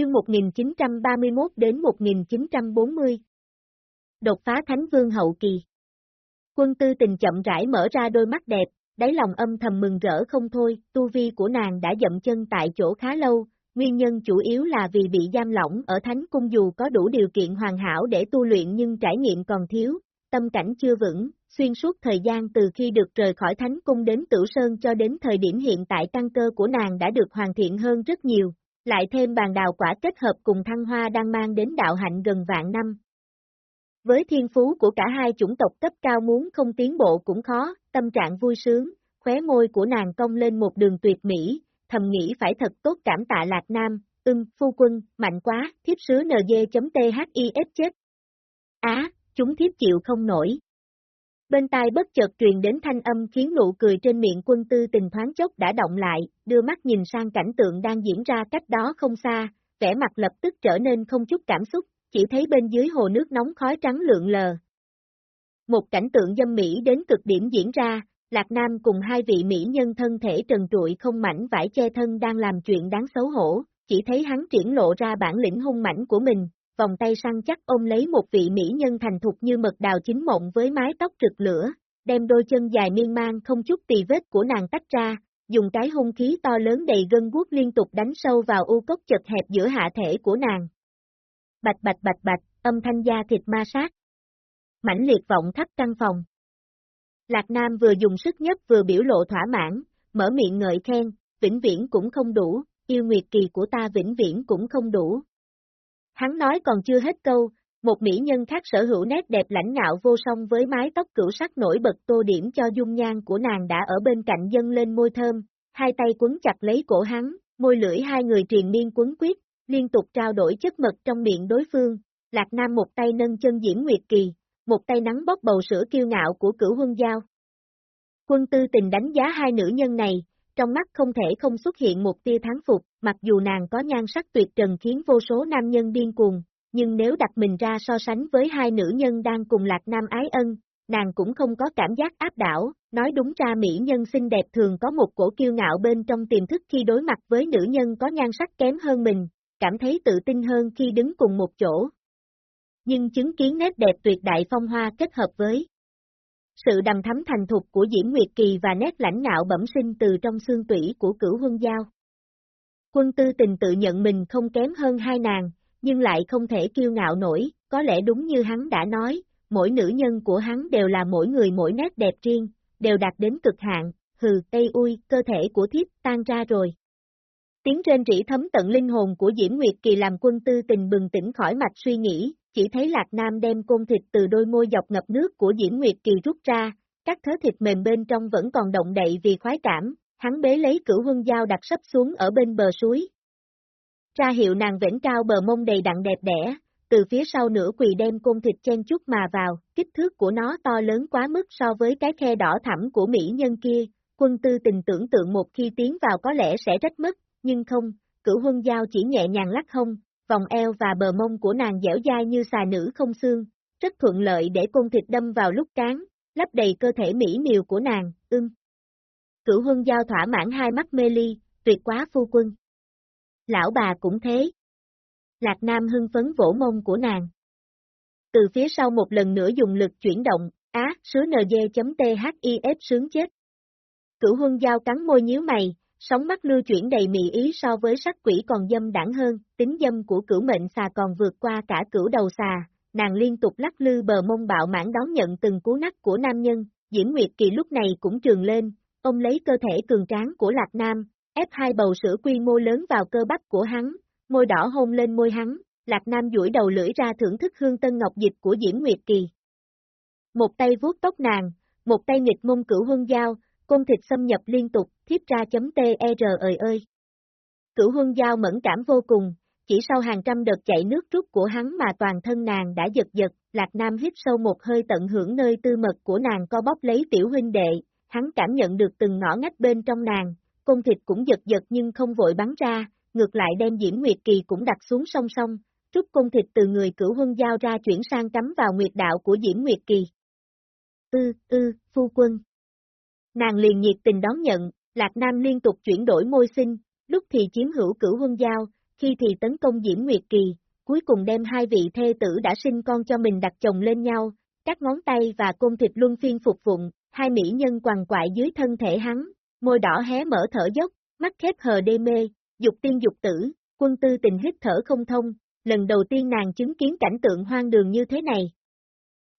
Chương 1931 đến 1940 Đột phá Thánh Vương hậu kỳ. Quân tư tình chậm rãi mở ra đôi mắt đẹp, đáy lòng âm thầm mừng rỡ không thôi, tu vi của nàng đã dậm chân tại chỗ khá lâu, nguyên nhân chủ yếu là vì bị giam lỏng ở Thánh Cung dù có đủ điều kiện hoàn hảo để tu luyện nhưng trải nghiệm còn thiếu, tâm cảnh chưa vững, xuyên suốt thời gian từ khi được rời khỏi Thánh Cung đến Tử Sơn cho đến thời điểm hiện tại căn cơ của nàng đã được hoàn thiện hơn rất nhiều, lại thêm bàn đào quả kết hợp cùng thăng hoa đang mang đến đạo hạnh gần vạn năm. Với thiên phú của cả hai chủng tộc cấp cao muốn không tiến bộ cũng khó, tâm trạng vui sướng, khóe môi của nàng cong lên một đường tuyệt mỹ, thầm nghĩ phải thật tốt cảm tạ Lạc Nam, ưng, phu quân, mạnh quá, thiếp sứ nd.this chết. Á, chúng thiếp chịu không nổi. Bên tai bất chợt truyền đến thanh âm khiến nụ cười trên miệng quân tư tình thoáng chốc đã động lại, đưa mắt nhìn sang cảnh tượng đang diễn ra cách đó không xa, vẻ mặt lập tức trở nên không chút cảm xúc, chỉ thấy bên dưới hồ nước nóng khói trắng lượn lờ. Một cảnh tượng dâm mỹ đến cực điểm diễn ra, Lạc Nam cùng hai vị mỹ nhân thân thể trần trụi không mảnh vải che thân đang làm chuyện đáng xấu hổ, chỉ thấy hắn triển lộ ra bản lĩnh hung mảnh của mình, vòng tay săn chắc ôm lấy một vị mỹ nhân thành thục như mật đào chính mộng với mái tóc rực lửa, đem đôi chân dài miên man không chút tì vết của nàng tách ra, dùng cái hung khí to lớn đầy gân guốc liên tục đánh sâu vào u cốc chật hẹp giữa hạ thể của nàng. Bạch bạch bạch bạch, âm thanh da thịt ma sát. Mãnh liệt vọng khắp căn phòng. Lạc Nam vừa dùng sức nhất vừa biểu lộ thỏa mãn, mở miệng ngợi khen, vĩnh viễn cũng không đủ, yêu nguyệt kỳ của ta vĩnh viễn cũng không đủ, Hắn nói còn chưa hết câu, một mỹ nhân khác sở hữu nét đẹp lãnh ngạo vô song với mái tóc cửu sắc nổi bật tô điểm cho dung nhan của nàng đã ở bên cạnh dâng lên môi thơm, hai tay quấn chặt lấy cổ hắn, môi lưỡi hai người triền miên quấn quyết, liên tục trao đổi chất mật trong miệng đối phương, Lạc Nam một tay nâng chân Diễm Nguyệt Kỳ, một tay nắng bóp bầu sữa kiêu ngạo của cửu huân giao. Quân tư tình đánh giá hai nữ nhân này, trong mắt không thể không xuất hiện một tia thắng phục, mặc dù nàng có nhan sắc tuyệt trần khiến vô số nam nhân điên cuồng, nhưng nếu đặt mình ra so sánh với hai nữ nhân đang cùng lạc nam ái ân, nàng cũng không có cảm giác áp đảo, nói đúng ra mỹ nhân xinh đẹp thường có một cổ kiêu ngạo bên trong tiềm thức khi đối mặt với nữ nhân có nhan sắc kém hơn mình, cảm thấy tự tin hơn khi đứng cùng một chỗ. Nhưng chứng kiến nét đẹp tuyệt đại phong hoa kết hợp với sự đầm thắm thành thục của Diễm Nguyệt Kỳ và nét lãnh ngạo bẩm sinh từ trong xương tủy của cửu huân giao. Quân tư tình tự nhận mình không kém hơn hai nàng, nhưng lại không thể kiêu ngạo nổi, có lẽ đúng như hắn đã nói, mỗi nữ nhân của hắn đều là mỗi người mỗi nét đẹp riêng, đều đạt đến cực hạn, hừ, tây ui, cơ thể của thiếp tan ra rồi. Tiếng trên rỉ thấm tận linh hồn của Diễm Nguyệt Kỳ làm quân tư tình bừng tỉnh khỏi mạch suy nghĩ, chỉ thấy Lạc Nam đem côn thịt từ đôi môi dọc ngập nước của Diễm Nguyệt Kỳ rút ra, các thớ thịt mềm bên trong vẫn còn động đậy vì khoái cảm, hắn bế lấy cửu huân dao đặt sấp xuống ở bên bờ suối. Ra hiệu nàng vẽn cao bờ mông đầy đặn đẹp đẽ, từ phía sau nửa quỳ đem côn thịt chen chút mà vào, kích thước của nó to lớn quá mức so với cái khe đỏ thẳm của mỹ nhân kia, quân tư tình tưởng tượng một khi tiến vào có lẽ sẽ rách mất, nhưng không, cửu huân dao chỉ nhẹ nhàng lắc hông, vòng eo và bờ mông của nàng dẻo dai như xà nữ không xương, rất thuận lợi để côn thịt đâm vào lúc cán, lấp đầy cơ thể mỹ miều của nàng, ưng. Cửu huân giao thỏa mãn hai mắt mê ly, tuyệt quá phu quân. Lão bà cũng thế. Lạc Nam hưng phấn vỗ mông của nàng. Từ phía sau một lần nữa dùng lực chuyển động, á, sứ nd.thif sướng chết. Cửu huân giao cắn môi nhíu mày, Sóng mắt lưu chuyển đầy mị ý so với sắc quỷ còn dâm đảng hơn, tính dâm của cửu mệnh xà còn vượt qua cả cửu đầu xà, nàng liên tục lắc lư bờ mông bạo mãn đón nhận từng cú nắc của nam nhân, Diễm Nguyệt Kỳ lúc này cũng trường lên, ông lấy cơ thể cường tráng của Lạc Nam, ép hai bầu sữa quy mô lớn vào cơ bắp của hắn, môi đỏ hôn lên môi hắn, Lạc Nam duỗi đầu lưỡi ra thưởng thức hương tân ngọc dịch của Diễm Nguyệt Kỳ. Một tay vuốt tóc nàng, một tay nghịch mông cửu huân dao, Côn thịt xâm nhập liên tục, thiếp ra chấm ter ơi ơi. Cửu huân giao mẫn cảm vô cùng, chỉ sau hàng trăm đợt chạy nước rút của hắn mà toàn thân nàng đã giật giật, Lạc Nam hít sâu một hơi tận hưởng nơi tư mật của nàng co bóp lấy tiểu huynh đệ, hắn cảm nhận được từng ngõ ngách bên trong nàng, côn thịt cũng giật giật nhưng không vội bắn ra, ngược lại đem Diễm Nguyệt Kỳ cũng đặt xuống song song, rút côn thịt từ người cửu huân giao ra chuyển sang cắm vào nguyệt đạo của Diễm Nguyệt Kỳ. Ư, ư, phu quân. Nàng liền nhiệt tình đón nhận, Lạc Nam liên tục chuyển đổi môi sinh, lúc thì chiếm hữu cửu huân giao, khi thì tấn công Diễm Nguyệt Kỳ, cuối cùng đem hai vị thê tử đã sinh con cho mình đặt chồng lên nhau, các ngón tay và côn thịt luân phiên phục vụng, hai mỹ nhân quằn quại dưới thân thể hắn, môi đỏ hé mở thở dốc, mắt khép hờ đê mê, dục tiên dục tử, quân tư tình hít thở không thông, lần đầu tiên nàng chứng kiến cảnh tượng hoang đường như thế này.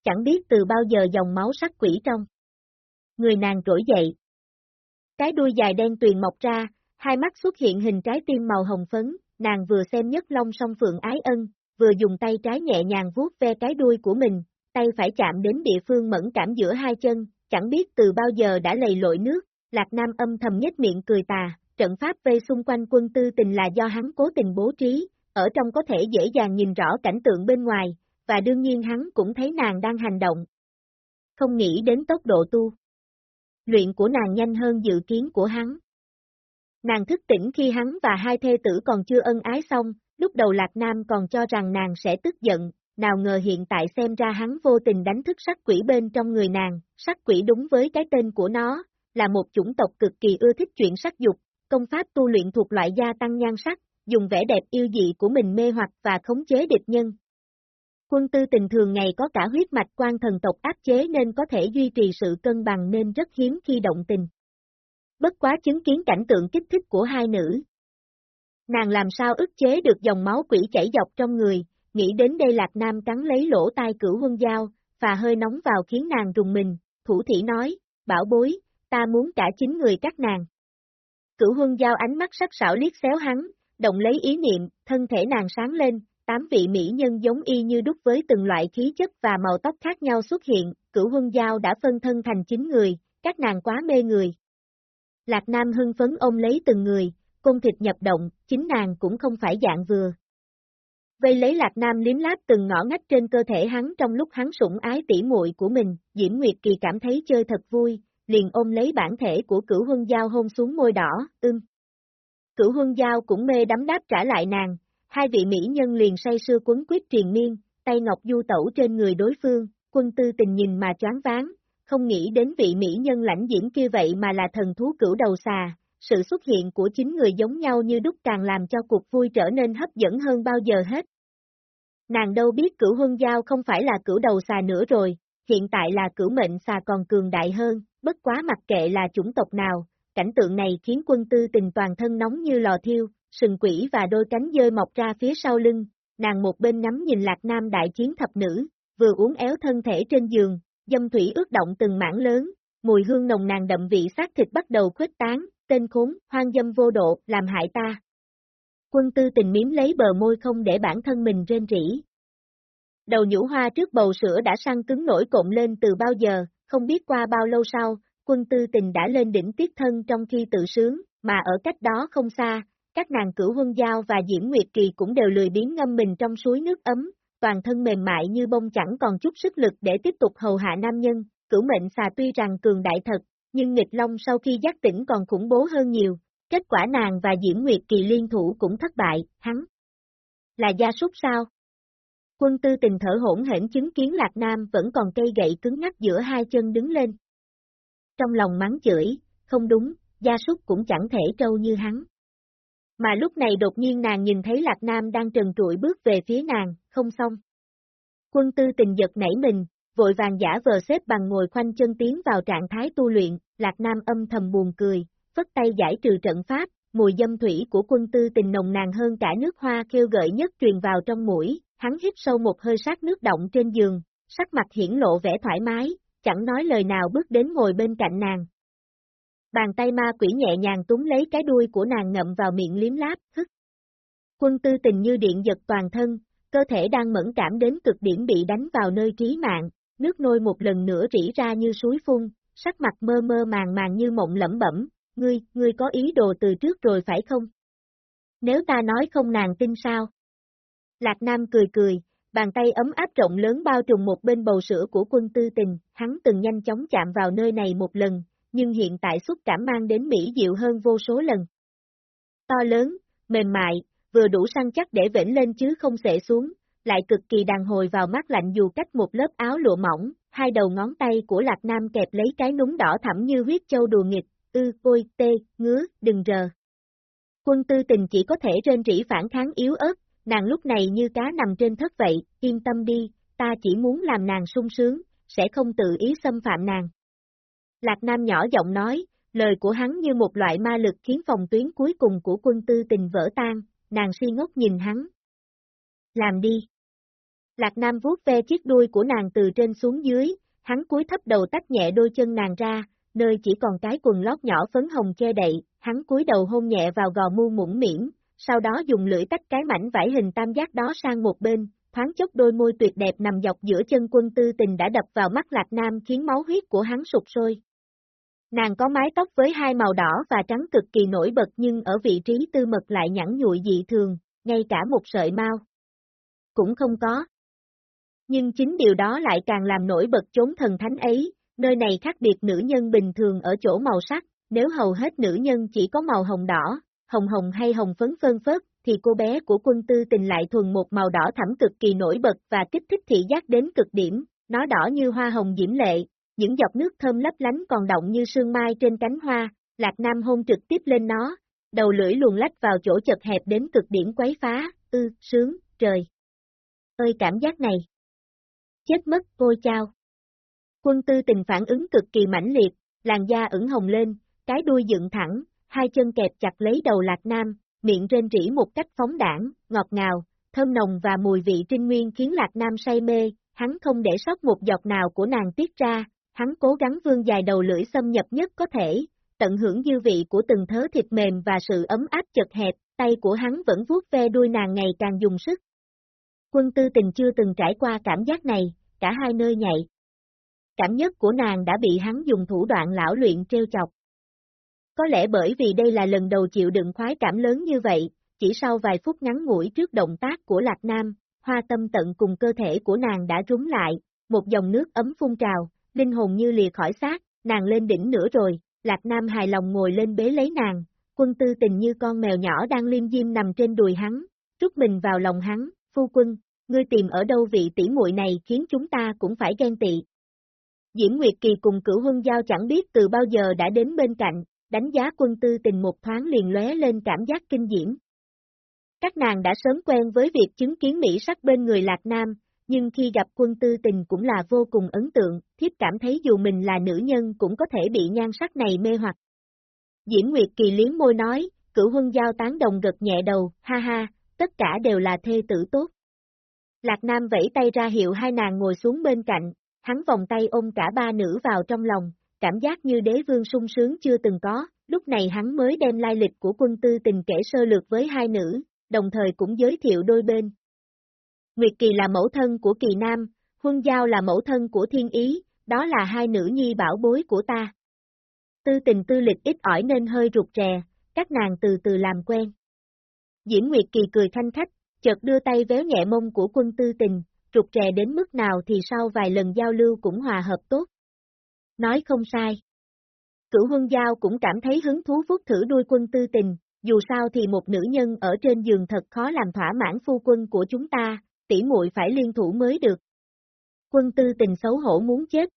Chẳng biết từ bao giờ dòng máu sắc quỷ trong. Người nàng trỗi dậy. Cái đuôi dài đen tuyền mọc ra, hai mắt xuất hiện hình trái tim màu hồng phấn, nàng vừa xem nhất long song phượng ái ân, vừa dùng tay trái nhẹ nhàng vuốt ve cái đuôi của mình, tay phải chạm đến địa phương mẫn cảm giữa hai chân, chẳng biết từ bao giờ đã lầy lội nước, Lạc Nam âm thầm nhếch miệng cười tà, trận pháp vây xung quanh quân tư tình là do hắn cố tình bố trí, ở trong có thể dễ dàng nhìn rõ cảnh tượng bên ngoài, và đương nhiên hắn cũng thấy nàng đang hành động. Không nghĩ đến tốc độ tu. Luyện của nàng nhanh hơn dự kiến của hắn. Nàng thức tỉnh khi hắn và hai thê tử còn chưa ân ái xong, lúc đầu Lạc Nam còn cho rằng nàng sẽ tức giận, nào ngờ hiện tại xem ra hắn vô tình đánh thức sắc quỷ bên trong người nàng, sắc quỷ đúng với cái tên của nó, là một chủng tộc cực kỳ ưa thích chuyện sắc dục, công pháp tu luyện thuộc loại gia tăng nhan sắc, dùng vẻ đẹp yêu dị của mình mê hoặc và khống chế địch nhân. Quân tư tình thường ngày có cả huyết mạch quan thần tộc áp chế nên có thể duy trì sự cân bằng nên rất hiếm khi động tình. Bất quá chứng kiến cảnh tượng kích thích của hai nữ. Nàng làm sao ức chế được dòng máu quỷ chảy dọc trong người, nghĩ đến đây Lạc Nam cắn lấy lỗ tai cửu huân dao, và hơi nóng vào khiến nàng rùng mình, thủ thỉ nói, bảo bối, ta muốn cả chính người các nàng. Cửu huân giao ánh mắt sắc sảo liếc xéo hắn, động lấy ý niệm, thân thể nàng sáng lên, tám vị mỹ nhân giống y như đúc với từng loại khí chất và màu tóc khác nhau xuất hiện, cửu huân giao đã phân thân thành chín người, các nàng quá mê người. Lạc Nam hưng phấn ôm lấy từng người, cung thịt nhập động, chính nàng cũng không phải dạng vừa. Vây lấy Lạc Nam liếm láp từng ngõ ngách trên cơ thể hắn trong lúc hắn sủng ái tỉ muội của mình, Diễm Nguyệt Kỳ cảm thấy chơi thật vui, liền ôm lấy bản thể của cửu huân giao hôn xuống môi đỏ, ưm. Cửu huân giao cũng mê đắm đáp trả lại nàng, hai vị mỹ nhân liền say sưa quấn quyết triền miên, tay ngọc du tẩu trên người đối phương, quân tư tình nhìn mà choáng váng, không nghĩ đến vị mỹ nhân lãnh diễn kia vậy mà là thần thú cửu đầu xà, sự xuất hiện của chính người giống nhau như đúc càng làm cho cuộc vui trở nên hấp dẫn hơn bao giờ hết. Nàng đâu biết cửu huân giao không phải là cửu đầu xà nữa rồi, hiện tại là cửu mệnh xà còn cường đại hơn, bất quá mặc kệ là chủng tộc nào, cảnh tượng này khiến quân tư tình toàn thân nóng như lò thiêu, sừng quỷ và đôi cánh dơi mọc ra phía sau lưng, nàng một bên ngắm nhìn lạc nam đại chiến thập nữ, vừa uống éo thân thể trên giường, dâm thủy ướt động từng mảng lớn, mùi hương nồng nàn đậm vị xác thịt bắt đầu khuếch tán, tên khốn, hoang dâm vô độ, làm hại ta. Quân tư tình miếm lấy bờ môi không để bản thân mình rên rỉ. Đầu nhũ hoa trước bầu sữa đã săn cứng nổi cộm lên từ bao giờ, không biết qua bao lâu sau, quân tư tình đã lên đỉnh tiết thân trong khi tự sướng, mà ở cách đó không xa, các nàng cửu huân giao và Diễm Nguyệt Kỳ cũng đều lười biến ngâm mình trong suối nước ấm, toàn thân mềm mại như bông chẳng còn chút sức lực để tiếp tục hầu hạ nam nhân, cửu mệnh xà tuy rằng cường đại thật, nhưng nghịch long sau khi giác tỉnh còn khủng bố hơn nhiều, kết quả nàng và Diễm Nguyệt Kỳ liên thủ cũng thất bại, hắn. Là gia súc sao? Quân tư tình thở hỗn hển chứng kiến Lạc Nam vẫn còn cây gậy cứng ngắc giữa hai chân đứng lên. Trong lòng mắng chửi, không đúng, gia súc cũng chẳng thể trâu như hắn. Mà lúc này đột nhiên nàng nhìn thấy Lạc Nam đang trần trụi bước về phía nàng, không xong. Quân tư tình giật nảy mình, vội vàng giả vờ xếp bằng ngồi khoanh chân tiến vào trạng thái tu luyện, Lạc Nam âm thầm buồn cười, phất tay giải trừ trận pháp, mùi dâm thủy của quân tư tình nồng nàn hơn cả nước hoa kêu gợi nhất truyền vào trong mũi, hắn hít sâu một hơi sát nước động trên giường, sắc mặt hiển lộ vẻ thoải mái, chẳng nói lời nào bước đến ngồi bên cạnh nàng. Bàn tay ma quỷ nhẹ nhàng túng lấy cái đuôi của nàng ngậm vào miệng liếm láp, hức. Quân tư tình như điện giật toàn thân, cơ thể đang mẫn cảm đến cực điểm bị đánh vào nơi trí mạng, nước nôi một lần nữa rỉ ra như suối phun, sắc mặt mơ mơ màng màng như mộng lẩm bẩm, ngươi, ngươi có ý đồ từ trước rồi phải không? Nếu ta nói không nàng tin sao? Lạc Nam cười cười, bàn tay ấm áp rộng lớn bao trùm một bên bầu sữa của quân tư tình, hắn từng nhanh chóng chạm vào nơi này một lần, nhưng hiện tại xúc cảm mang đến mỹ diệu hơn vô số lần. To lớn, mềm mại, vừa đủ săn chắc để vểnh lên chứ không xệ xuống, lại cực kỳ đàn hồi vào mắt lạnh dù cách một lớp áo lụa mỏng, hai đầu ngón tay của Lạc Nam kẹp lấy cái núng đỏ thẳm như huyết châu đùa nghịch, ư, côi, tê, ngứa, đừng rờ. Quân tư tình chỉ có thể trên rỉ phản kháng yếu ớt, nàng lúc này như cá nằm trên thất vậy, yên tâm đi, ta chỉ muốn làm nàng sung sướng, sẽ không tự ý xâm phạm nàng. Lạc Nam nhỏ giọng nói, lời của hắn như một loại ma lực khiến phòng tuyến cuối cùng của quân tư tình vỡ tan, nàng si ngốc nhìn hắn. Làm đi. Lạc Nam vuốt ve chiếc đuôi của nàng từ trên xuống dưới, hắn cúi thấp đầu tách nhẹ đôi chân nàng ra, nơi chỉ còn cái quần lót nhỏ phấn hồng che đậy, hắn cúi đầu hôn nhẹ vào gò mu mũn miễn, sau đó dùng lưỡi tách cái mảnh vải hình tam giác đó sang một bên, thoáng chốc đôi môi tuyệt đẹp nằm dọc giữa chân quân tư tình đã đập vào mắt Lạc Nam khiến máu huyết của hắn sụt sôi. Nàng có mái tóc với hai màu đỏ và trắng cực kỳ nổi bật nhưng ở vị trí tư mật lại nhẵn nhụi dị thường, ngay cả một sợi mau. Cũng không có. Nhưng chính điều đó lại càng làm nổi bật chốn thần thánh ấy, nơi này khác biệt nữ nhân bình thường ở chỗ màu sắc, nếu hầu hết nữ nhân chỉ có màu hồng đỏ, hồng hồng hay hồng phấn phân phớt, thì cô bé của quân tư tình lại thuần một màu đỏ thẳm cực kỳ nổi bật và kích thích thị giác đến cực điểm, nó đỏ như hoa hồng diễm lệ, những giọt nước thơm lấp lánh còn động như sương mai trên cánh hoa, Lạc Nam hôn trực tiếp lên nó, đầu lưỡi luồn lách vào chỗ chật hẹp đến cực điểm quấy phá, ư, sướng, trời. Ơi cảm giác này. Chết mất, cô chao. Quân tư tình phản ứng cực kỳ mãnh liệt, làn da ửng hồng lên, cái đuôi dựng thẳng, hai chân kẹp chặt lấy đầu Lạc Nam, miệng rên rỉ một cách phóng đảng, ngọt ngào, thơm nồng và mùi vị trinh nguyên khiến Lạc Nam say mê, hắn không để sót một giọt nào của nàng tiết ra, hắn cố gắng vươn dài đầu lưỡi xâm nhập nhất có thể, tận hưởng dư vị của từng thớ thịt mềm và sự ấm áp chật hẹp, tay của hắn vẫn vuốt ve đuôi nàng ngày càng dùng sức. Quân tư tình chưa từng trải qua cảm giác này, cả hai nơi nhạy. Cảm nhất của nàng đã bị hắn dùng thủ đoạn lão luyện treo chọc. Có lẽ bởi vì đây là lần đầu chịu đựng khoái cảm lớn như vậy, chỉ sau vài phút ngắn ngủi trước động tác của Lạc Nam, hoa tâm tận cùng cơ thể của nàng đã rúng lại, một dòng nước ấm phun trào, linh hồn như lìa khỏi xác, nàng lên đỉnh nữa rồi, Lạc Nam hài lòng ngồi lên bế lấy nàng, quân tư tình như con mèo nhỏ đang liêm diêm nằm trên đùi hắn, trút mình vào lòng hắn, phu quân, ngươi tìm ở đâu vị tỷ muội này khiến chúng ta cũng phải ghen tị. Diễm Nguyệt Kỳ cùng cửu huân giao chẳng biết từ bao giờ đã đến bên cạnh, đánh giá quân tư tình một thoáng liền lóe lên cảm giác kinh diễm. Các nàng đã sớm quen với việc chứng kiến mỹ sắc bên người Lạc Nam, nhưng khi gặp quân tư tình cũng là vô cùng ấn tượng, thiếp cảm thấy dù mình là nữ nhân cũng có thể bị nhan sắc này mê hoặc. Diễm Nguyệt Kỳ liếm môi nói, cửu huân giao tán đồng gật nhẹ đầu, ha ha, tất cả đều là thê tử tốt. Lạc Nam vẫy tay ra hiệu hai nàng ngồi xuống bên cạnh, hắn vòng tay ôm cả ba nữ vào trong lòng, cảm giác như đế vương sung sướng chưa từng có, lúc này hắn mới đem lai lịch của quân tư tình kể sơ lược với hai nữ, đồng thời cũng giới thiệu đôi bên. Nguyệt Kỳ là mẫu thân của Kỳ Nam, Huân Giao là mẫu thân của Thiên Ý, đó là hai nữ nhi bảo bối của ta. Tư tình tư lịch ít ỏi nên hơi rụt rè, các nàng từ từ làm quen. Diễm Nguyệt Kỳ cười thanh khách, chợt đưa tay véo nhẹ mông của quân tư tình, rụt rè đến mức nào thì sau vài lần giao lưu cũng hòa hợp tốt. Nói không sai. Cửu Huân Giao cũng cảm thấy hứng thú vuốt thử đuôi quân tư tình, dù sao thì một nữ nhân ở trên giường thật khó làm thỏa mãn phu quân của chúng ta, tỷ muội phải liên thủ mới được. Quân tư tình xấu hổ muốn chết.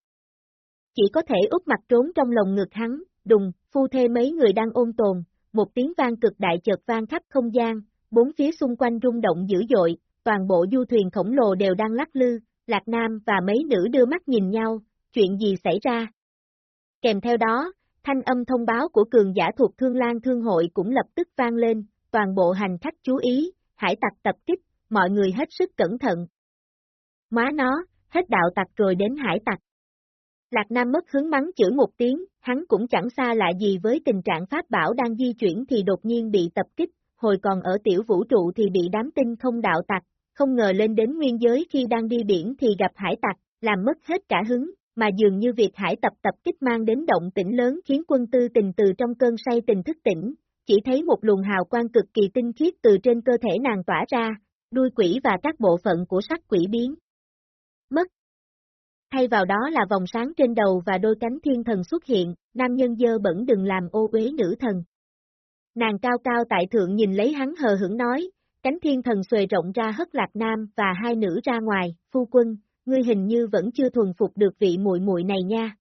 Chỉ có thể úp mặt trốn trong lồng ngực hắn, đùng, phu thê mấy người đang ôm tồn, một tiếng vang cực đại chợt vang khắp không gian, bốn phía xung quanh rung động dữ dội, toàn bộ du thuyền khổng lồ đều đang lắc lư, Lạc Nam và mấy nữ đưa mắt nhìn nhau, chuyện gì xảy ra? Kèm theo đó, thanh âm thông báo của cường giả thuộc Thương Lan Thương hội cũng lập tức vang lên, toàn bộ hành khách chú ý, hải tặc tập kích, mọi người hết sức cẩn thận. Má nó, hết đạo tặc rồi đến hải tặc. Lạc Nam mất hướng mắng chửi một tiếng, hắn cũng chẳng xa lạ gì với tình trạng pháp bảo đang di chuyển thì đột nhiên bị tập kích, hồi còn ở tiểu vũ trụ thì bị đám tinh không đạo tặc, không ngờ lên đến nguyên giới khi đang đi biển thì gặp hải tặc, làm mất hết cả hứng, mà dường như việc hải tập tập kích mang đến động tĩnh lớn khiến quân tư tình từ trong cơn say tình thức tỉnh, chỉ thấy một luồng hào quang cực kỳ tinh khiết từ trên cơ thể nàng tỏa ra, đuôi quỷ và các bộ phận của sắc quỷ biến. Mất. Thay vào đó là vòng sáng trên đầu và đôi cánh thiên thần xuất hiện, nam nhân dơ bẩn đừng làm ô uế nữ thần. Nàng cao cao tại thượng nhìn lấy hắn hờ hững nói, cánh thiên thần xuề rộng ra hất lạc nam và hai nữ ra ngoài, phu quân, ngươi hình như vẫn chưa thuần phục được vị muội muội này nha.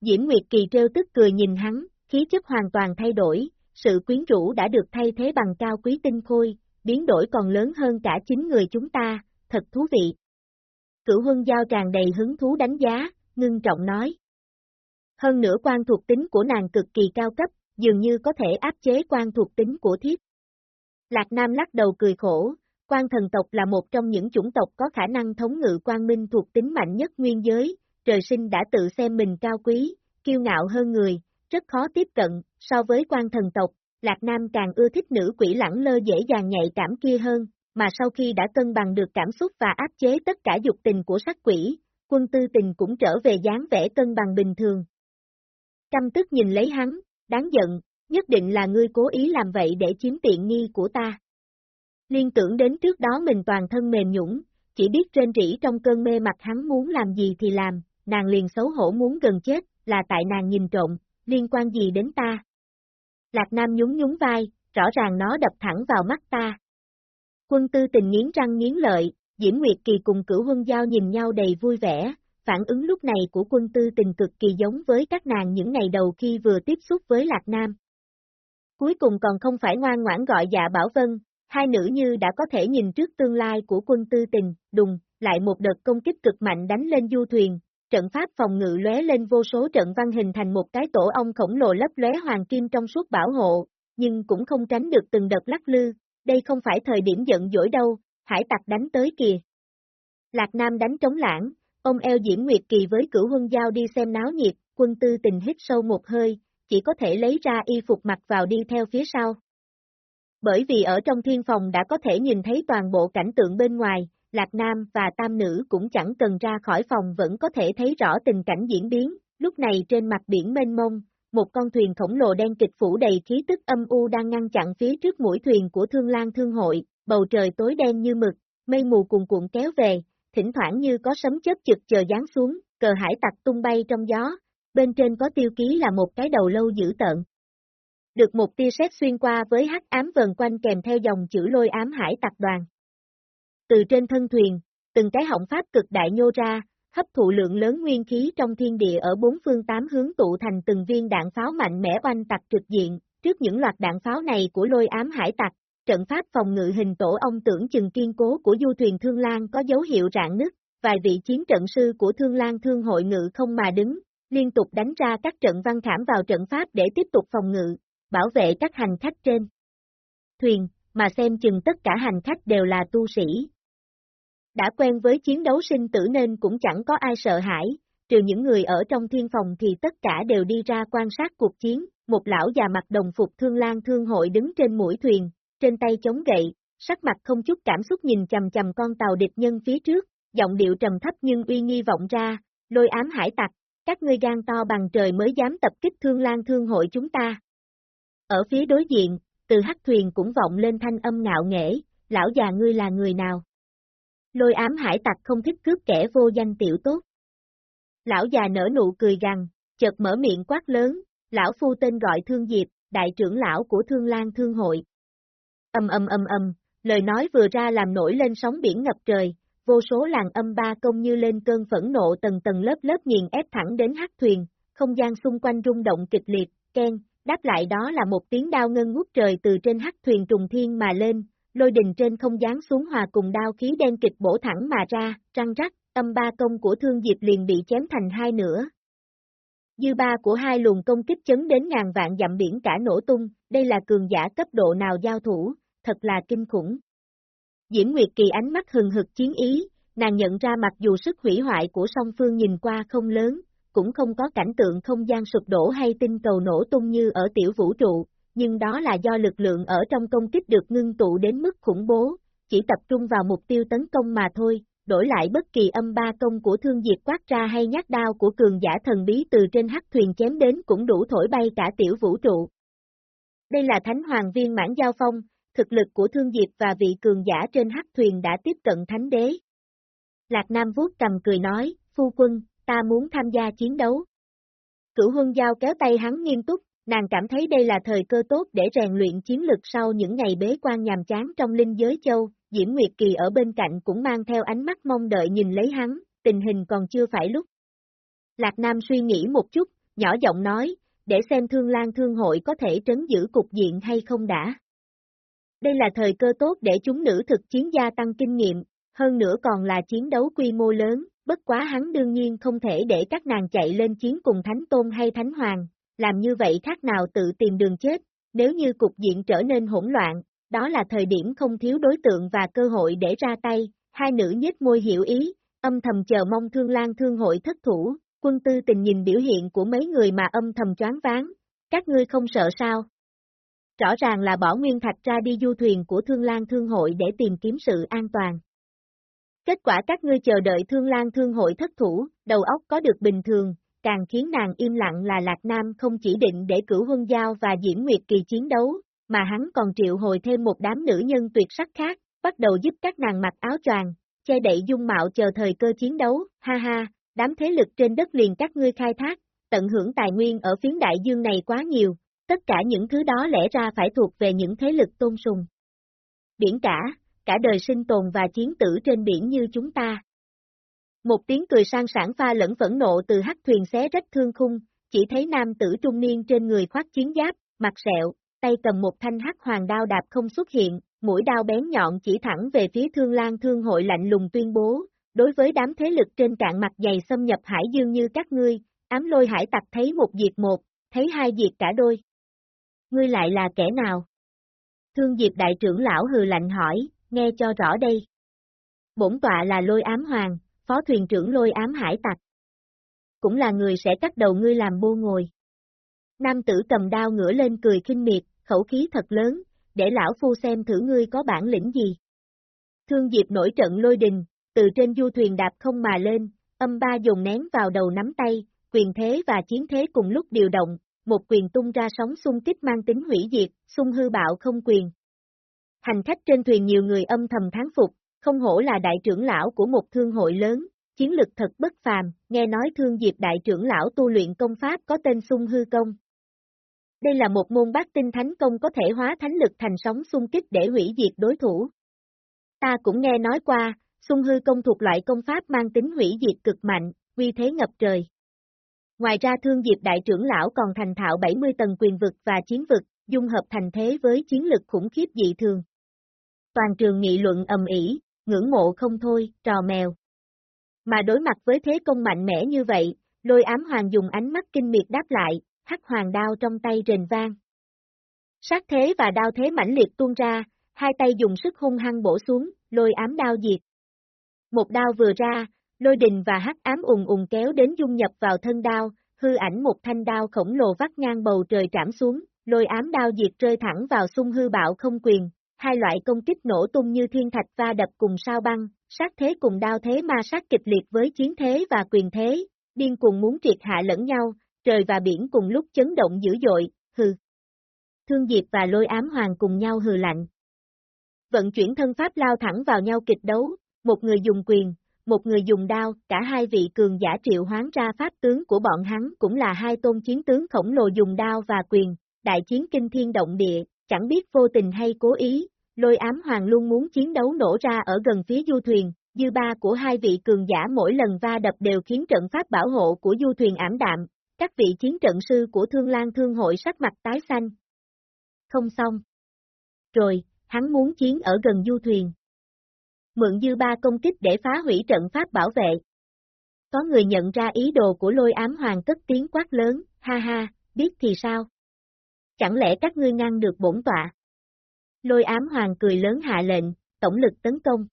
Diễm Nguyệt Kỳ trêu tức cười nhìn hắn, khí chất hoàn toàn thay đổi, sự quyến rũ đã được thay thế bằng cao quý tinh khôi, biến đổi còn lớn hơn cả chính người chúng ta, thật thú vị. Cửu huân giao tràn đầy hứng thú đánh giá, ngưng trọng nói. Hơn nữa quan thuộc tính của nàng cực kỳ cao cấp, dường như có thể áp chế quan thuộc tính của thiếp. Lạc Nam lắc đầu cười khổ, quan thần tộc là một trong những chủng tộc có khả năng thống ngự quan minh thuộc tính mạnh nhất nguyên giới, trời sinh đã tự xem mình cao quý, kiêu ngạo hơn người, rất khó tiếp cận, so với quan thần tộc, Lạc Nam càng ưa thích nữ quỷ lẳng lơ dễ dàng nhạy cảm kia hơn, mà sau khi đã cân bằng được cảm xúc và áp chế tất cả dục tình của sắc quỷ, quân tư tình cũng trở về dáng vẻ cân bằng bình thường. Căm tức nhìn lấy hắn, đáng giận, nhất định là ngươi cố ý làm vậy để chiếm tiện nghi của ta. Liên tưởng đến trước đó mình toàn thân mềm nhũng, chỉ biết trên rỉ trong cơn mê mặt hắn muốn làm gì thì làm, nàng liền xấu hổ muốn gần chết, là tại nàng nhìn trộm, liên quan gì đến ta. Lạc Nam nhún nhún vai, rõ ràng nó đập thẳng vào mắt ta. Quân tư tình nghiến răng nghiến lợi, Diễm Nguyệt Kỳ cùng cửu huân giao nhìn nhau đầy vui vẻ, phản ứng lúc này của quân tư tình cực kỳ giống với các nàng những ngày đầu khi vừa tiếp xúc với Lạc Nam. Cuối cùng còn không phải ngoan ngoãn gọi dạ Bảo Vân, hai nữ như đã có thể nhìn trước tương lai của quân tư tình, đùng, lại một đợt công kích cực mạnh đánh lên du thuyền, trận pháp phòng ngự lóe lên vô số trận văn hình thành một cái tổ ong khổng lồ lấp lóe hoàng kim trong suốt bảo hộ, nhưng cũng không tránh được từng đợt lắc lư, đây không phải thời điểm giận dỗi đâu, hải tặc đánh tới kìa. Lạc Nam đánh trống lãng, ông eo Diễm Nguyệt Kỳ với cửu huân giao đi xem náo nhiệt, quân tư tình hít sâu một hơi, chỉ có thể lấy ra y phục mặc vào đi theo phía sau. Bởi vì ở trong thiên phòng đã có thể nhìn thấy toàn bộ cảnh tượng bên ngoài, Lạc Nam và Tam Nữ cũng chẳng cần ra khỏi phòng vẫn có thể thấy rõ tình cảnh diễn biến, lúc này trên mặt biển mênh mông, một con thuyền khổng lồ đen kịch phủ đầy khí tức âm u đang ngăn chặn phía trước mũi thuyền của Thương Lan Thương Hội, bầu trời tối đen như mực, mây mù cuồn cuộn kéo về, thỉnh thoảng như có sấm chớp chực chờ giáng xuống, cờ hải tặc tung bay trong gió, bên trên có tiêu ký là một cái đầu lâu dữ tợn. Được một tia sét xuyên qua với hắc ám vần quanh kèm theo dòng chữ lôi ám hải tặc đoàn. Từ trên thân thuyền, từng cái họng pháp cực đại nhô ra, hấp thụ lượng lớn nguyên khí trong thiên địa ở bốn phương tám hướng tụ thành từng viên đạn pháo mạnh mẽ oanh tạc trực diện, trước những loạt đạn pháo này của lôi ám hải tặc, trận pháp phòng ngự hình tổ ông tưởng chừng kiên cố của du thuyền Thương Lan có dấu hiệu rạn nứt, vài vị chiến trận sư của Thương Lan Thương hội ngự không mà đứng, liên tục đánh ra các trận văn khảm vào trận pháp để tiếp tục phòng ngự, bảo vệ các hành khách trên thuyền, mà xem chừng tất cả hành khách đều là tu sĩ. Đã quen với chiến đấu sinh tử nên cũng chẳng có ai sợ hãi, trừ những người ở trong thiên phòng thì tất cả đều đi ra quan sát cuộc chiến, một lão già mặc đồng phục thương lan thương hội đứng trên mũi thuyền, trên tay chống gậy, sắc mặt không chút cảm xúc nhìn chầm chầm con tàu địch nhân phía trước, giọng điệu trầm thấp nhưng uy nghi vọng ra, lôi ám hải tặc, các ngươi gan to bằng trời mới dám tập kích thương lan thương hội chúng ta. Ở phía đối diện, từ hắc thuyền cũng vọng lên thanh âm ngạo nghễ, lão già ngươi là người nào? Lôi ám hải tặc không thích cướp kẻ vô danh tiểu tốt. Lão già nở nụ cười gằn, chợt mở miệng quát lớn, lão phu tên gọi Thương Diệp, đại trưởng lão của Thương Lan Thương Hội. Âm âm âm âm, lời nói vừa ra làm nổi lên sóng biển ngập trời, vô số làng âm ba công như lên cơn phẫn nộ tầng tầng lớp lớp nghiền ép thẳng đến hắc thuyền, không gian xung quanh rung động kịch liệt, ken, đáp lại đó là một tiếng đao ngân ngút trời từ trên hắc thuyền trùng thiên mà lên, lôi đình trên không gian xuống hòa cùng đao khí đen kịch bổ thẳng mà ra, răng rắc, âm ba công của thương diệp liền bị chém thành hai nửa. Dư ba của hai luồng công kích chấn đến ngàn vạn dặm biển cả nổ tung, đây là cường giả cấp độ nào giao thủ, thật là kinh khủng. Diễm Nguyệt Kỳ ánh mắt hừng hực chiến ý, nàng nhận ra mặc dù sức hủy hoại của song phương nhìn qua không lớn, cũng không có cảnh tượng không gian sụp đổ hay tinh cầu nổ tung như ở tiểu vũ trụ, nhưng đó là do lực lượng ở trong công kích được ngưng tụ đến mức khủng bố, chỉ tập trung vào mục tiêu tấn công mà thôi, đổi lại bất kỳ âm ba công của thương diệt quát ra hay nhát đao của cường giả thần bí từ trên hắc thuyền chém đến cũng đủ thổi bay cả tiểu vũ trụ. Đây là thánh hoàng viên mãn giao phong, thực lực của thương diệt và vị cường giả trên hắc thuyền đã tiếp cận thánh đế. Lạc Nam vuốt cầm cười nói, phu quân, ta muốn tham gia chiến đấu. Cửu huân giao kéo tay hắn nghiêm túc, nàng cảm thấy đây là thời cơ tốt để rèn luyện chiến lực sau những ngày bế quan nhàm chán trong linh giới châu, Diễm Nguyệt Kỳ ở bên cạnh cũng mang theo ánh mắt mong đợi nhìn lấy hắn, tình hình còn chưa phải lúc. Lạc Nam suy nghĩ một chút, nhỏ giọng nói, để xem thương lan thương hội có thể trấn giữ cục diện hay không đã. Đây là thời cơ tốt để chúng nữ thực chiến gia tăng kinh nghiệm, hơn nữa còn là chiến đấu quy mô lớn, bất quá hắn đương nhiên không thể để các nàng chạy lên chiến cùng Thánh Tôn hay Thánh Hoàng, làm như vậy khác nào tự tìm đường chết, nếu như cục diện trở nên hỗn loạn, đó là thời điểm không thiếu đối tượng và cơ hội để ra tay, hai nữ nhếch môi hiểu ý, âm thầm chờ mong thương lan thương hội thất thủ, quân tư tình nhìn biểu hiện của mấy người mà âm thầm choáng ván. các ngươi không sợ sao? Rõ ràng là bỏ nguyên thạch ra đi du thuyền của thương lan thương hội để tìm kiếm sự an toàn. Kết quả các ngươi chờ đợi thương lan thương hội thất thủ, đầu óc có được bình thường, càng khiến nàng im lặng là Lạc Nam không chỉ định để cửu huân giao và diễn nguyệt kỳ chiến đấu, mà hắn còn triệu hồi thêm một đám nữ nhân tuyệt sắc khác, bắt đầu giúp các nàng mặc áo choàng, che đậy dung mạo chờ thời cơ chiến đấu, ha ha, đám thế lực trên đất liền các ngươi khai thác, tận hưởng tài nguyên ở phiến đại dương này quá nhiều, tất cả những thứ đó lẽ ra phải thuộc về những thế lực tôn sùng. Biển cả, cả đời sinh tồn và chiến tử trên biển như chúng ta. Một tiếng cười sang sản pha lẫn phẫn nộ từ hắc thuyền xé rách thương khung, chỉ thấy nam tử trung niên trên người khoác chiến giáp, mặt sẹo, tay cầm một thanh hắc hoàng đao đạp không xuất hiện, mũi đao bén nhọn chỉ thẳng về phía thương lan thương hội lạnh lùng tuyên bố, đối với đám thế lực trên cạn mặt dày xâm nhập hải dương như các ngươi, ám lôi hải tặc thấy một diệt một, thấy hai diệt cả đôi. Ngươi lại là kẻ nào? Thương Diệp đại trưởng lão hừ lạnh hỏi, nghe cho rõ đây. Bổn tọa là lôi ám hoàng, phó thuyền trưởng lôi ám hải tặc. Cũng là người sẽ cắt đầu ngươi làm bô ngồi. Nam tử cầm đao ngửa lên cười khinh miệt, khẩu khí thật lớn, để lão phu xem thử ngươi có bản lĩnh gì. Thương Diệp nổi trận lôi đình, từ trên du thuyền đạp không mà lên, âm ba dùng nén vào đầu nắm tay, quyền thế và chiến thế cùng lúc điều động, một quyền tung ra sóng xung kích mang tính hủy diệt, xung hư bạo không quyền. Hành khách trên thuyền nhiều người âm thầm tháng phục, không hổ là đại trưởng lão của một thương hội lớn, chiến lực thật bất phàm, nghe nói thương diệp đại trưởng lão tu luyện công pháp có tên xung hư công. Đây là một môn bát tinh thánh công có thể hóa thánh lực thành sóng xung kích để hủy diệt đối thủ. Ta cũng nghe nói qua, xung hư công thuộc loại công pháp mang tính hủy diệt cực mạnh, uy thế ngập trời. Ngoài ra thương diệp đại trưởng lão còn thành thạo 70 tầng quyền vực và chiến vực, dung hợp thành thế với chiến lực khủng khiếp dị thường. Toàn trường nghị luận ầm ĩ, ngưỡng mộ không thôi, trò mèo. Mà đối mặt với thế công mạnh mẽ như vậy, lôi ám hoàng dùng ánh mắt kinh miệt đáp lại, hắc hoàng đao trong tay rền vang. Sát thế và đao thế mãnh liệt tuôn ra, hai tay dùng sức hung hăng bổ xuống, lôi ám đao diệt. Một đao vừa ra, lôi đình và hắc ám ùng ùng kéo đến dung nhập vào thân đao, hư ảnh một thanh đao khổng lồ vắt ngang bầu trời trảm xuống, lôi ám đao diệt rơi thẳng vào xung hư bạo không quyền, hai loại công kích nổ tung như thiên thạch va đập cùng sao băng, sát thế cùng đao thế ma sát kịch liệt với chiến thế và quyền thế, điên cuồng muốn triệt hạ lẫn nhau, trời và biển cùng lúc chấn động dữ dội, hừ. Thương Diệp và lôi ám hoàng cùng nhau hừ lạnh. Vận chuyển thân pháp lao thẳng vào nhau kịch đấu, một người dùng quyền, một người dùng đao, cả hai vị cường giả triệu hoán ra pháp tướng của bọn hắn cũng là hai tôn chiến tướng khổng lồ dùng đao và quyền, đại chiến kinh thiên động địa, chẳng biết vô tình hay cố ý, lôi ám hoàng luôn muốn chiến đấu nổ ra ở gần phía du thuyền, dư ba của hai vị cường giả mỗi lần va đập đều khiến trận pháp bảo hộ của du thuyền ảm đạm, các vị chiến trận sư của Thương Lan Thương hội sắc mặt tái xanh. Không xong. Rồi, hắn muốn chiến ở gần du thuyền. Mượn dư ba công kích để phá hủy trận pháp bảo vệ. Có người nhận ra ý đồ của lôi ám hoàng cất tiếng quát lớn, ha ha, biết thì sao? Chẳng lẽ các ngươi ngăn được bổn tọa? Lôi ám hoàng cười lớn hạ lệnh, tổng lực tấn công.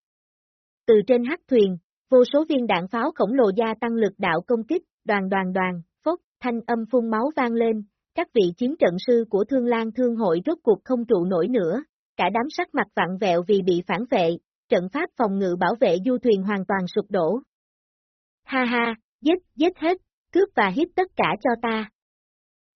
Từ trên hắc thuyền, vô số viên đạn pháo khổng lồ gia tăng lực đạo công kích, đoàn đoàn đoàn, phốc, thanh âm phun máu vang lên, các vị chiến trận sư của Thương Lan Thương hội rốt cuộc không trụ nổi nữa, cả đám sắc mặt vặn vẹo vì bị phản vệ, trận pháp phòng ngự bảo vệ du thuyền hoàn toàn sụp đổ. Ha ha, giết, giết hết, cướp và hiếp tất cả cho ta.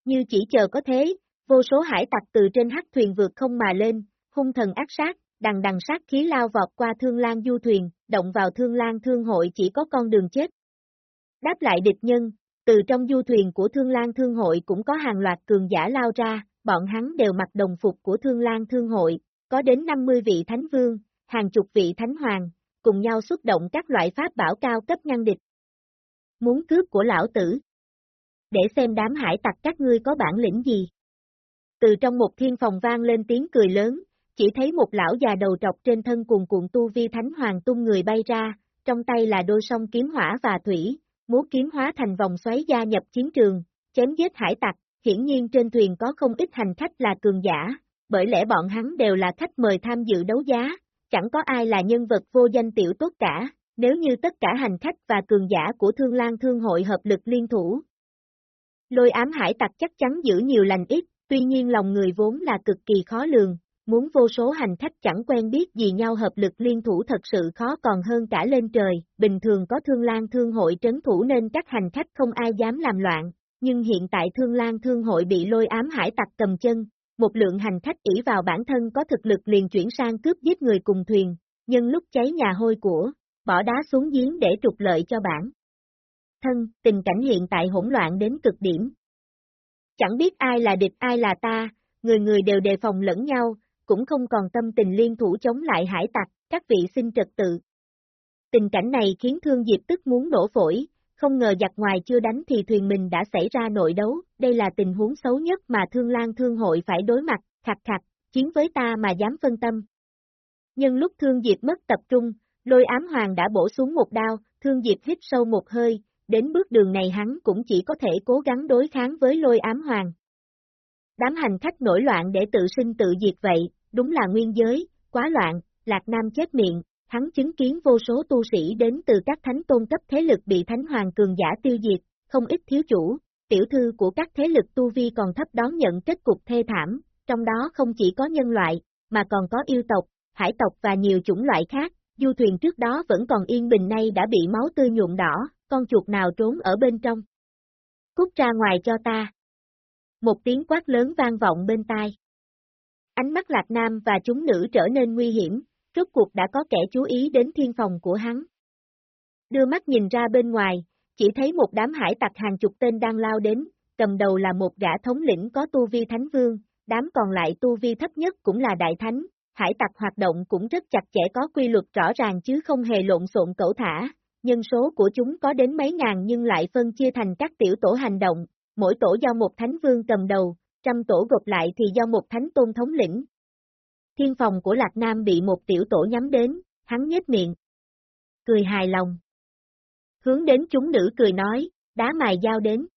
Như chỉ chờ có thế, vô số hải tặc từ trên hắc thuyền vượt không mà lên, hung thần ác sát, đằng đằng sát khí lao vọt qua thương lan du thuyền, động vào thương lan thương hội chỉ có con đường chết. Đáp lại địch nhân, từ trong du thuyền của thương lan thương hội cũng có hàng loạt cường giả lao ra, bọn hắn đều mặc đồng phục của thương lan thương hội, có đến 50 vị thánh vương, hàng chục vị thánh hoàng, cùng nhau xuất động các loại pháp bảo cao cấp ngăn địch. Muốn cướp của lão tử. để xem đám hải tặc các ngươi có bản lĩnh gì. Từ trong một thiên phòng vang lên tiếng cười lớn, chỉ thấy một lão già đầu trọc trên thân cuồn cuộn tu vi thánh hoàng tung người bay ra, trong tay là đôi song kiếm hỏa và thủy, múa kiếm hóa thành vòng xoáy gia nhập chiến trường, chém giết hải tặc, hiển nhiên trên thuyền có không ít hành khách là cường giả, bởi lẽ bọn hắn đều là khách mời tham dự đấu giá, chẳng có ai là nhân vật vô danh tiểu tốt cả, nếu như tất cả hành khách và cường giả của Thương Lan Thương hội hợp lực liên thủ. Lôi ám hải tặc chắc chắn giữ nhiều lành ít, tuy nhiên lòng người vốn là cực kỳ khó lường, muốn vô số hành khách chẳng quen biết gì nhau hợp lực liên thủ thật sự khó còn hơn cả lên trời, bình thường có Thương Lan Thương hội trấn thủ nên các hành khách không ai dám làm loạn, nhưng hiện tại Thương Lan Thương hội bị lôi ám hải tặc cầm chân, một lượng hành khách ỷ vào bản thân có thực lực liền chuyển sang cướp giết người cùng thuyền, nhân lúc cháy nhà hôi của, bỏ đá xuống giếng để trục lợi cho bản. Thân, tình cảnh hiện tại hỗn loạn đến cực điểm. Chẳng biết ai là địch ai là ta, người người đều đề phòng lẫn nhau, cũng không còn tâm tình liên thủ chống lại hải tặc, các vị xin trật tự. Tình cảnh này khiến Thương Diệp tức muốn nổ phổi, không ngờ giặc ngoài chưa đánh thì thuyền mình đã xảy ra nội đấu, đây là tình huống xấu nhất mà Thương Lan Thương hội phải đối mặt, khặt khặt, chiến với ta mà dám phân tâm. Nhưng lúc Thương Diệp mất tập trung, lôi ám hoàng đã bổ xuống một đao, Thương Diệp hít sâu một hơi, đến bước đường này hắn cũng chỉ có thể cố gắng đối kháng với lôi ám hoàng. Đám hành khách nổi loạn để tự sinh tự diệt vậy, đúng là nguyên giới, quá loạn, Lạc Nam chết miệng, hắn chứng kiến vô số tu sĩ đến từ các thánh tôn cấp thế lực bị thánh hoàng cường giả tiêu diệt, không ít thiếu chủ, tiểu thư của các thế lực tu vi còn thấp đón nhận kết cục thê thảm, trong đó không chỉ có nhân loại, mà còn có yêu tộc, hải tộc và nhiều chủng loại khác, du thuyền trước đó vẫn còn yên bình nay đã bị máu tươi nhuộm đỏ, con chuột nào trốn ở bên trong. Cút ra ngoài cho ta. Một tiếng quát lớn vang vọng bên tai. Ánh mắt Lạc Nam và chúng nữ trở nên nguy hiểm, rốt cuộc đã có kẻ chú ý đến thiên phòng của hắn. Đưa mắt nhìn ra bên ngoài, chỉ thấy một đám hải tặc hàng chục tên đang lao đến, cầm đầu là một gã thống lĩnh có tu vi thánh vương, đám còn lại tu vi thấp nhất cũng là đại thánh, hải tặc hoạt động cũng rất chặt chẽ có quy luật rõ ràng chứ không hề lộn xộn cẩu thả, nhân số của chúng có đến mấy ngàn nhưng lại phân chia thành các tiểu tổ hành động, mỗi tổ do một thánh vương cầm đầu, trăm tổ gộp lại thì do một thánh tôn thống lĩnh, thiên phòng của Lạc Nam bị một tiểu tổ nhắm đến, hắn nhếch miệng. Cười hài lòng. Hướng đến chúng nữ cười nói, đá mài dao đến.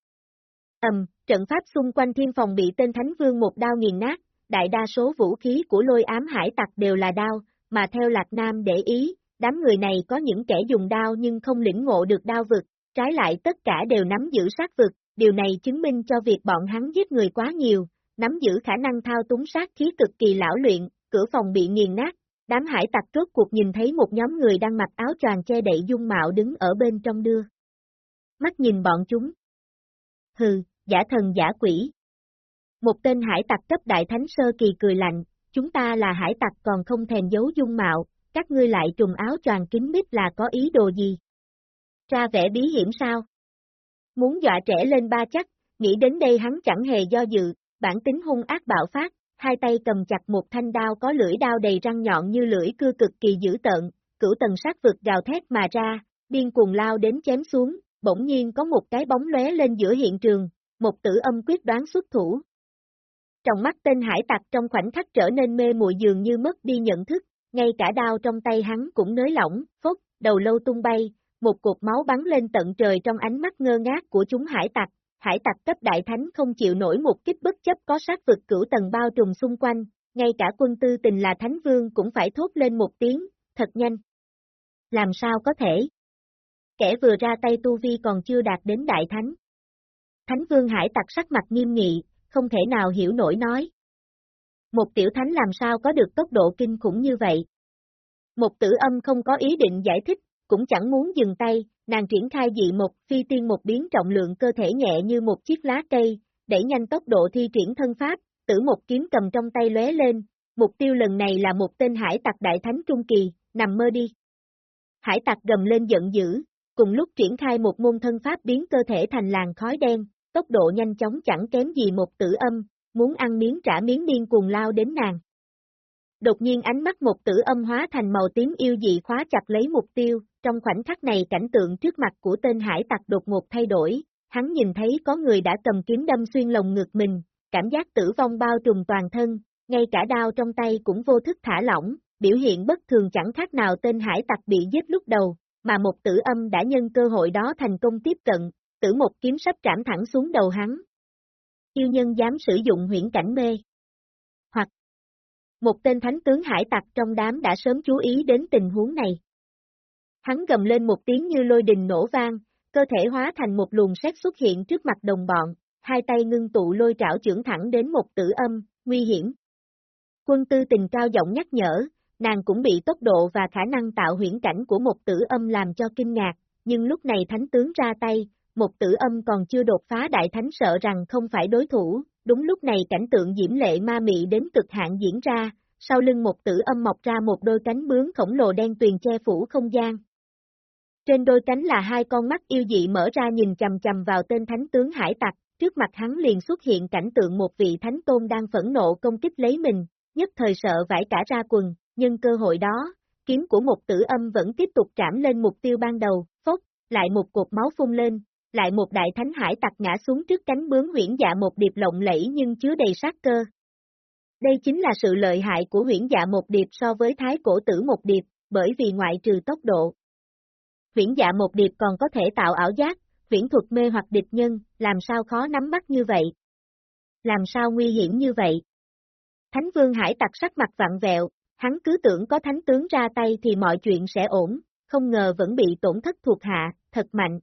Ầm, trận pháp xung quanh thiên phòng bị tên Thánh Vương một đao nghiền nát, đại đa số vũ khí của lôi ám hải tặc đều là đao, mà theo Lạc Nam để ý, đám người này có những kẻ dùng đao nhưng không lĩnh ngộ được đao vực, trái lại tất cả đều nắm giữ sát vực, điều này chứng minh cho việc bọn hắn giết người quá nhiều, nắm giữ khả năng thao túng sát khí cực kỳ lão luyện, cửa phòng bị nghiền nát, đám hải tặc rốt cuộc nhìn thấy một nhóm người đang mặc áo choàng che đậy dung mạo đứng ở bên trong đưa. Mắt nhìn bọn chúng. Hừ, giả thần giả quỷ. Một tên hải tặc cấp đại thánh sơ kỳ cười lạnh, chúng ta là hải tặc còn không thèm giấu dung mạo, các ngươi lại trùng áo choàng kín mít là có ý đồ gì? Ra vẻ bí hiểm sao? Muốn dọa trẻ lên ba chắc, nghĩ đến đây hắn chẳng hề do dự, bản tính hung ác bạo phát, hai tay cầm chặt một thanh đao có lưỡi đao đầy răng nhọn như lưỡi cưa cực kỳ dữ tợn, cửu tầng sát vực gào thét mà ra, điên cuồng lao đến chém xuống, bỗng nhiên có một cái bóng lóe lên giữa hiện trường, một tử âm quyết đoán xuất thủ. Trong mắt tên hải tặc trong khoảnh khắc trở nên mê muội dường như mất đi nhận thức, ngay cả đao trong tay hắn cũng nới lỏng, phốt, đầu lâu tung bay, một cột máu bắn lên tận trời trong ánh mắt ngơ ngác của chúng hải tặc, hải tặc cấp đại thánh không chịu nổi một kích bất chấp có sát vực cửu tầng bao trùm xung quanh, ngay cả quân tư tình là thánh vương cũng phải thốt lên một tiếng, thật nhanh. Làm sao có thể? Kẻ vừa ra tay tu vi còn chưa đạt đến đại thánh. Thánh vương hải tặc sắc mặt nghiêm nghị, không thể nào hiểu nổi nói. Một tiểu thánh làm sao có được tốc độ kinh khủng như vậy? Một tử âm không có ý định giải thích, cũng chẳng muốn dừng tay, nàng triển khai dị một phi tiên một biến trọng lượng cơ thể nhẹ như một chiếc lá cây, đẩy nhanh tốc độ thi triển thân pháp, tử một kiếm cầm trong tay lóe lên, mục tiêu lần này là một tên hải tặc đại thánh trung kỳ, nằm mơ đi. Hải tặc gầm lên giận dữ, cùng lúc triển khai một môn thân pháp biến cơ thể thành làng khói đen, tốc độ nhanh chóng chẳng kém gì một tử âm, muốn ăn miếng trả miếng điên cuồng lao đến nàng. Đột nhiên ánh mắt một tử âm hóa thành màu tím yêu dị khóa chặt lấy mục tiêu, trong khoảnh khắc này cảnh tượng trước mặt của tên hải tặc đột ngột thay đổi, hắn nhìn thấy có người đã cầm kiếm đâm xuyên lồng ngực mình, cảm giác tử vong bao trùm toàn thân, ngay cả đao trong tay cũng vô thức thả lỏng, biểu hiện bất thường chẳng khác nào tên hải tặc bị giết lúc đầu, mà một tử âm đã nhân cơ hội đó thành công tiếp cận, tử một kiếm sắp trảm thẳng xuống đầu hắn. Yêu nhân dám sử dụng huyễn cảnh mê. Hoặc một tên thánh tướng hải tặc trong đám đã sớm chú ý đến tình huống này. Hắn gầm lên một tiếng như lôi đình nổ vang, cơ thể hóa thành một luồng sét xuất hiện trước mặt đồng bọn, hai tay ngưng tụ lôi trảo trưởng thẳng đến một tử âm, nguy hiểm. Quân tư tình cao giọng nhắc nhở, nàng cũng bị tốc độ và khả năng tạo huyễn cảnh của một tử âm làm cho kinh ngạc, nhưng lúc này thánh tướng ra tay, một tử âm còn chưa đột phá đại thánh sợ rằng không phải đối thủ, đúng lúc này cảnh tượng diễm lệ ma mị đến cực hạn diễn ra, sau lưng một tử âm mọc ra một đôi cánh bướm khổng lồ đen tuyền che phủ không gian. Trên đôi cánh là hai con mắt yêu dị mở ra nhìn chầm chầm vào tên thánh tướng hải tặc, trước mặt hắn liền xuất hiện cảnh tượng một vị thánh tôn đang phẫn nộ công kích lấy mình, nhất thời sợ vải cả ra quần, nhưng cơ hội đó, kiếm của một tử âm vẫn tiếp tục trảm lên mục tiêu ban đầu, phốc, lại một cột máu phun lên, lại một đại thánh hải tặc ngã xuống trước cánh bướm huyễn dạ một điệp lộng lẫy nhưng chứa đầy sát cơ. Đây chính là sự lợi hại của huyễn dạ một điệp so với thái cổ tử một điệp, bởi vì ngoại trừ tốc độ. Huyễn dạ một điệp còn có thể tạo ảo giác, huyễn thuật mê hoặc địch nhân, làm sao khó nắm bắt như vậy? Làm sao nguy hiểm như vậy? Thánh vương hải tặc sắc mặt vặn vẹo, hắn cứ tưởng có thánh tướng ra tay thì mọi chuyện sẽ ổn, không ngờ vẫn bị tổn thất thuộc hạ, thật mạnh.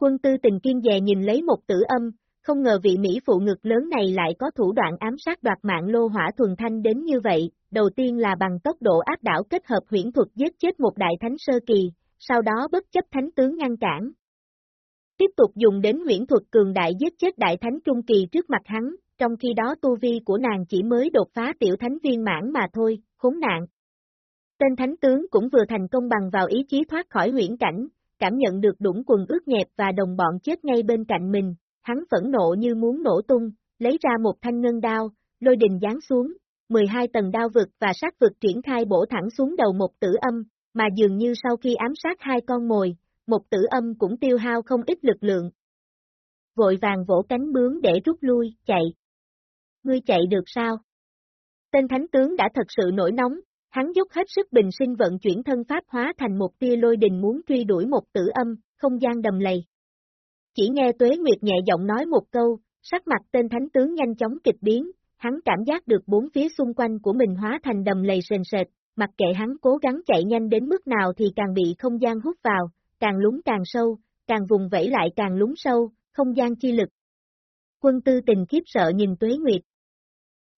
Quân tư tình kiên dè nhìn lấy một tử âm, không ngờ vị Mỹ phụ ngực lớn này lại có thủ đoạn ám sát đoạt mạng lô hỏa thuần thanh đến như vậy, đầu tiên là bằng tốc độ áp đảo kết hợp huyễn thuật giết chết một đại thánh sơ kỳ, sau đó bất chấp thánh tướng ngăn cản. Tiếp tục dùng đến huyễn thuật cường đại giết chết đại thánh trung kỳ trước mặt hắn, trong khi đó tu vi của nàng chỉ mới đột phá tiểu thánh viên mãn mà thôi, khốn nạn. Tên thánh tướng cũng vừa thành công bằng vào ý chí thoát khỏi huyễn cảnh, cảm nhận được đũng quần ướt nhẹp và đồng bọn chết ngay bên cạnh mình, hắn phẫn nộ như muốn nổ tung, lấy ra một thanh ngân đao, lôi đình giáng xuống, 12 tầng đao vực và sát vực triển khai bổ thẳng xuống đầu một tử âm, mà dường như sau khi ám sát hai con mồi, một tử âm cũng tiêu hao không ít lực lượng. Vội vàng vỗ cánh bướm để rút lui, chạy. Ngươi chạy được sao? Tên thánh tướng đã thật sự nổi nóng, hắn dốc hết sức bình sinh vận chuyển thân pháp hóa thành một tia lôi đình muốn truy đuổi một tử âm, không gian đầm lầy. Chỉ nghe Tuế Nguyệt nhẹ giọng nói một câu, sắc mặt tên thánh tướng nhanh chóng kịch biến, hắn cảm giác được bốn phía xung quanh của mình hóa thành đầm lầy sền sệt, mặc kệ hắn cố gắng chạy nhanh đến mức nào thì càng bị không gian hút vào, càng lúng càng sâu, càng vùng vẫy lại càng lúng sâu, không gian chi lực. Quân tư tình khiếp sợ nhìn Tuế Nguyệt.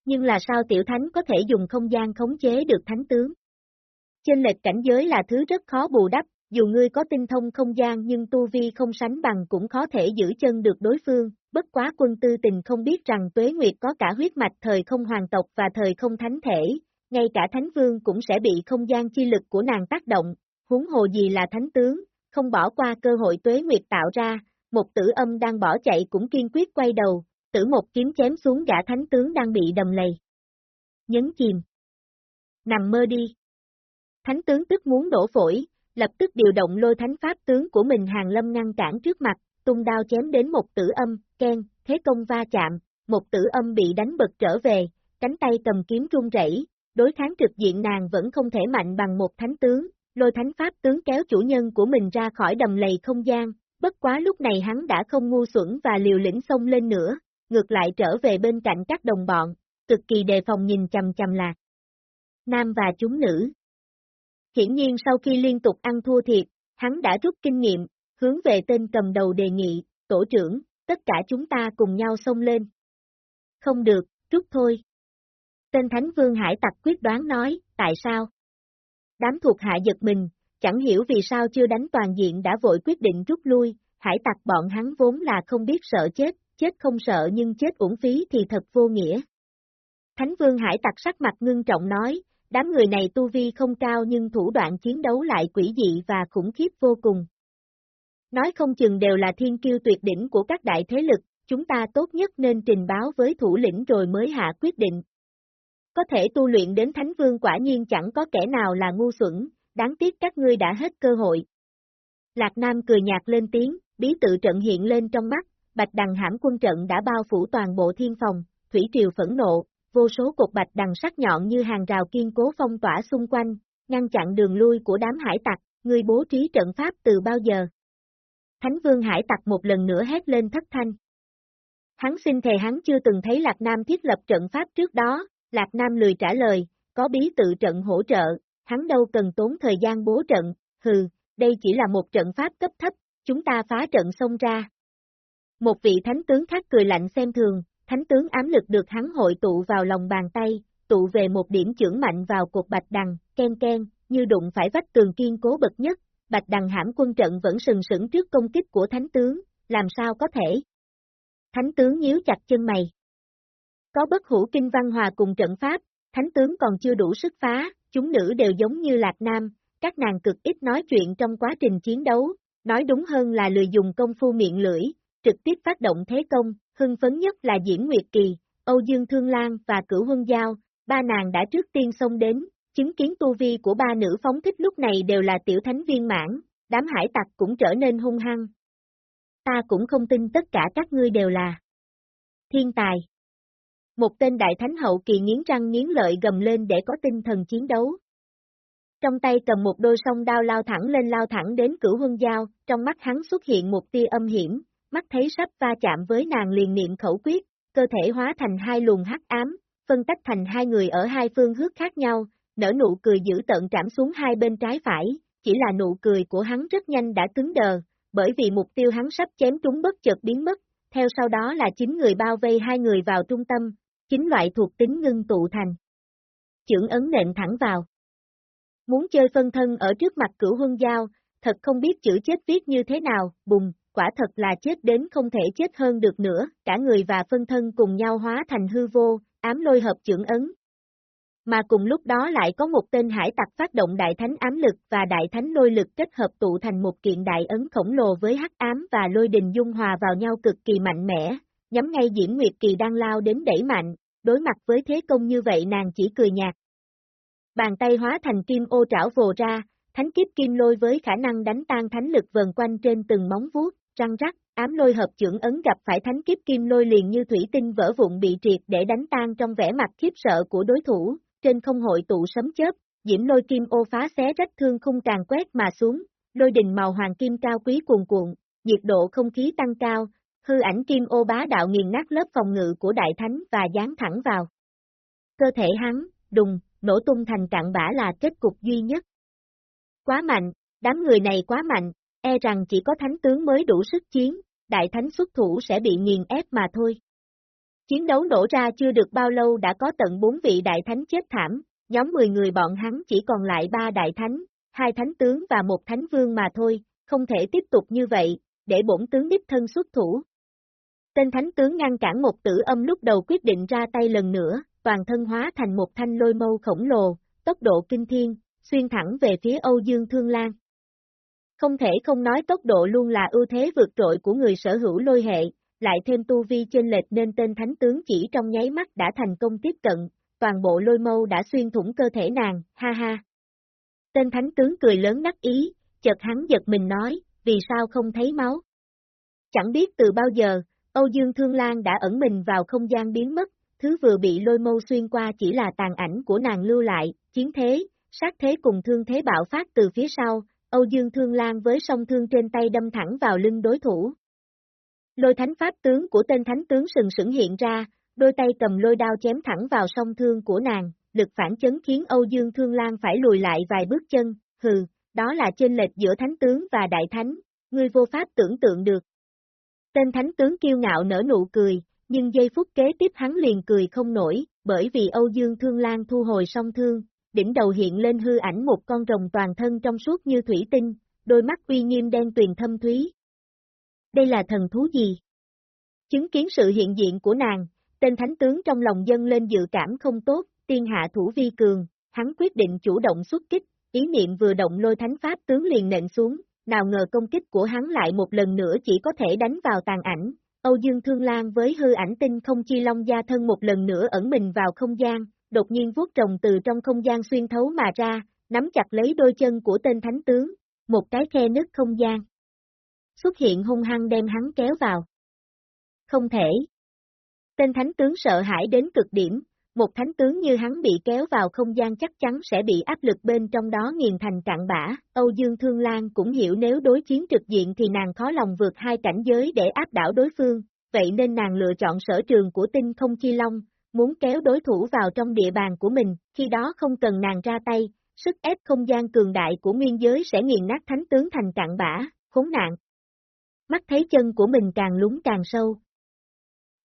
Nhưng là sao tiểu thánh có thể dùng không gian khống chế được thánh tướng? Trên lệch cảnh giới là thứ rất khó bù đắp, dù ngươi có tinh thông không gian nhưng tu vi không sánh bằng cũng khó thể giữ chân được đối phương, bất quá quân tư tình không biết rằng Tuế Nguyệt có cả huyết mạch thời không hoàng tộc và thời không thánh thể, ngay cả thánh vương cũng sẽ bị không gian chi lực của nàng tác động, huống hồ gì là thánh tướng, không bỏ qua cơ hội Tuế Nguyệt tạo ra, một tử âm đang bỏ chạy cũng kiên quyết quay đầu, tử một kiếm chém xuống gã thánh tướng đang bị đầm lầy. Nhấn chìm. Nằm mơ đi. Thánh tướng tức muốn đổ phổi, lập tức điều động lôi thánh pháp tướng của mình hàng lâm ngăn cản trước mặt, tung đao chém đến một tử âm, ken, thế công va chạm, một tử âm bị đánh bật trở về, cánh tay cầm kiếm run rẩy, đối kháng trực diện nàng vẫn không thể mạnh bằng một thánh tướng, lôi thánh pháp tướng kéo chủ nhân của mình ra khỏi đầm lầy không gian, bất quá lúc này hắn đã không ngu xuẩn và liều lĩnh xông lên nữa, ngược lại trở về bên cạnh các đồng bọn, cực kỳ đề phòng nhìn chầm chầm lạc. Nam và chúng nữ. Hiển nhiên sau khi liên tục ăn thua thiệt, hắn đã rút kinh nghiệm, hướng về tên cầm đầu đề nghị, tổ trưởng, tất cả chúng ta cùng nhau xông lên. Không được, rút thôi. Tên Thánh Vương Hải Tặc quyết đoán nói, tại sao? Đám thuộc hạ giật mình, chẳng hiểu vì sao chưa đánh toàn diện đã vội quyết định rút lui, hải tặc bọn hắn vốn là không biết sợ chết, chết không sợ nhưng chết uổng phí thì thật vô nghĩa. Thánh Vương Hải tặc sắc mặt ngưng trọng nói, đám người này tu vi không cao nhưng thủ đoạn chiến đấu lại quỷ dị và khủng khiếp vô cùng. Nói không chừng đều là thiên kiêu tuyệt đỉnh của các đại thế lực, chúng ta tốt nhất nên trình báo với thủ lĩnh rồi mới hạ quyết định. Có thể tu luyện đến Thánh Vương quả nhiên chẳng có kẻ nào là ngu xuẩn, đáng tiếc các ngươi đã hết cơ hội. Lạc Nam cười nhạt lên tiếng, bí tự trận hiện lên trong mắt, bạch đằng hãm quân trận đã bao phủ toàn bộ thiên phòng, thủy triều phẫn nộ, vô số cột bạch đằng sắc nhọn như hàng rào kiên cố phong tỏa xung quanh, ngăn chặn đường lui của đám hải tặc, người bố trí trận pháp từ bao giờ. Thánh vương hải tặc một lần nữa hét lên thất thanh. Hắn xin thề hắn chưa từng thấy Lạc Nam thiết lập trận pháp trước đó, Lạc Nam lười trả lời, có bí tự trận hỗ trợ, hắn đâu cần tốn thời gian bố trận, hừ, đây chỉ là một trận pháp cấp thấp, chúng ta phá trận xông ra. Một vị thánh tướng khác cười lạnh xem thường, thánh tướng ám lực được hắn hội tụ vào lòng bàn tay, tụ về một điểm trưởng mạnh vào cột bạch đằng, ken ken, như đụng phải vách tường kiên cố bậc nhất, bạch đằng hãm quân trận vẫn sừng sững trước công kích của thánh tướng, làm sao có thể? Thánh tướng nhíu chặt chân mày. Có bất hủ kinh văn hòa cùng trận pháp, thánh tướng còn chưa đủ sức phá, chúng nữ đều giống như Lạc Nam, các nàng cực ít nói chuyện trong quá trình chiến đấu, nói đúng hơn là lười dùng công phu miệng lưỡi, trực tiếp phát động thế công, hưng phấn nhất là Diễm Nguyệt Kỳ, Âu Dương Thương Lan và Cửu Huân Giao, ba nàng đã trước tiên xông đến, chứng kiến tu vi của ba nữ phóng thích lúc này đều là tiểu thánh viên mãn, đám hải tặc cũng trở nên hung hăng. Ta cũng không tin tất cả các ngươi đều là thiên tài. Một tên đại thánh hậu kỳ nghiến răng nghiến lợi gầm lên để có tinh thần chiến đấu. Trong tay cầm một đôi song đao lao thẳng lên lao thẳng đến cửu huân giao, trong mắt hắn xuất hiện một tia âm hiểm, mắt thấy sắp va chạm với nàng liền niệm khẩu quyết, cơ thể hóa thành hai luồng hắc ám, phân tách thành hai người ở hai phương hướng khác nhau, nở nụ cười dữ tợn trảm xuống hai bên trái phải, chỉ là nụ cười của hắn rất nhanh đã cứng đờ, bởi vì mục tiêu hắn sắp chém trúng bất chợt biến mất, theo sau đó là chính người bao vây hai người vào trung tâm, chính loại thuộc tính ngưng tụ thành. Chưởng ấn nện thẳng vào. Muốn chơi phân thân ở trước mặt cửu huân giao, thật không biết chữ chết viết như thế nào, bùng, quả thật là chết đến không thể chết hơn được nữa, cả người và phân thân cùng nhau hóa thành hư vô, ám lôi hợp trưởng ấn. Mà cùng lúc đó lại có một tên hải tặc phát động đại thánh ám lực và đại thánh lôi lực kết hợp tụ thành một kiện đại ấn khổng lồ với hắc ám và lôi đình dung hòa vào nhau cực kỳ mạnh mẽ, nhắm ngay Diễm Nguyệt Kỳ đang lao đến đẩy mạnh, đối mặt với thế công như vậy nàng chỉ cười nhạt. Bàn tay hóa thành kim ô trảo vồ ra, thánh kiếp kim lôi với khả năng đánh tan thánh lực vần quanh trên từng móng vuốt, răng rắc, ám lôi hợp trưởng ấn gặp phải thánh kiếp kim lôi liền như thủy tinh vỡ vụn bị triệt để đánh tan trong vẻ mặt khiếp sợ của đối thủ, trên không hội tụ sấm chớp, diễm lôi kim ô phá xé rách thương khung càng quét mà xuống, lôi đình màu hoàng kim cao quý cuồn cuộn, nhiệt độ không khí tăng cao, hư ảnh kim ô bá đạo nghiền nát lớp phòng ngự của đại thánh và dán thẳng vào. Cơ thể hắn, đùng, nổ tung thành cạn bã là kết cục duy nhất. Quá mạnh, đám người này quá mạnh, e rằng chỉ có thánh tướng mới đủ sức chiến, đại thánh xuất thủ sẽ bị nghiền ép mà thôi. Chiến đấu nổ ra chưa được bao lâu đã có tận bốn vị đại thánh chết thảm, nhóm 10 người bọn hắn chỉ còn lại ba đại thánh, hai thánh tướng và một thánh vương mà thôi, không thể tiếp tục như vậy, để bổn tướng đích thân xuất thủ. Tên thánh tướng ngăn cản một tử âm lúc đầu quyết định ra tay lần nữa, toàn thân hóa thành một thanh lôi mâu khổng lồ, tốc độ kinh thiên, xuyên thẳng về phía Âu Dương Thương Lan. Không thể không nói tốc độ luôn là ưu thế vượt trội của người sở hữu lôi hệ, lại thêm tu vi trên lệch nên tên thánh tướng chỉ trong nháy mắt đã thành công tiếp cận, toàn bộ lôi mâu đã xuyên thủng cơ thể nàng, ha ha. Tên thánh tướng cười lớn đắc ý, chợt hắn giật mình nói, vì sao không thấy máu? Chẳng biết từ bao giờ, Âu Dương Thương Lan đã ẩn mình vào không gian biến mất, thứ vừa bị lôi mâu xuyên qua chỉ là tàn ảnh của nàng lưu lại, chiến thế, sát thế cùng thương thế bạo phát từ phía sau, Âu Dương Thương Lan với song thương trên tay đâm thẳng vào lưng đối thủ. Lôi thánh pháp tướng của tên thánh tướng sừng sững hiện ra, đôi tay cầm lôi đao chém thẳng vào song thương của nàng, lực phản chấn khiến Âu Dương Thương Lan phải lùi lại vài bước chân, hừ, đó là chênh lệch giữa thánh tướng và đại thánh, ngươi vô pháp tưởng tượng được. Tên thánh tướng kiêu ngạo nở nụ cười, nhưng giây phút kế tiếp hắn liền cười không nổi, bởi vì Âu Dương Thương Lan thu hồi song thương, đỉnh đầu hiện lên hư ảnh một con rồng toàn thân trong suốt như thủy tinh, đôi mắt uy nghiêm đen tuyền thâm thúy. Đây là thần thú gì? Chứng kiến sự hiện diện của nàng, tên thánh tướng trong lòng dân lên dự cảm không tốt, tiên hạ thủ vi cường, hắn quyết định chủ động xuất kích, ý niệm vừa động lôi thánh pháp tướng liền nện xuống, nào ngờ công kích của hắn lại một lần nữa chỉ có thể đánh vào tàn ảnh, Âu Dương Thương Lan với hư ảnh tinh không chi long gia thân một lần nữa ẩn mình vào không gian, đột nhiên vuốt rồng từ trong không gian xuyên thấu mà ra, nắm chặt lấy đôi chân của tên thánh tướng, một cái khe nứt không gian. xuất hiện hung hăng đem hắn kéo vào. Không thể. Tên thánh tướng sợ hãi đến cực điểm, một thánh tướng như hắn bị kéo vào không gian chắc chắn sẽ bị áp lực bên trong đó nghiền thành cạn bã. Âu Dương Thương Lan cũng hiểu nếu đối chiến trực diện thì nàng khó lòng vượt hai cảnh giới để áp đảo đối phương, vậy nên nàng lựa chọn sở trường của tinh không chi long, muốn kéo đối thủ vào trong địa bàn của mình, khi đó không cần nàng ra tay, sức ép không gian cường đại của nguyên giới sẽ nghiền nát thánh tướng thành cạn bã, khốn nạn. Mắt thấy chân của mình càng lún càng sâu.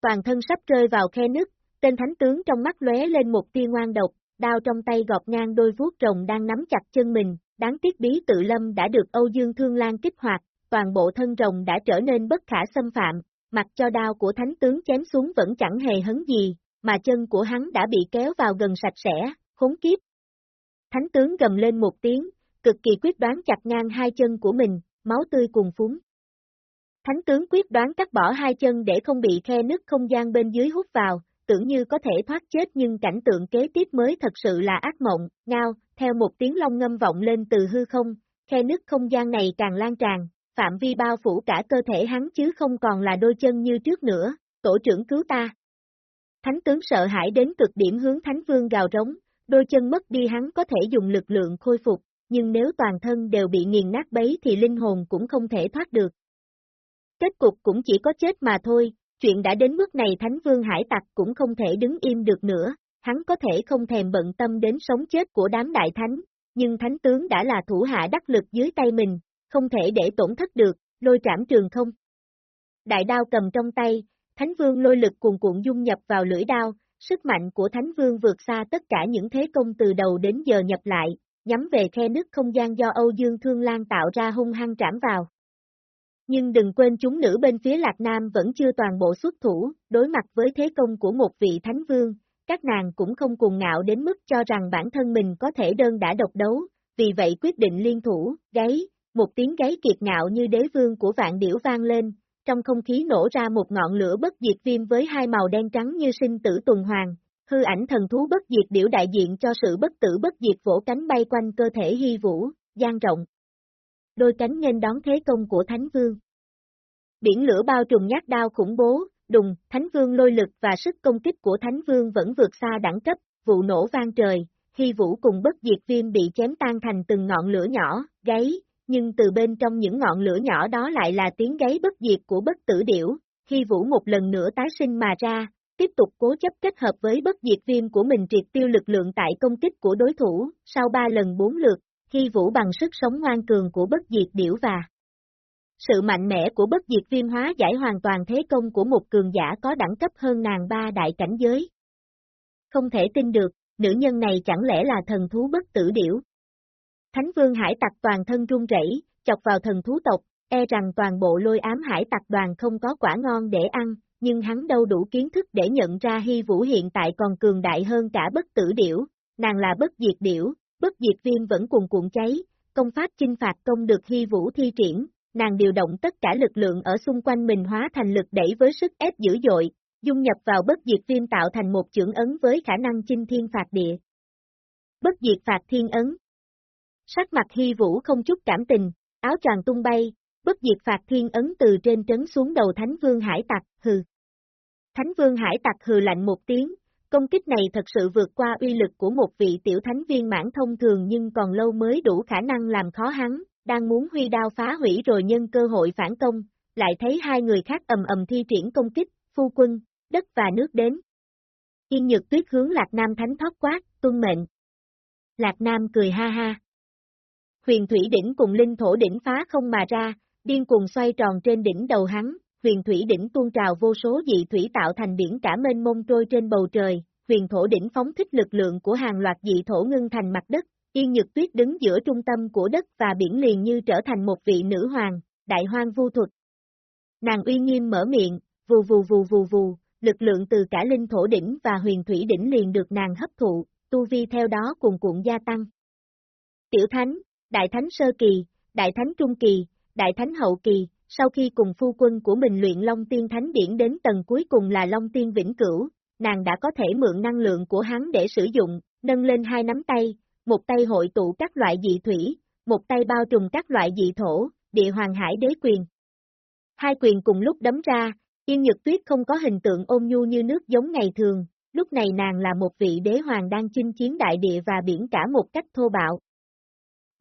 Toàn thân sắp rơi vào khe nứt, tên thánh tướng trong mắt lóe lên một tia ngoan độc, đao trong tay gọt ngang đôi vuốt rồng đang nắm chặt chân mình, đáng tiếc bí tự lâm đã được Âu Dương Thương Lan kích hoạt, toàn bộ thân rồng đã trở nên bất khả xâm phạm, mặc cho đao của thánh tướng chém xuống vẫn chẳng hề hấn gì, mà chân của hắn đã bị kéo vào gần sạch sẽ, khốn kiếp. Thánh tướng gầm lên một tiếng, cực kỳ quyết đoán chặt ngang hai chân của mình, máu tươi cùng phúng. Thánh tướng quyết đoán cắt bỏ hai chân để không bị khe nứt không gian bên dưới hút vào, tưởng như có thể thoát chết nhưng cảnh tượng kế tiếp mới thật sự là ác mộng, ngao, theo một tiếng long ngâm vọng lên từ hư không, khe nứt không gian này càng lan tràn, phạm vi bao phủ cả cơ thể hắn chứ không còn là đôi chân như trước nữa, tổ trưởng cứu ta. Thánh tướng sợ hãi đến cực điểm hướng Thánh Vương gào rống, đôi chân mất đi hắn có thể dùng lực lượng khôi phục, nhưng nếu toàn thân đều bị nghiền nát bấy thì linh hồn cũng không thể thoát được. Kết cục cũng chỉ có chết mà thôi, chuyện đã đến mức này Thánh Vương Hải Tặc cũng không thể đứng im được nữa, hắn có thể không thèm bận tâm đến sống chết của đám đại thánh, nhưng thánh tướng đã là thủ hạ đắc lực dưới tay mình, không thể để tổn thất được, lôi trảm trường không. Đại đao cầm trong tay, Thánh Vương lôi lực cuồn cuộn dung nhập vào lưỡi đao, sức mạnh của Thánh Vương vượt xa tất cả những thế công từ đầu đến giờ nhập lại, nhắm về khe nứt không gian do Âu Dương Thương Lan tạo ra hung hăng trảm vào. Nhưng đừng quên chúng nữ bên phía Lạc Nam vẫn chưa toàn bộ xuất thủ, đối mặt với thế công của một vị Thánh Vương, các nàng cũng không cùng ngạo đến mức cho rằng bản thân mình có thể đơn đã độc đấu, vì vậy quyết định liên thủ, gáy, một tiếng gáy kiệt ngạo như đế vương của vạn điểu vang lên, trong không khí nổ ra một ngọn lửa bất diệt viêm với hai màu đen trắng như sinh tử tuần hoàng, hư ảnh thần thú bất diệt điểu đại diện cho sự bất tử bất diệt vỗ cánh bay quanh cơ thể hy vũ, gian rộng. Đôi cánh nghênh đón thế công của Thánh Vương. Biển lửa bao trùm nhát đao khủng bố, đùng, Thánh Vương lôi lực và sức công kích của Thánh Vương vẫn vượt xa đẳng cấp, vụ nổ vang trời, hy vũ cùng bất diệt viêm bị chém tan thành từng ngọn lửa nhỏ, gáy, nhưng từ bên trong những ngọn lửa nhỏ đó lại là tiếng gáy bất diệt của bất tử điểu, khi vũ một lần nữa tái sinh mà ra, tiếp tục cố chấp kết hợp với bất diệt viêm của mình triệt tiêu lực lượng tại công kích của đối thủ, sau ba lần bốn lượt, khi vũ bằng sức sống ngoan cường của bất diệt điểu và sự mạnh mẽ của bất diệt viêm hóa giải hoàn toàn thế công của một cường giả có đẳng cấp hơn nàng ba đại cảnh giới. Không thể tin được, nữ nhân này chẳng lẽ là thần thú bất tử điểu, Thánh vương hải tặc toàn thân run rẩy, chọc vào thần thú tộc, e rằng toàn bộ lôi ám hải tặc đoàn không có quả ngon để ăn, nhưng hắn đâu đủ kiến thức để nhận ra hy vũ hiện tại còn cường đại hơn cả bất tử điểu, nàng là bất diệt điểu, bất diệt viêm vẫn cuồn cuộn cháy, công pháp chinh phạt công được hy vũ thi triển, nàng điều động tất cả lực lượng ở xung quanh mình hóa thành lực đẩy với sức ép dữ dội, dung nhập vào bất diệt viêm tạo thành một trưởng ấn với khả năng chinh thiên phạt địa. Bất diệt phạt thiên ấn, Sắc mặt hy vũ không chút cảm tình, áo choàng tung bay, bất diệt phạt thiên ấn từ trên trấn xuống đầu Thánh Vương Hải Tặc, hừ. Thánh Vương Hải Tặc hừ lạnh một tiếng, công kích này thật sự vượt qua uy lực của một vị tiểu thánh viên mãn thông thường nhưng còn lâu mới đủ khả năng làm khó hắn, đang muốn huy đao phá hủy rồi nhân cơ hội phản công, lại thấy hai người khác ầm ầm thi triển công kích, phu quân, đất và nước đến. Yên nhược tuyết hướng Lạc Nam thánh thoát quát, tuân mệnh. Lạc Nam cười ha ha huyền thủy đỉnh cùng linh thổ đỉnh phá không mà ra, điên cùng xoay tròn trên đỉnh đầu hắn, huyền thủy đỉnh tuôn trào vô số dị thủy tạo thành biển cả mênh mông trôi trên bầu trời, huyền thổ đỉnh phóng thích lực lượng của hàng loạt dị thổ ngưng thành mặt đất, yên nhược tuyết đứng giữa trung tâm của đất và biển liền như trở thành một vị nữ hoàng, đại hoang vu thuật. Nàng uy nghiêm mở miệng, vù vù vù vù vù, lực lượng từ cả linh thổ đỉnh và huyền thủy đỉnh liền được nàng hấp thụ, tu vi theo đó cùng cuộn gia tăng. Tiểu Thánh, Đại Thánh Sơ Kỳ, Đại Thánh Trung Kỳ, Đại Thánh Hậu Kỳ, sau khi cùng phu quân của mình luyện Long Tiên Thánh Điển đến tầng cuối cùng là Long Tiên Vĩnh Cửu, nàng đã có thể mượn năng lượng của hắn để sử dụng, nâng lên hai nắm tay, một tay hội tụ các loại dị thủy, một tay bao trùm các loại dị thổ, địa hoàng hải đế quyền. Hai quyền cùng lúc đấm ra, Yên Nhược Tuyết không có hình tượng ôn nhu như nước giống ngày thường, lúc này nàng là một vị đế hoàng đang chinh chiến đại địa và biển cả một cách thô bạo.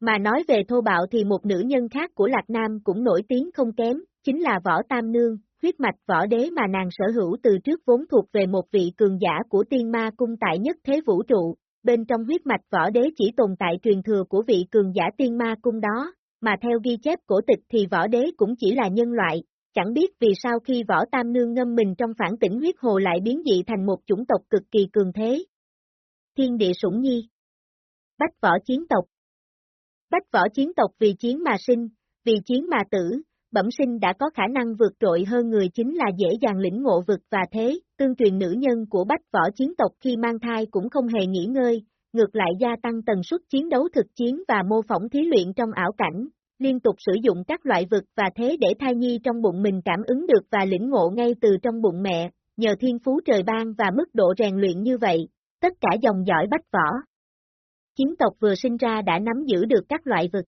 Mà nói về thô bạo thì một nữ nhân khác của Lạc Nam cũng nổi tiếng không kém, chính là Võ Tam Nương, huyết mạch võ đế mà nàng sở hữu từ trước vốn thuộc về một vị cường giả của tiên ma cung tại nhất thế vũ trụ, bên trong huyết mạch võ đế chỉ tồn tại truyền thừa của vị cường giả tiên ma cung đó, mà theo ghi chép cổ tịch thì võ đế cũng chỉ là nhân loại, chẳng biết vì sao khi võ tam nương ngâm mình trong phản tỉnh huyết hồ lại biến dị thành một chủng tộc cực kỳ cường thế. Thiên địa sủng nhi Bách võ chiến tộc Bách võ chiến tộc vì chiến mà sinh, vì chiến mà tử, bẩm sinh đã có khả năng vượt trội hơn người chính là dễ dàng lĩnh ngộ vực và thế, tương truyền nữ nhân của bách võ chiến tộc khi mang thai cũng không hề nghỉ ngơi, ngược lại gia tăng tần suất chiến đấu thực chiến và mô phỏng thí luyện trong ảo cảnh, liên tục sử dụng các loại vực và thế để thai nhi trong bụng mình cảm ứng được và lĩnh ngộ ngay từ trong bụng mẹ, nhờ thiên phú trời ban và mức độ rèn luyện như vậy, tất cả dòng dõi bách võ. Chiến tộc vừa sinh ra đã nắm giữ được các loại vực.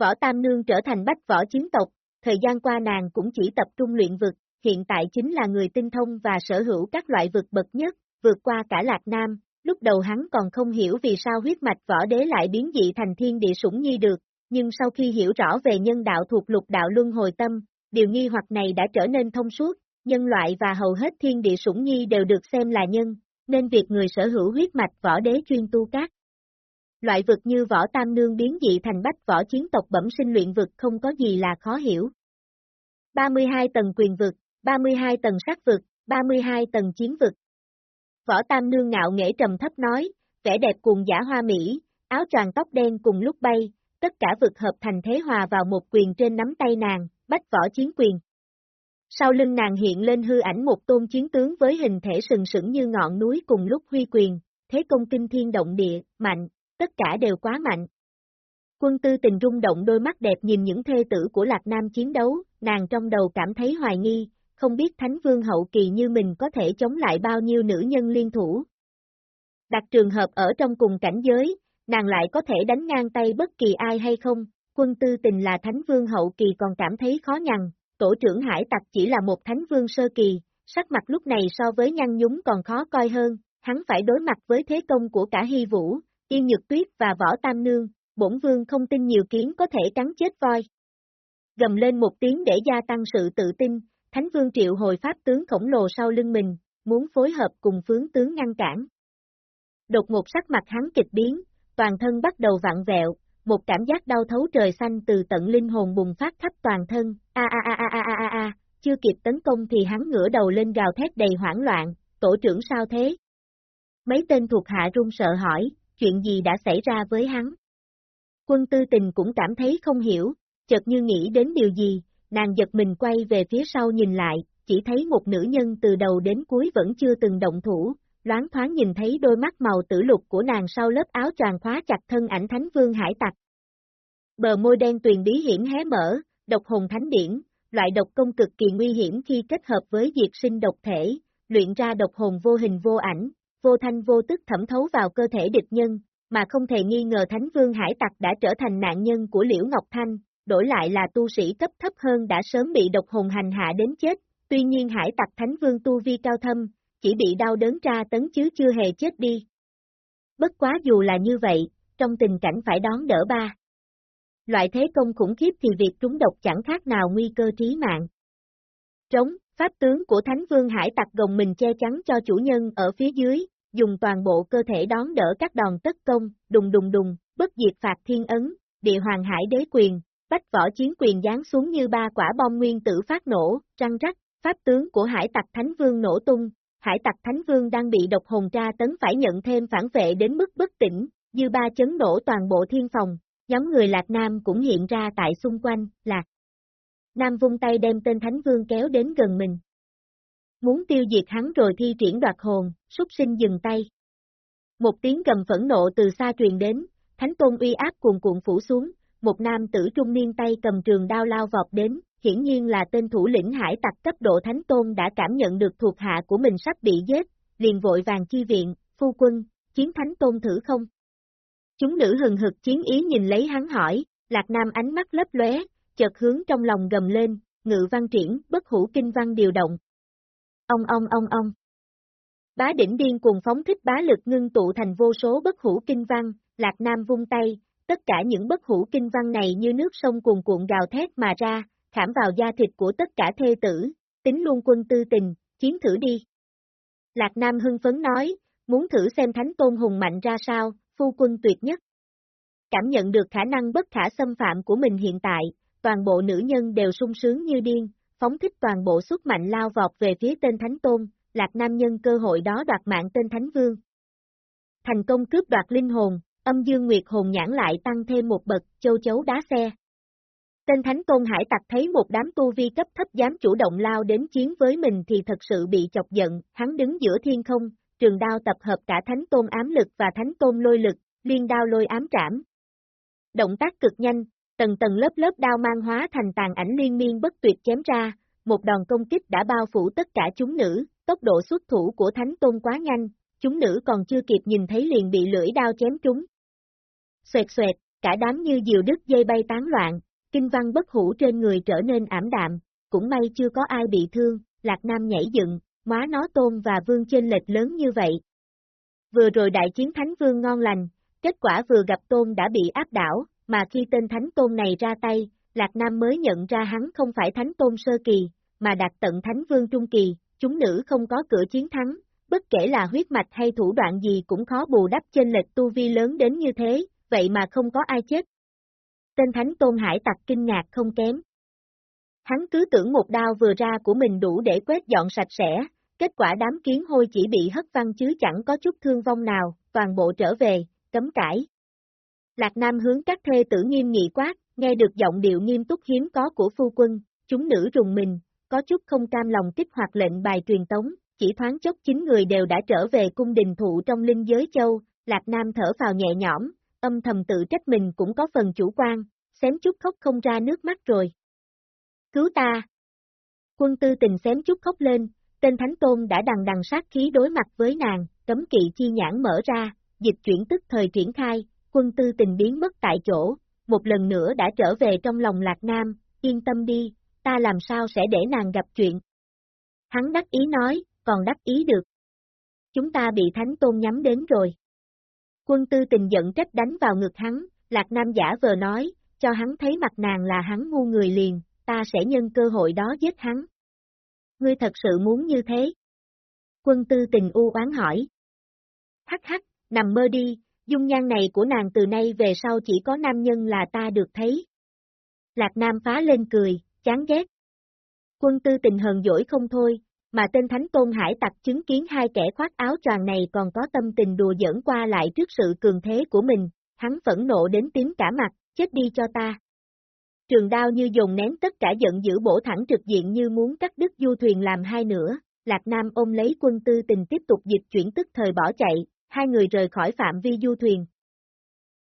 Võ Tam Nương trở thành bách võ chiến tộc, thời gian qua nàng cũng chỉ tập trung luyện vực, hiện tại chính là người tinh thông và sở hữu các loại vực bậc nhất, vượt qua cả Lạc Nam, lúc đầu hắn còn không hiểu vì sao huyết mạch võ đế lại biến dị thành thiên địa sủng nhi được, nhưng sau khi hiểu rõ về nhân đạo thuộc lục đạo luân hồi tâm, điều nghi hoặc này đã trở nên thông suốt, nhân loại và hầu hết thiên địa sủng nhi đều được xem là nhân, nên việc người sở hữu huyết mạch võ đế chuyên tu các loại vực như võ tam nương biến dị thành bách võ chiến tộc bẩm sinh luyện vực không có gì là khó hiểu. 32 tầng quyền vực, 32 tầng sát vực, 32 tầng chiến vực. Võ tam nương ngạo nghễ trầm thấp nói, vẻ đẹp cùng giả hoa mỹ, áo tràng tóc đen cùng lúc bay, tất cả vực hợp thành thế hòa vào một quyền trên nắm tay nàng, bách võ chiến quyền. Sau lưng nàng hiện lên hư ảnh một tôn chiến tướng với hình thể sừng sững như ngọn núi cùng lúc huy quyền, thế công kinh thiên động địa, mạnh, tất cả đều quá mạnh. Quân tư tình rung động đôi mắt đẹp nhìn những thê tử của Lạc Nam chiến đấu, nàng trong đầu cảm thấy hoài nghi, không biết Thánh Vương hậu kỳ như mình có thể chống lại bao nhiêu nữ nhân liên thủ. Đặt trường hợp ở trong cùng cảnh giới, nàng lại có thể đánh ngang tay bất kỳ ai hay không, quân tư tình là Thánh Vương hậu kỳ còn cảm thấy khó nhằn, tổ trưởng hải tặc chỉ là một Thánh Vương sơ kỳ, sắc mặt lúc này so với nhăn nhúng còn khó coi hơn, hắn phải đối mặt với thế công của cả hy vũ, Yên Nhược Tuyết và Võ Tam Nương, bổn vương không tin nhiều kiến có thể cắn chết voi. Gầm lên một tiếng để gia tăng sự tự tin, Thánh Vương triệu hồi pháp tướng khổng lồ sau lưng mình, muốn phối hợp cùng phướng tướng ngăn cản. Đột ngột sắc mặt hắn kịch biến, toàn thân bắt đầu vặn vẹo, một cảm giác đau thấu trời xanh từ tận linh hồn bùng phát khắp toàn thân, a a a a a a a, chưa kịp tấn công thì hắn ngửa đầu lên gào thét đầy hoảng loạn, tổ trưởng sao thế? Mấy tên thuộc hạ run sợ hỏi, chuyện gì đã xảy ra với hắn. Quân tư tình cũng cảm thấy không hiểu, chợt như nghĩ đến điều gì, nàng giật mình quay về phía sau nhìn lại, chỉ thấy một nữ nhân từ đầu đến cuối vẫn chưa từng động thủ, loáng thoáng nhìn thấy đôi mắt màu tử lục của nàng sau lớp áo tràn khóa chặt thân ảnh Thánh Vương Hải Tặc. Bờ môi đen tuyền bí hiểm hé mở, độc hồn thánh điển, loại độc công cực kỳ nguy hiểm khi kết hợp với diệt sinh độc thể, luyện ra độc hồn vô hình vô ảnh, vô thanh vô tức thẩm thấu vào cơ thể địch nhân, mà không thể nghi ngờ Thánh Vương Hải Tặc đã trở thành nạn nhân của Liễu Ngọc Thanh, đổi lại là tu sĩ cấp thấp hơn đã sớm bị độc hồn hành hạ đến chết, tuy nhiên Hải Tặc Thánh Vương tu vi cao thâm, chỉ bị đau đớn tra tấn chứ chưa hề chết đi. Bất quá dù là như vậy, trong tình cảnh phải đón đỡ ba. Loại thế công khủng khiếp thì việc trúng độc chẳng khác nào nguy cơ trí mạng. Trống, pháp tướng của Thánh Vương Hải tặc gồng mình che chắn cho chủ nhân ở phía dưới, dùng toàn bộ cơ thể đón đỡ các đòn tất công, đùng đùng đùng, bất diệt phạt thiên ấn, địa hoàng hải đế quyền, bách võ chiến quyền giáng xuống như ba quả bom nguyên tử phát nổ, răng rắc, pháp tướng của hải tặc thánh vương nổ tung, hải tặc thánh vương đang bị độc hồn tra tấn phải nhận thêm phản vệ đến mức bất tỉnh, dư ba chấn nổ toàn bộ thiên phòng, nhóm người lạc nam cũng hiện ra tại xung quanh, lạc. Nam vung tay đem tên thánh vương kéo đến gần mình, muốn tiêu diệt hắn rồi thi triển đoạt hồn, súc sinh dừng tay. Một tiếng gầm phẫn nộ từ xa truyền đến, thánh tôn uy áp cuồn cuộn phủ xuống, một nam tử trung niên tay cầm trường đao lao vọt đến, hiển nhiên là tên thủ lĩnh hải tặc cấp độ thánh tôn đã cảm nhận được thuộc hạ của mình sắp bị giết, liền vội vàng chi viện, phu quân, chiến thánh tôn thử không? Chúng nữ hừng hực chiến ý nhìn lấy hắn hỏi, lạc nam ánh mắt lấp lóe, chợt hướng trong lòng gầm lên, ngự văn triển, bất hủ kinh văn điều động. Ông ông ông ông. Bá đỉnh điên cùng phóng thích bá lực ngưng tụ thành vô số bất hủ kinh văn, Lạc Nam vung tay, tất cả những bất hủ kinh văn này như nước sông cuồn cuộn gào thét mà ra, khảm vào da thịt của tất cả thê tử, tính luôn quân tư tình, chiến thử đi. Lạc Nam hưng phấn nói, muốn thử xem thánh tôn hùng mạnh ra sao, phu quân tuyệt nhất. Cảm nhận được khả năng bất khả xâm phạm của mình hiện tại, toàn bộ nữ nhân đều sung sướng như điên, phóng thích toàn bộ sức mạnh lao vọt về phía tên thánh tôn, Lạc Nam nhân cơ hội đó đoạt mạng tên thánh vương. Thành công cướp đoạt linh hồn, âm dương nguyệt hồn nhãn lại tăng thêm một bậc, châu chấu đá xe. Tên Thánh Tôn Hải Tặc thấy một đám tu vi cấp thấp dám chủ động lao đến chiến với mình thì thật sự bị chọc giận, hắn đứng giữa thiên không, trường đao tập hợp cả Thánh Tôn ám lực và Thánh Tôn lôi lực, liên đao lôi ám trảm. Động tác cực nhanh, tầng tầng lớp lớp đao mang hóa thành tàn ảnh liên miên bất tuyệt chém ra, một đòn công kích đã bao phủ tất cả chúng nữ, tốc độ xuất thủ của Thánh Tôn quá nhanh, chúng nữ còn chưa kịp nhìn thấy liền bị lưỡi đao chém trúng. Xoẹt xoẹt, cả đám như diều đứt dây bay tán loạn, kinh văn bất hủ trên người trở nên ảm đạm, cũng may chưa có ai bị thương, Lạc Nam nhảy dựng, má nó tôn và vương trên lệch lớn như vậy. Vừa rồi đại chiến Thánh Vương ngon lành, kết quả vừa gặp tôn đã bị áp đảo, mà khi tên Thánh Tôn này ra tay, Lạc Nam mới nhận ra hắn không phải Thánh Tôn sơ kỳ, mà đạt tận Thánh Vương trung kỳ, chúng nữ không có cửa chiến thắng, bất kể là huyết mạch hay thủ đoạn gì cũng khó bù đắp trên lệch tu vi lớn đến như thế, vậy mà không có ai chết. Tên Thánh Tôn Hải tặc kinh ngạc không kém. Hắn cứ tưởng một đao vừa ra của mình đủ để quét dọn sạch sẽ, kết quả đám kiến hôi chỉ bị hất văng chứ chẳng có chút thương vong nào, toàn bộ trở về, cấm cãi. Lạc Nam hướng các thê tử nghiêm nghị quát, nghe được giọng điệu nghiêm túc hiếm có của phu quân, chúng nữ rùng mình, có chút không cam lòng kích hoạt lệnh bài truyền tống, chỉ thoáng chốc chín người đều đã trở về cung đình thụ trong linh giới châu, Lạc Nam thở vào nhẹ nhõm, âm thầm tự trách mình cũng có phần chủ quan, xém chút khóc không ra nước mắt rồi. Cứu ta! Quân tư tình xém chút khóc lên, tên Thánh Tôn đã đằng đằng sát khí đối mặt với nàng, cấm kỵ chi nhãn mở ra, dịch chuyển tức thời triển khai, quân tư tình biến mất tại chỗ, một lần nữa đã trở về trong lòng Lạc Nam, yên tâm đi, ta làm sao sẽ để nàng gặp chuyện. Hắn đắc ý nói, còn đắc ý được. Chúng ta bị Thánh Tôn nhắm đến rồi. Quân tư tình giận trách đánh vào ngực hắn, Lạc Nam giả vờ nói, cho hắn thấy mặt nàng là hắn ngu người liền, ta sẽ nhân cơ hội đó giết hắn. Ngươi thật sự muốn như thế? Quân tư tình u oán hỏi. Hắc hắc, nằm mơ đi, dung nhan này của nàng từ nay về sau chỉ có nam nhân là ta được thấy. Lạc Nam phá lên cười, chán ghét. Quân tư tình hờn dỗi không thôi, mà tên Thánh Tôn Hải tặc chứng kiến hai kẻ khoác áo tròn này còn có tâm tình đùa giỡn qua lại trước sự cường thế của mình, hắn phẫn nộ đến tím cả mặt, chết đi cho ta. Trường đao như dồn nén tất cả giận dữ bổ thẳng trực diện như muốn cắt đứt du thuyền làm hai nửa, Lạc Nam ôm lấy quân tư tình tiếp tục dịch chuyển tức thời bỏ chạy, hai người rời khỏi phạm vi du thuyền.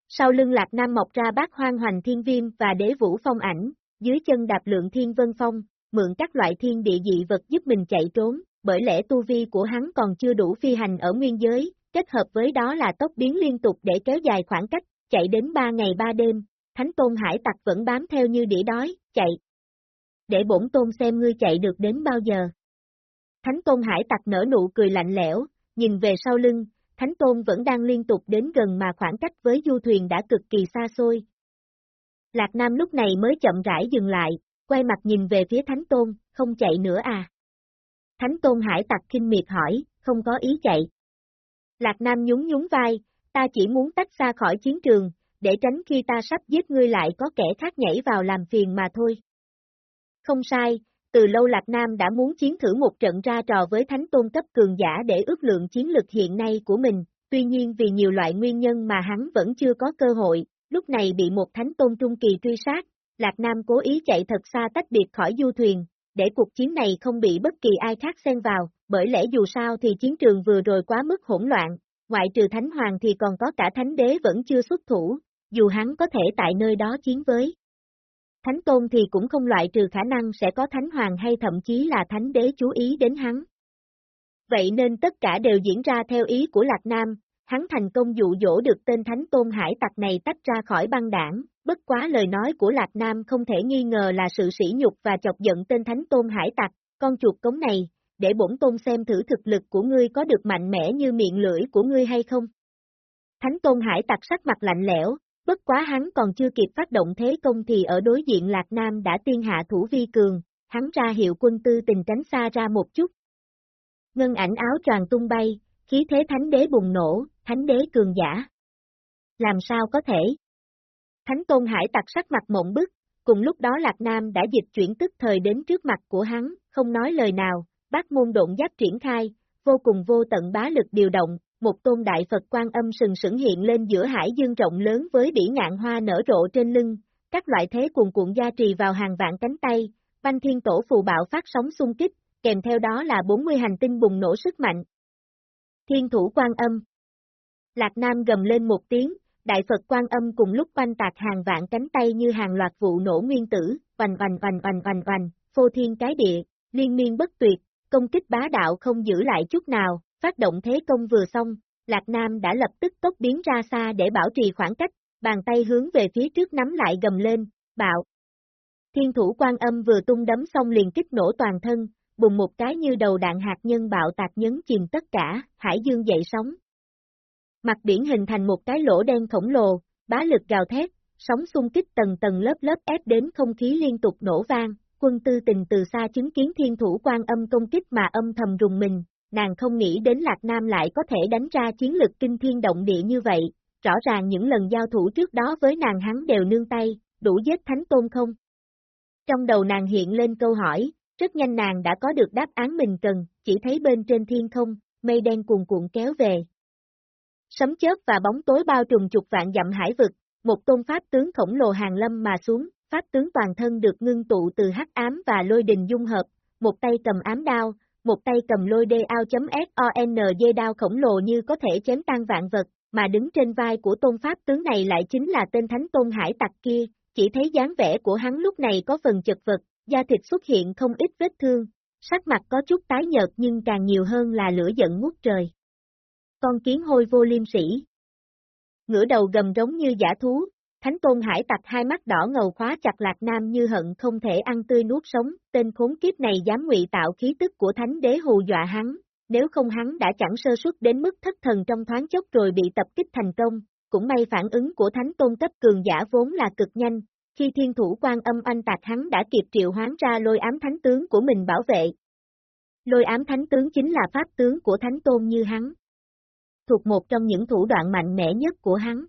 Sau lưng Lạc Nam mọc ra bát hoang hoành thiên viêm và đế vũ phong ảnh, dưới chân đạp lượng thiên vân phong, mượn các loại thiên địa dị vật giúp mình chạy trốn, bởi lẽ tu vi của hắn còn chưa đủ phi hành ở nguyên giới, kết hợp với đó là tốc biến liên tục để kéo dài khoảng cách, chạy đến 3 ngày 3 đêm, Thánh Tôn Hải Tặc vẫn bám theo như đĩa đói, chạy. Để bổn tôn xem ngươi chạy được đến bao giờ. Thánh Tôn Hải Tặc nở nụ cười lạnh lẽo, nhìn về sau lưng, Thánh Tôn vẫn đang liên tục đến gần mà khoảng cách với du thuyền đã cực kỳ xa xôi. Lạc Nam lúc này mới chậm rãi dừng lại, quay mặt nhìn về phía Thánh Tôn, không chạy nữa à? Thánh Tôn Hải Tặc kinh miệt hỏi, không có ý chạy. Lạc Nam nhún nhún vai, ta chỉ muốn tách xa khỏi chiến trường, để tránh khi ta sắp giết ngươi lại có kẻ khác nhảy vào làm phiền mà thôi. Không sai, từ lâu Lạc Nam đã muốn chiến thử một trận ra trò với thánh tôn cấp cường giả để ước lượng chiến lực hiện nay của mình, tuy nhiên vì nhiều loại nguyên nhân mà hắn vẫn chưa có cơ hội, lúc này bị một thánh tôn trung kỳ truy sát, Lạc Nam cố ý chạy thật xa tách biệt khỏi du thuyền, để cuộc chiến này không bị bất kỳ ai khác xen vào, bởi lẽ dù sao thì chiến trường vừa rồi quá mức hỗn loạn, ngoại trừ Thánh Hoàng thì còn có cả Thánh Đế vẫn chưa xuất thủ, dù hắn có thể tại nơi đó chiến với. Thánh Tôn thì cũng không loại trừ khả năng sẽ có Thánh Hoàng hay thậm chí là Thánh Đế chú ý đến hắn. Vậy nên tất cả đều diễn ra theo ý của Lạc Nam, hắn thành công dụ dỗ được tên thánh tôn hải tặc này tách ra khỏi băng đảng, bất quá lời nói của Lạc Nam không thể nghi ngờ là sự sỉ nhục và chọc giận tên thánh tôn hải tặc, con chuột cống này, để bổn tôn xem thử thực lực của ngươi có được mạnh mẽ như miệng lưỡi của ngươi hay không. Thánh tôn hải tặc sắc mặt lạnh lẽo, bất quá hắn còn chưa kịp phát động thế công thì ở đối diện Lạc Nam đã tiên hạ thủ vi cường, hắn ra hiệu quân tư tình tránh xa ra một chút. Ngân ảnh áo tròn tung bay, khí thế thánh đế bùng nổ, thánh đế cường giả. Làm sao có thể? Thánh tôn hải tặc sắc mặt mộng bức, cùng lúc đó Lạc Nam đã dịch chuyển tức thời đến trước mặt của hắn, không nói lời nào, bác môn độn giáp triển khai, vô cùng vô tận bá lực điều động, một tôn đại Phật quan âm sừng sững hiện lên giữa hải dương rộng lớn với bỉ ngạn hoa nở rộ trên lưng, các loại thế cuồn cuộn gia trì vào hàng vạn cánh tay, banh thiên tổ phù bạo phát sóng xung kích, kèm theo đó là 40 hành tinh bùng nổ sức mạnh. Thiên thủ quan âm. Lạc Nam gầm lên một tiếng, Đại Phật quan âm cùng lúc quanh tạc hàng vạn cánh tay như hàng loạt vụ nổ nguyên tử, vành vành vành vành vành vành, phô thiên cái địa, liên miên bất tuyệt, công kích bá đạo không giữ lại chút nào, phát động thế công vừa xong, Lạc Nam đã lập tức tốc biến ra xa để bảo trì khoảng cách, bàn tay hướng về phía trước nắm lại gầm lên, bạo. Thiên thủ quan âm vừa tung đấm xong liền kích nổ toàn thân, bùng một cái như đầu đạn hạt nhân bạo tạc nhấn chìm tất cả, hải dương dậy sóng. Mặt biển hình thành một cái lỗ đen khổng lồ, bá lực gào thét, sóng xung kích tầng tầng lớp lớp ép đến không khí liên tục nổ vang, quân tư tình từ xa chứng kiến thiên thủ quan âm công kích mà âm thầm rùng mình, nàng không nghĩ đến Lạc Nam lại có thể đánh ra chiến lực kinh thiên động địa như vậy, rõ ràng những lần giao thủ trước đó với nàng hắn đều nương tay, đủ giết thánh tôn không? Trong đầu nàng hiện lên câu hỏi, rất nhanh nàng đã có được đáp án mình cần, chỉ thấy bên trên thiên không, mây đen cuồn cuộn kéo về. Sấm chớp và bóng tối bao trùm chục vạn dặm hải vực, một tôn pháp tướng khổng lồ hàng lâm mà xuống, pháp tướng toàn thân được ngưng tụ từ hắc ám và lôi đình dung hợp, một tay cầm ám đao, một tay cầm lôi đê ao.sonj đao khổng lồ như có thể chém tan vạn vật, mà đứng trên vai của tôn pháp tướng này lại chính là tên thánh tôn hải tặc kia, chỉ thấy dáng vẻ của hắn lúc này có phần chật vật, da thịt xuất hiện không ít vết thương, sắc mặt có chút tái nhợt nhưng càng nhiều hơn là lửa giận ngút trời. Con kiến hôi vô liêm sĩ. Ngửa đầu gầm rống như giả thú, Thánh Tôn Hải tặc hai mắt đỏ ngầu khóa chặt Lạc Nam như hận không thể ăn tươi nuốt sống, tên khốn kiếp này dám ngụy tạo khí tức của Thánh Đế hù dọa hắn, nếu không hắn đã chẳng sơ suất đến mức thất thần trong thoáng chốc rồi bị tập kích thành công, cũng may phản ứng của Thánh Tôn cấp cường giả vốn là cực nhanh, khi thiên thủ quan âm anh tạc hắn đã kịp triệu hoán ra lôi ám thánh tướng của mình bảo vệ. Lôi ám thánh tướng chính là pháp tướng của Thánh Tôn như hắn. Thuộc một trong những thủ đoạn mạnh mẽ nhất của hắn.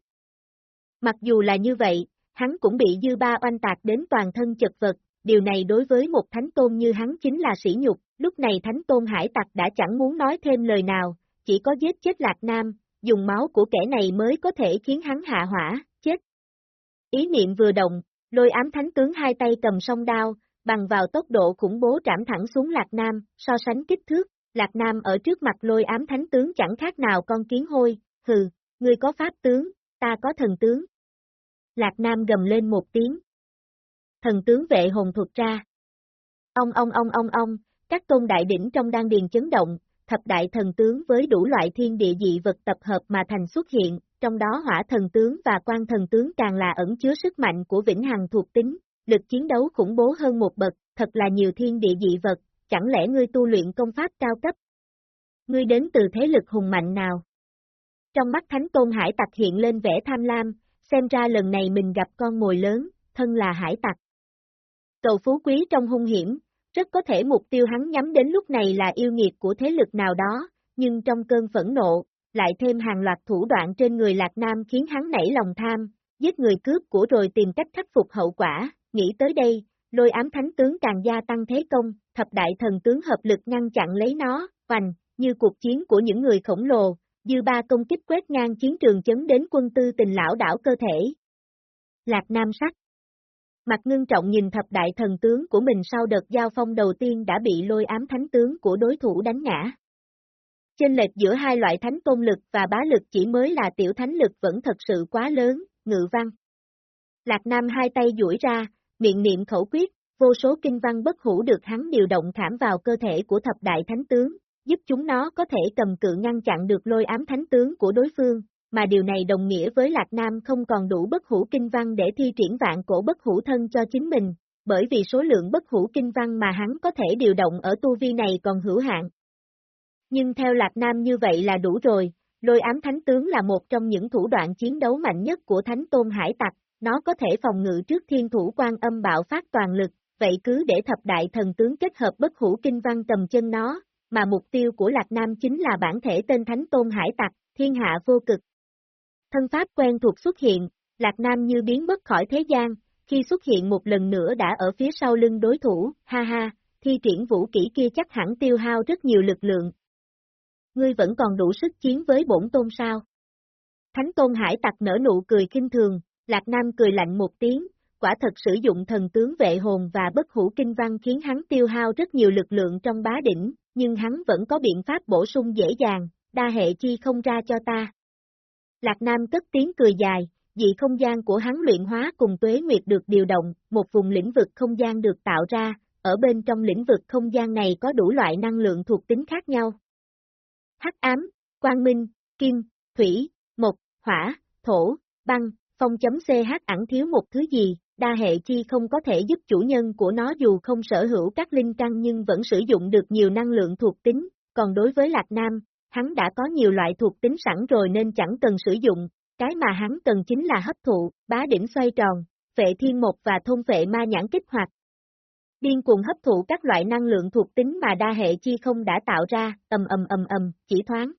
Mặc dù là như vậy, hắn cũng bị dư ba oanh tạc đến toàn thân chật vật, điều này đối với một thánh tôn như hắn chính là sỉ nhục, lúc này thánh tôn hải tặc đã chẳng muốn nói thêm lời nào, chỉ có giết chết lạc nam, dùng máu của kẻ này mới có thể khiến hắn hạ hỏa, chết. Ý niệm vừa động, lôi ám thánh tướng hai tay cầm song đao, bằng vào tốc độ khủng bố trảm thẳng xuống lạc nam, so sánh kích thước, lạc nam ở trước mặt lôi ám thánh tướng chẳng khác nào con kiến hôi, hừ, ngươi có pháp tướng, ta có thần tướng, Lạc Nam gầm lên một tiếng. Thần tướng vệ hồn thuật ra. Ông ông ông ông ông, các tôn đại đỉnh trong đan điền chấn động, thập đại thần tướng với đủ loại thiên địa dị vật tập hợp mà thành xuất hiện, trong đó hỏa thần tướng và quan thần tướng càng là ẩn chứa sức mạnh của vĩnh hằng thuộc tính, lực chiến đấu khủng bố hơn một bậc, thật là nhiều thiên địa dị vật, chẳng lẽ ngươi tu luyện công pháp cao cấp? Ngươi đến từ thế lực hùng mạnh nào? Trong mắt Thánh Tôn Hải Tặc hiện lên vẻ tham lam, xem ra lần này mình gặp con mồi lớn, thân là hải tặc. Cầu phú quý trong hung hiểm, rất có thể mục tiêu hắn nhắm đến lúc này là yêu nghiệt của thế lực nào đó, nhưng trong cơn phẫn nộ, lại thêm hàng loạt thủ đoạn trên người Lạc Nam khiến hắn nảy lòng tham, giết người cướp của rồi tìm cách khắc phục hậu quả, nghĩ tới đây, lôi ám thánh tướng càng gia tăng thế công, thập đại thần tướng hợp lực ngăn chặn lấy nó, vành, như cuộc chiến của những người khổng lồ, dư ba công kích quét ngang chiến trường chấn đến quân tư tình lão đảo cơ thể. Lạc Nam sắc Mặt ngưng trọng nhìn thập đại thần tướng của mình sau đợt giao phong đầu tiên đã bị lôi ám thánh tướng của đối thủ đánh ngã. Chênh lệch giữa hai loại thánh tôn lực và bá lực chỉ mới là tiểu thánh lực vẫn thật sự quá lớn, ngự văn. Lạc Nam hai tay duỗi ra, miệng niệm khẩu quyết, vô số kinh văn bất hủ được hắn điều động thảm vào cơ thể của thập đại thánh tướng, giúp chúng nó có thể cầm cự ngăn chặn được lôi ám thánh tướng của đối phương, mà điều này đồng nghĩa với Lạc Nam không còn đủ bất hủ kinh văn để thi triển vạn cổ bất hủ thân cho chính mình, bởi vì số lượng bất hủ kinh văn mà hắn có thể điều động ở tu vi này còn hữu hạn. Nhưng theo Lạc Nam như vậy là đủ rồi, lôi ám thánh tướng là một trong những thủ đoạn chiến đấu mạnh nhất của thánh tôn hải tặc, nó có thể phòng ngự trước thiên thủ quan âm bạo phát toàn lực, vậy cứ để thập đại thần tướng kết hợp bất hủ kinh văn tầm chân nó, mà mục tiêu của Lạc Nam chính là bản thể tên thánh tôn hải tặc, thiên hạ vô cực. Thân pháp quen thuộc xuất hiện, Lạc Nam như biến mất khỏi thế gian, khi xuất hiện một lần nữa đã ở phía sau lưng đối thủ, ha ha, thi triển vũ kỹ kia chắc hẳn tiêu hao rất nhiều lực lượng. Ngươi vẫn còn đủ sức chiến với bổn tôn sao? Thánh tôn hải tặc nở nụ cười kinh thường, Lạc Nam cười lạnh một tiếng, quả thật sử dụng thần tướng vệ hồn và bất hủ kinh văn khiến hắn tiêu hao rất nhiều lực lượng trong bá đỉnh, nhưng hắn vẫn có biện pháp bổ sung dễ dàng, đa hệ chi không ra cho ta. Lạc Nam cất tiếng cười dài, dị không gian của hắn luyện hóa cùng tuế nguyệt được điều động, một vùng lĩnh vực không gian được tạo ra, ở bên trong lĩnh vực không gian này có đủ loại năng lượng thuộc tính khác nhau. Hắc ám, quang minh, kim, thủy, mộc, hỏa, thổ, băng, phong chấm CH ẩn thiếu một thứ gì, đa hệ chi không có thể giúp chủ nhân của nó dù không sở hữu các linh căn nhưng vẫn sử dụng được nhiều năng lượng thuộc tính, còn đối với Lạc Nam, hắn đã có nhiều loại thuộc tính sẵn rồi nên chẳng cần sử dụng, cái mà hắn cần chính là hấp thụ, bá đỉnh xoay tròn, vệ thiên một và thôn vệ ma nhãn kích hoạt. Điên cuồng hấp thụ các loại năng lượng thuộc tính mà đa hệ chi không đã tạo ra, ầm ầm ầm ầm, chỉ thoáng.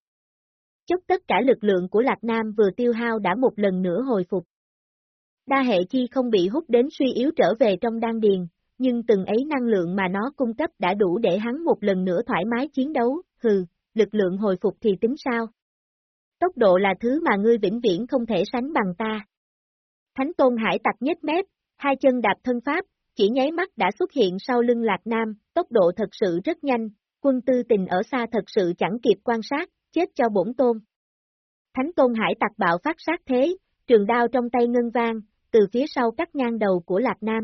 Chốc tất cả lực lượng của Lạc Nam vừa tiêu hao đã một lần nữa hồi phục. Đa hệ chi không bị hút đến suy yếu trở về trong đan điền, nhưng từng ấy năng lượng mà nó cung cấp đã đủ để hắn một lần nữa thoải mái chiến đấu, hừ, lực lượng hồi phục thì tính sao? Tốc độ là thứ mà ngươi vĩnh viễn không thể sánh bằng ta. Thánh Tôn Hải tặc nhếch mép, hai chân đạp thân pháp, chỉ nháy mắt đã xuất hiện sau lưng Lạc Nam, tốc độ thật sự rất nhanh, quân tư tình ở xa thật sự chẳng kịp quan sát, chết cho bổn tôn. Thánh Tôn Hải tặc bạo phát sát thế, trường đao trong tay ngân vang, từ phía sau cắt ngang đầu của Lạc Nam.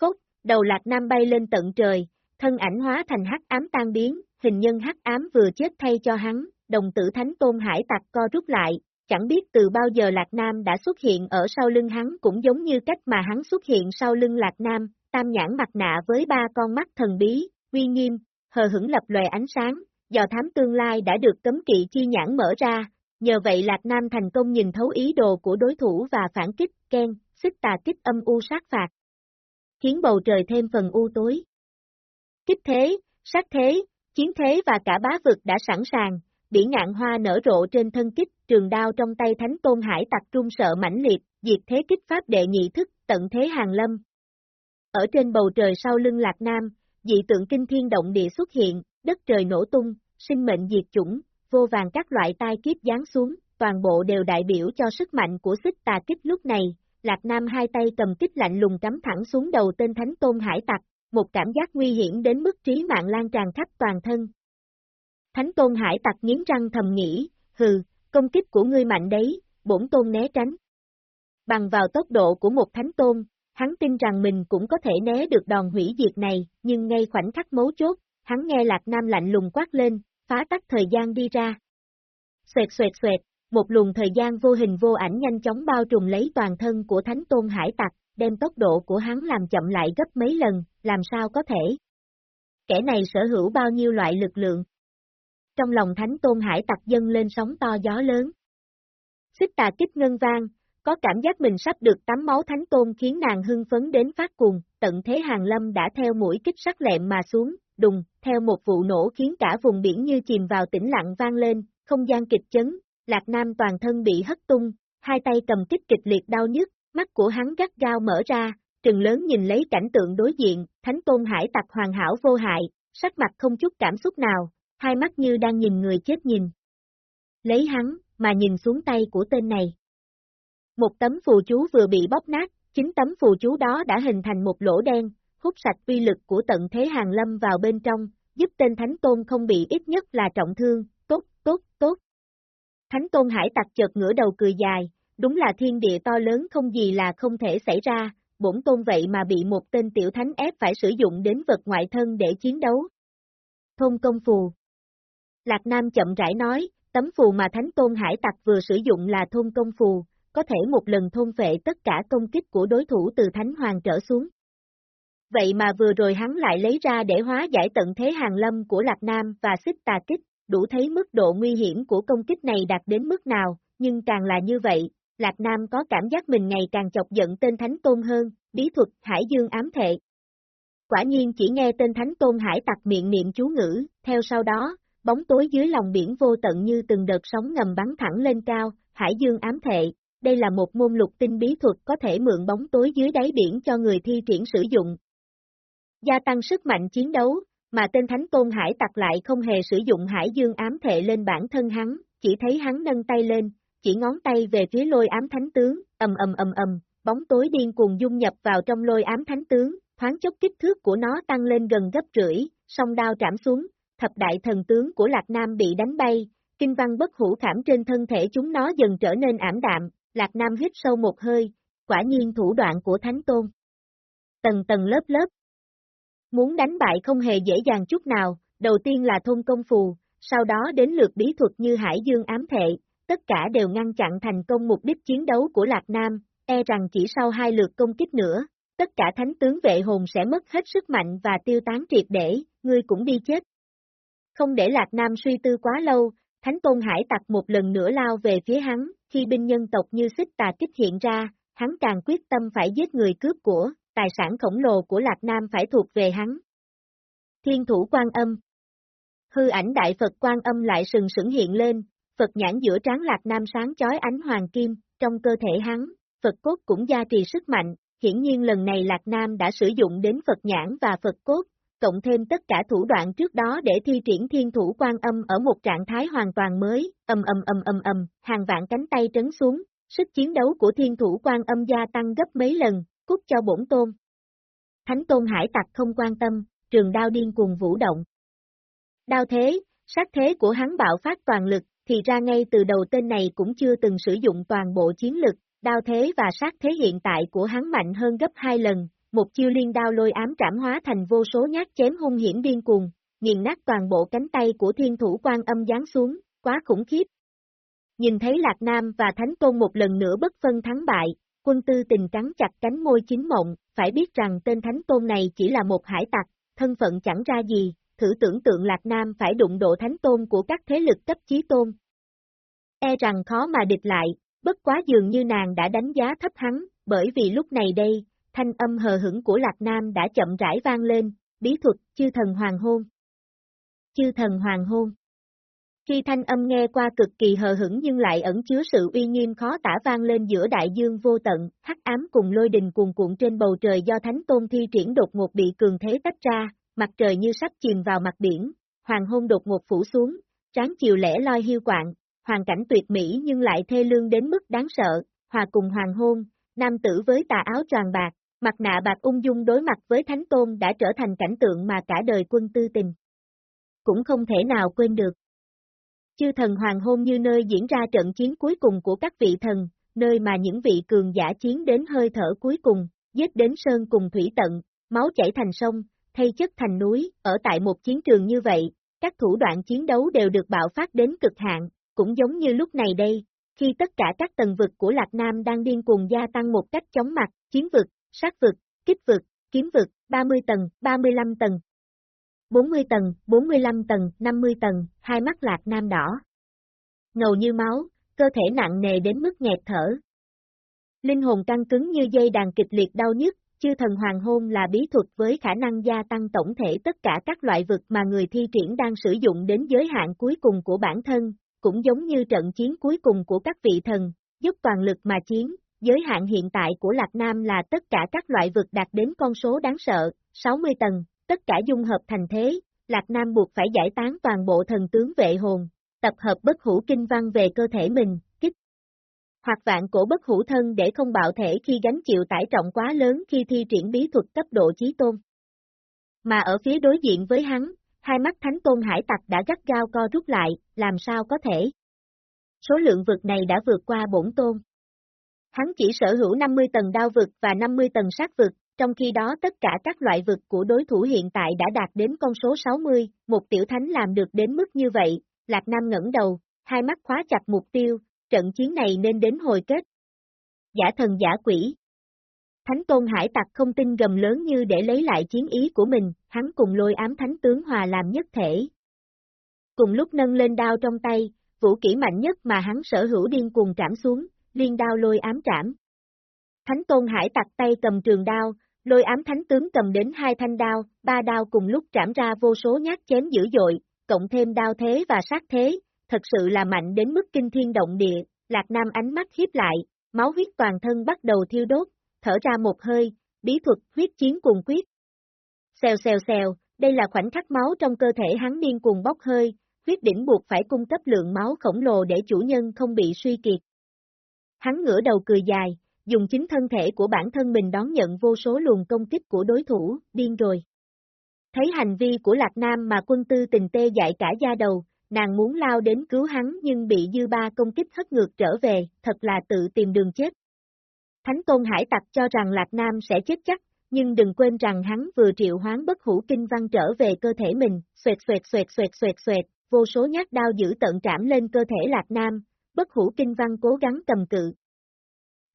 Phốt, đầu Lạc Nam bay lên tận trời, thân ảnh hóa thành hắc ám tan biến, hình nhân hắc ám vừa chết thay cho hắn, đồng tử thánh tôn hải tặc co rút lại, chẳng biết từ bao giờ Lạc Nam đã xuất hiện ở sau lưng hắn cũng giống như cách mà hắn xuất hiện sau lưng Lạc Nam, tam nhãn mặt nạ với ba con mắt thần bí, uy nghiêm, hờ hững lập lòe ánh sáng, do thám tương lai đã được cấm kỵ chi nhãn mở ra, nhờ vậy Lạc Nam thành công nhìn thấu ý đồ của đối thủ và phản kích, khen, xích tà kích âm u sát phạt. Khiến bầu trời thêm phần u tối. Kích thế, sát thế, chiến thế và cả bá vực đã sẵn sàng, bỉ ngạn hoa nở rộ trên thân kích, trường đao trong tay thánh tôn hải tặc trung sợ mãnh liệt, diệt thế kích pháp đệ nhị thức, tận thế hàng lâm. Ở trên bầu trời sau lưng lạc nam, dị tượng kinh thiên động địa xuất hiện, đất trời nổ tung, sinh mệnh diệt chủng, vô vàng các loại tai kiếp giáng xuống, toàn bộ đều đại biểu cho sức mạnh của xích tà kích lúc này, Lạc Nam hai tay cầm kích lạnh lùng cắm thẳng xuống đầu tên Thánh Tôn Hải Tặc, một cảm giác nguy hiểm đến mức trí mạng lan tràn khắp toàn thân. Thánh Tôn Hải Tặc nghiến răng thầm nghĩ, hừ, công kích của ngươi mạnh đấy, bổn tôn né tránh. Bằng vào tốc độ của một Thánh Tôn, hắn tin rằng mình cũng có thể né được đòn hủy diệt này, nhưng ngay khoảnh khắc mấu chốt, hắn nghe Lạc Nam lạnh lùng quát lên, phá tắt thời gian đi ra. Xoẹt xoẹt xoẹt, một luồng thời gian vô hình vô ảnh nhanh chóng bao trùm lấy toàn thân của Thánh Tôn Hải Tặc, đem tốc độ của hắn làm chậm lại gấp mấy lần, làm sao có thể. Kẻ này sở hữu bao nhiêu loại lực lượng. Trong lòng Thánh Tôn Hải Tặc dâng lên sóng to gió lớn. Xích tà kích ngân vang, có cảm giác mình sắp được tắm máu Thánh Tôn khiến nàng hưng phấn đến phát cuồng, tận thế hàng lâm đã theo mũi kích sắc lẹm mà xuống, đùng, theo một vụ nổ khiến cả vùng biển như chìm vào tĩnh lặng vang lên, không gian kịch chấn, Lạc Nam toàn thân bị hất tung, hai tay cầm kích kịch liệt đau nhức, mắt của hắn gắt gao mở ra, trừng lớn nhìn lấy cảnh tượng đối diện, Thánh Tôn Hải tặc hoàn hảo vô hại, sắc mặt không chút cảm xúc nào, hai mắt như đang nhìn người chết nhìn. Lấy hắn, mà nhìn xuống tay của tên này. Một tấm phù chú vừa bị bóp nát, chính tấm phù chú đó đã hình thành một lỗ đen, hút sạch uy lực của tận thế hàng lâm vào bên trong, giúp tên Thánh Tôn không bị ít nhất là trọng thương, tốt, tốt, tốt. Thánh Tôn Hải tặc chợt ngửa đầu cười dài, đúng là thiên địa to lớn không gì là không thể xảy ra, bổn tôn vậy mà bị một tên tiểu thánh ép phải sử dụng đến vật ngoại thân để chiến đấu. Thôn công phù Lạc Nam chậm rãi nói, tấm phù mà Thánh Tôn Hải Tặc vừa sử dụng là thôn công phù, có thể một lần thôn vệ tất cả công kích của đối thủ từ Thánh Hoàng trở xuống. Vậy mà vừa rồi hắn lại lấy ra để hóa giải tận thế hàng lâm của Lạc Nam và xích tà kích, đủ thấy mức độ nguy hiểm của công kích này đạt đến mức nào, nhưng càng là như vậy, Lạc Nam có cảm giác mình ngày càng chọc giận tên Thánh Tôn hơn, bí thuật Hải Dương ám thệ. Quả nhiên chỉ nghe tên Thánh Tôn Hải tặc miệng niệm chú ngữ, theo sau đó, bóng tối dưới lòng biển vô tận như từng đợt sóng ngầm bắn thẳng lên cao, Hải Dương ám thệ. Đây là một môn lục tinh bí thuật có thể mượn bóng tối dưới đáy biển cho người thi triển sử dụng. Gia tăng sức mạnh chiến đấu, mà tên Thánh Tôn Hải tặc lại không hề sử dụng Hải Dương ám thệ lên bản thân hắn, chỉ thấy hắn nâng tay lên, chỉ ngón tay về phía lôi ám thánh tướng, ầm ầm ầm ầm, bóng tối điên cuồng dung nhập vào trong lôi ám thánh tướng, thoáng chốc kích thước của nó tăng lên gần gấp rưỡi, song đao trảm xuống, thập đại thần tướng của Lạc Nam bị đánh bay, kinh văn bất hủ khảm trên thân thể chúng nó dần trở nên ảm đạm, Lạc Nam hít sâu một hơi, quả nhiên thủ đoạn của Thánh Tôn. Tầng tầng lớp lớp. Muốn đánh bại không hề dễ dàng chút nào, đầu tiên là thôn công phù, sau đó đến lượt bí thuật như Hải Dương ám thệ, tất cả đều ngăn chặn thành công mục đích chiến đấu của Lạc Nam, e rằng chỉ sau hai lượt công kích nữa, tất cả thánh tướng vệ hồn sẽ mất hết sức mạnh và tiêu tán triệt để, ngươi cũng đi chết. Không để Lạc Nam suy tư quá lâu, Thánh Tôn Hải tặc một lần nữa lao về phía hắn, khi binh nhân tộc như xích tà kích hiện ra, hắn càng quyết tâm phải giết người cướp của, tài sản khổng lồ của Lạc Nam phải thuộc về hắn. Thiên thủ quan âm Hư ảnh đại Phật quan âm lại sừng sững hiện lên, Phật nhãn giữa trán Lạc Nam sáng chói ánh hoàng kim, trong cơ thể hắn, Phật cốt cũng gia trì sức mạnh, hiển nhiên lần này Lạc Nam đã sử dụng đến Phật nhãn và Phật cốt, cộng thêm tất cả thủ đoạn trước đó để thi triển thiên thủ quan âm ở một trạng thái hoàn toàn mới, ầm ầm ầm ầm ầm, hàng vạn cánh tay trấn xuống, sức chiến đấu của thiên thủ quan âm gia tăng gấp mấy lần, cút cho bổn tôn. Thánh tôn hải tặc không quan tâm, trường đao điên cuồng vũ động. Đao thế, sát thế của hắn bạo phát toàn lực, thì ra ngay từ đầu tên này cũng chưa từng sử dụng toàn bộ chiến lực, đao thế và sát thế hiện tại của hắn mạnh hơn gấp hai lần, một chiêu liên đao lôi ám trảm hóa thành vô số nhát chém hung hiểm điên cuồng, nghiền nát toàn bộ cánh tay của thiên thủ quan âm giáng xuống, quá khủng khiếp. Nhìn thấy Lạc Nam và Thánh Tôn một lần nữa bất phân thắng bại, quân tư tình cắn chặt cánh môi chính mộng, phải biết rằng tên Thánh Tôn này chỉ là một hải tặc, thân phận chẳng ra gì, thử tưởng tượng Lạc Nam phải đụng độ Thánh Tôn của các thế lực cấp chí tôn. E rằng khó mà địch lại, bất quá dường như nàng đã đánh giá thấp hắn, bởi vì lúc này đây, thanh âm hờ hững của Lạc Nam đã chậm rãi vang lên, bí thuật, chư thần hoàng hôn. Chư thần hoàng hôn. Khi thanh âm nghe qua cực kỳ hờ hững nhưng lại ẩn chứa sự uy nghiêm khó tả vang lên giữa đại dương vô tận, hắc ám cùng lôi đình cuồn cuộn trên bầu trời do thánh tôn thi triển đột ngột bị cường thế tách ra, mặt trời như sắp chìm vào mặt biển, hoàng hôn đột ngột phủ xuống, tráng chiều lẻ loi hiu quạng, hoàn cảnh tuyệt mỹ nhưng lại thê lương đến mức đáng sợ, hòa cùng hoàng hôn, nam tử với tà áo tràn bạc, mặt nạ bạc ung dung đối mặt với Thánh Tôn đã trở thành cảnh tượng mà cả đời quân tư tình. Cũng không thể nào quên được. Chư thần hoàng hôn như nơi diễn ra trận chiến cuối cùng của các vị thần, nơi mà những vị cường giả chiến đến hơi thở cuối cùng, giết đến sơn cùng thủy tận, máu chảy thành sông, thay chất thành núi, ở tại một chiến trường như vậy, các thủ đoạn chiến đấu đều được bạo phát đến cực hạn, cũng giống như lúc này đây, khi tất cả các tầng vực của Lạc Nam đang điên cuồng gia tăng một cách chóng mặt, chiến vực, sát vực, kích vực, kiếm vực, 30 tầng, 35 tầng, 40 tầng, 45 tầng, 50 tầng, hai mắt Lạc Nam đỏ. Ngầu như máu, cơ thể nặng nề đến mức nghẹt thở. Linh hồn căng cứng như dây đàn kịch liệt đau nhức, chư thần hoàng hôn là bí thuật với khả năng gia tăng tổng thể tất cả các loại vực mà người thi triển đang sử dụng đến giới hạn cuối cùng của bản thân, cũng giống như trận chiến cuối cùng của các vị thần, giúp toàn lực mà chiến, giới hạn hiện tại của Lạc Nam là tất cả các loại vực đạt đến con số đáng sợ, 60 tầng, tất cả dung hợp thành thế, Lạc Nam buộc phải giải tán toàn bộ thần tướng vệ hồn, tập hợp bất hủ kinh văn về cơ thể mình, kích. Hoặc vạn cổ bất hủ thân để không bạo thể khi gánh chịu tải trọng quá lớn khi thi triển bí thuật cấp độ chí tôn. Mà ở phía đối diện với hắn, hai mắt thánh tôn hải tặc đã gắt gao co rút lại, làm sao có thể. Số lượng vực này đã vượt qua bổn tôn. Hắn chỉ sở hữu 50 tầng đao vực và 50 tầng sát vực, trong khi đó tất cả các loại vực của đối thủ hiện tại đã đạt đến con số 60, một tiểu thánh làm được đến mức như vậy, Lạc Nam ngẩng đầu, hai mắt khóa chặt mục tiêu, trận chiến này nên đến hồi kết. Giả thần giả quỷ. Thánh Tôn Hải Tặc không tin gầm lớn như để lấy lại chiến ý của mình, hắn cùng lôi ám thánh tướng hòa làm nhất thể. Cùng lúc nâng lên đao trong tay, vũ kỹ mạnh nhất mà hắn sở hữu điên cuồng trảm xuống, liên đao lôi ám trảm. Thánh Tôn Hải Tặc tay cầm trường đao, lôi ám thánh tướng cầm đến hai thanh đao, ba đao cùng lúc trảm ra vô số nhát chém dữ dội, cộng thêm đao thế và sát thế, thật sự là mạnh đến mức kinh thiên động địa, Lạc Nam ánh mắt hiếp lại, máu huyết toàn thân bắt đầu thiêu đốt, thở ra một hơi, bí thuật huyết chiến cùng quyết. Xèo xèo xèo, đây là khoảnh khắc máu trong cơ thể hắn điên cuồng bốc hơi, huyết đỉnh buộc phải cung cấp lượng máu khổng lồ để chủ nhân không bị suy kiệt. Hắn ngửa đầu cười dài, dùng chính thân thể của bản thân mình đón nhận vô số luồng công kích của đối thủ, điên rồi. Thấy hành vi của Lạc Nam mà quân tư tình tê dại cả da đầu, nàng muốn lao đến cứu hắn nhưng bị dư ba công kích hất ngược trở về, thật là tự tìm đường chết. Thánh Tôn Hải Tặc cho rằng Lạc Nam sẽ chết chắc, nhưng đừng quên rằng hắn vừa triệu hoán bất hủ kinh văn trở về cơ thể mình, xoẹt xoẹt xoẹt xoẹt xoẹt xoẹt, vô số nhát đao giữ tận trảm lên cơ thể Lạc Nam, bất hủ kinh văn cố gắng cầm cự.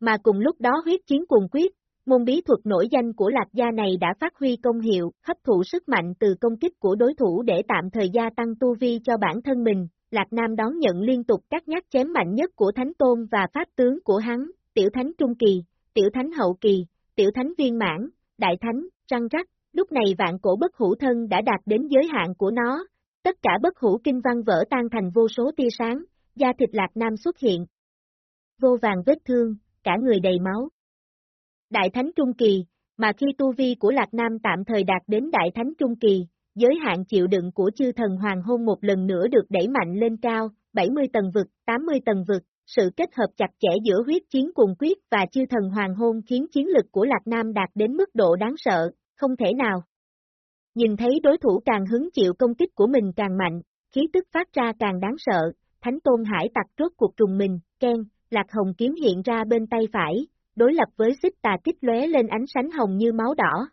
Mà cùng lúc đó huyết chiến cuồng quyết, môn bí thuật nổi danh của Lạc Gia này đã phát huy công hiệu, hấp thụ sức mạnh từ công kích của đối thủ để tạm thời gia tăng tu vi cho bản thân mình. Lạc Nam đón nhận liên tục các nhát chém mạnh nhất của Thánh Tôn và Pháp tướng của hắn, Tiểu Thánh Trung Kỳ, Tiểu Thánh Hậu Kỳ, Tiểu Thánh Viên Mãn, Đại Thánh, Răng Rắc, lúc này vạn cổ bất hữu thân đã đạt đến giới hạn của nó, tất cả bất hữu kinh văn vỡ tan thành vô số tia sáng, da thịt Lạc Nam xuất hiện. Vô vàng vết thương, cả người đầy máu. Đại Thánh Trung Kỳ, mà khi tu vi của Lạc Nam tạm thời đạt đến Đại Thánh Trung Kỳ, giới hạn chịu đựng của chư thần hoàng hôn một lần nữa được đẩy mạnh lên cao, 70 tầng vực, 80 tầng vực, sự kết hợp chặt chẽ giữa huyết chiến cùng quyết và chư thần hoàng hôn khiến chiến lực của Lạc Nam đạt đến mức độ đáng sợ, không thể nào. Nhìn thấy đối thủ càng hứng chịu công kích của mình càng mạnh, khí tức phát ra càng đáng sợ, Thánh Tôn Hải tặc rốt cuộc trùng mình, khen. Lạc Hồng kiếm hiện ra bên tay phải, đối lập với xích tà kích lóe lên ánh sánh hồng như máu đỏ.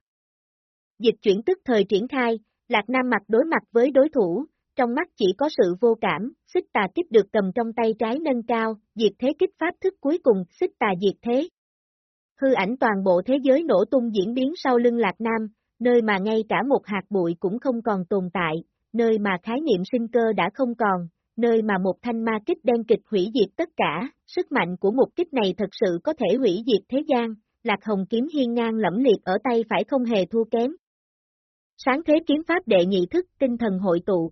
Dịch chuyển tức thời triển khai, Lạc Nam mặt đối mặt với đối thủ, trong mắt chỉ có sự vô cảm, xích tà kích được cầm trong tay trái nâng cao, diệt thế kích pháp thức cuối cùng, xích tà diệt thế. Hư ảnh toàn bộ thế giới nổ tung diễn biến sau lưng Lạc Nam, nơi mà ngay cả một hạt bụi cũng không còn tồn tại, nơi mà khái niệm sinh cơ đã không còn, nơi mà một thanh ma kích đen kịch hủy diệt tất cả, sức mạnh của một kích này thật sự có thể hủy diệt thế gian, Lạc Hồng kiếm hiên ngang lẫm liệt ở tay phải không hề thua kém. Sáng thế kiếm pháp đệ nhị thức tinh thần hội tụ.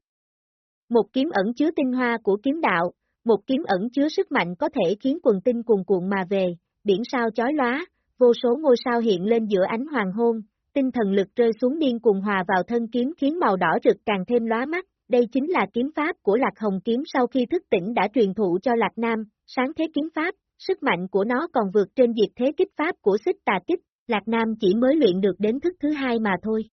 Một kiếm ẩn chứa tinh hoa của kiếm đạo, một kiếm ẩn chứa sức mạnh có thể khiến quần tinh cuồn cuộn mà về, biển sao chói lóa, vô số ngôi sao hiện lên giữa ánh hoàng hôn, tinh thần lực rơi xuống điên cuồng hòa vào thân kiếm khiến màu đỏ rực càng thêm lóa mắt, đây chính là kiếm pháp của Lạc Hồng Kiếm sau khi thức tỉnh đã truyền thụ cho Lạc Nam, sáng thế kiếm pháp, sức mạnh của nó còn vượt trên diệt thế kích pháp của xích tà kích, Lạc Nam chỉ mới luyện được đến thức thứ hai mà thôi.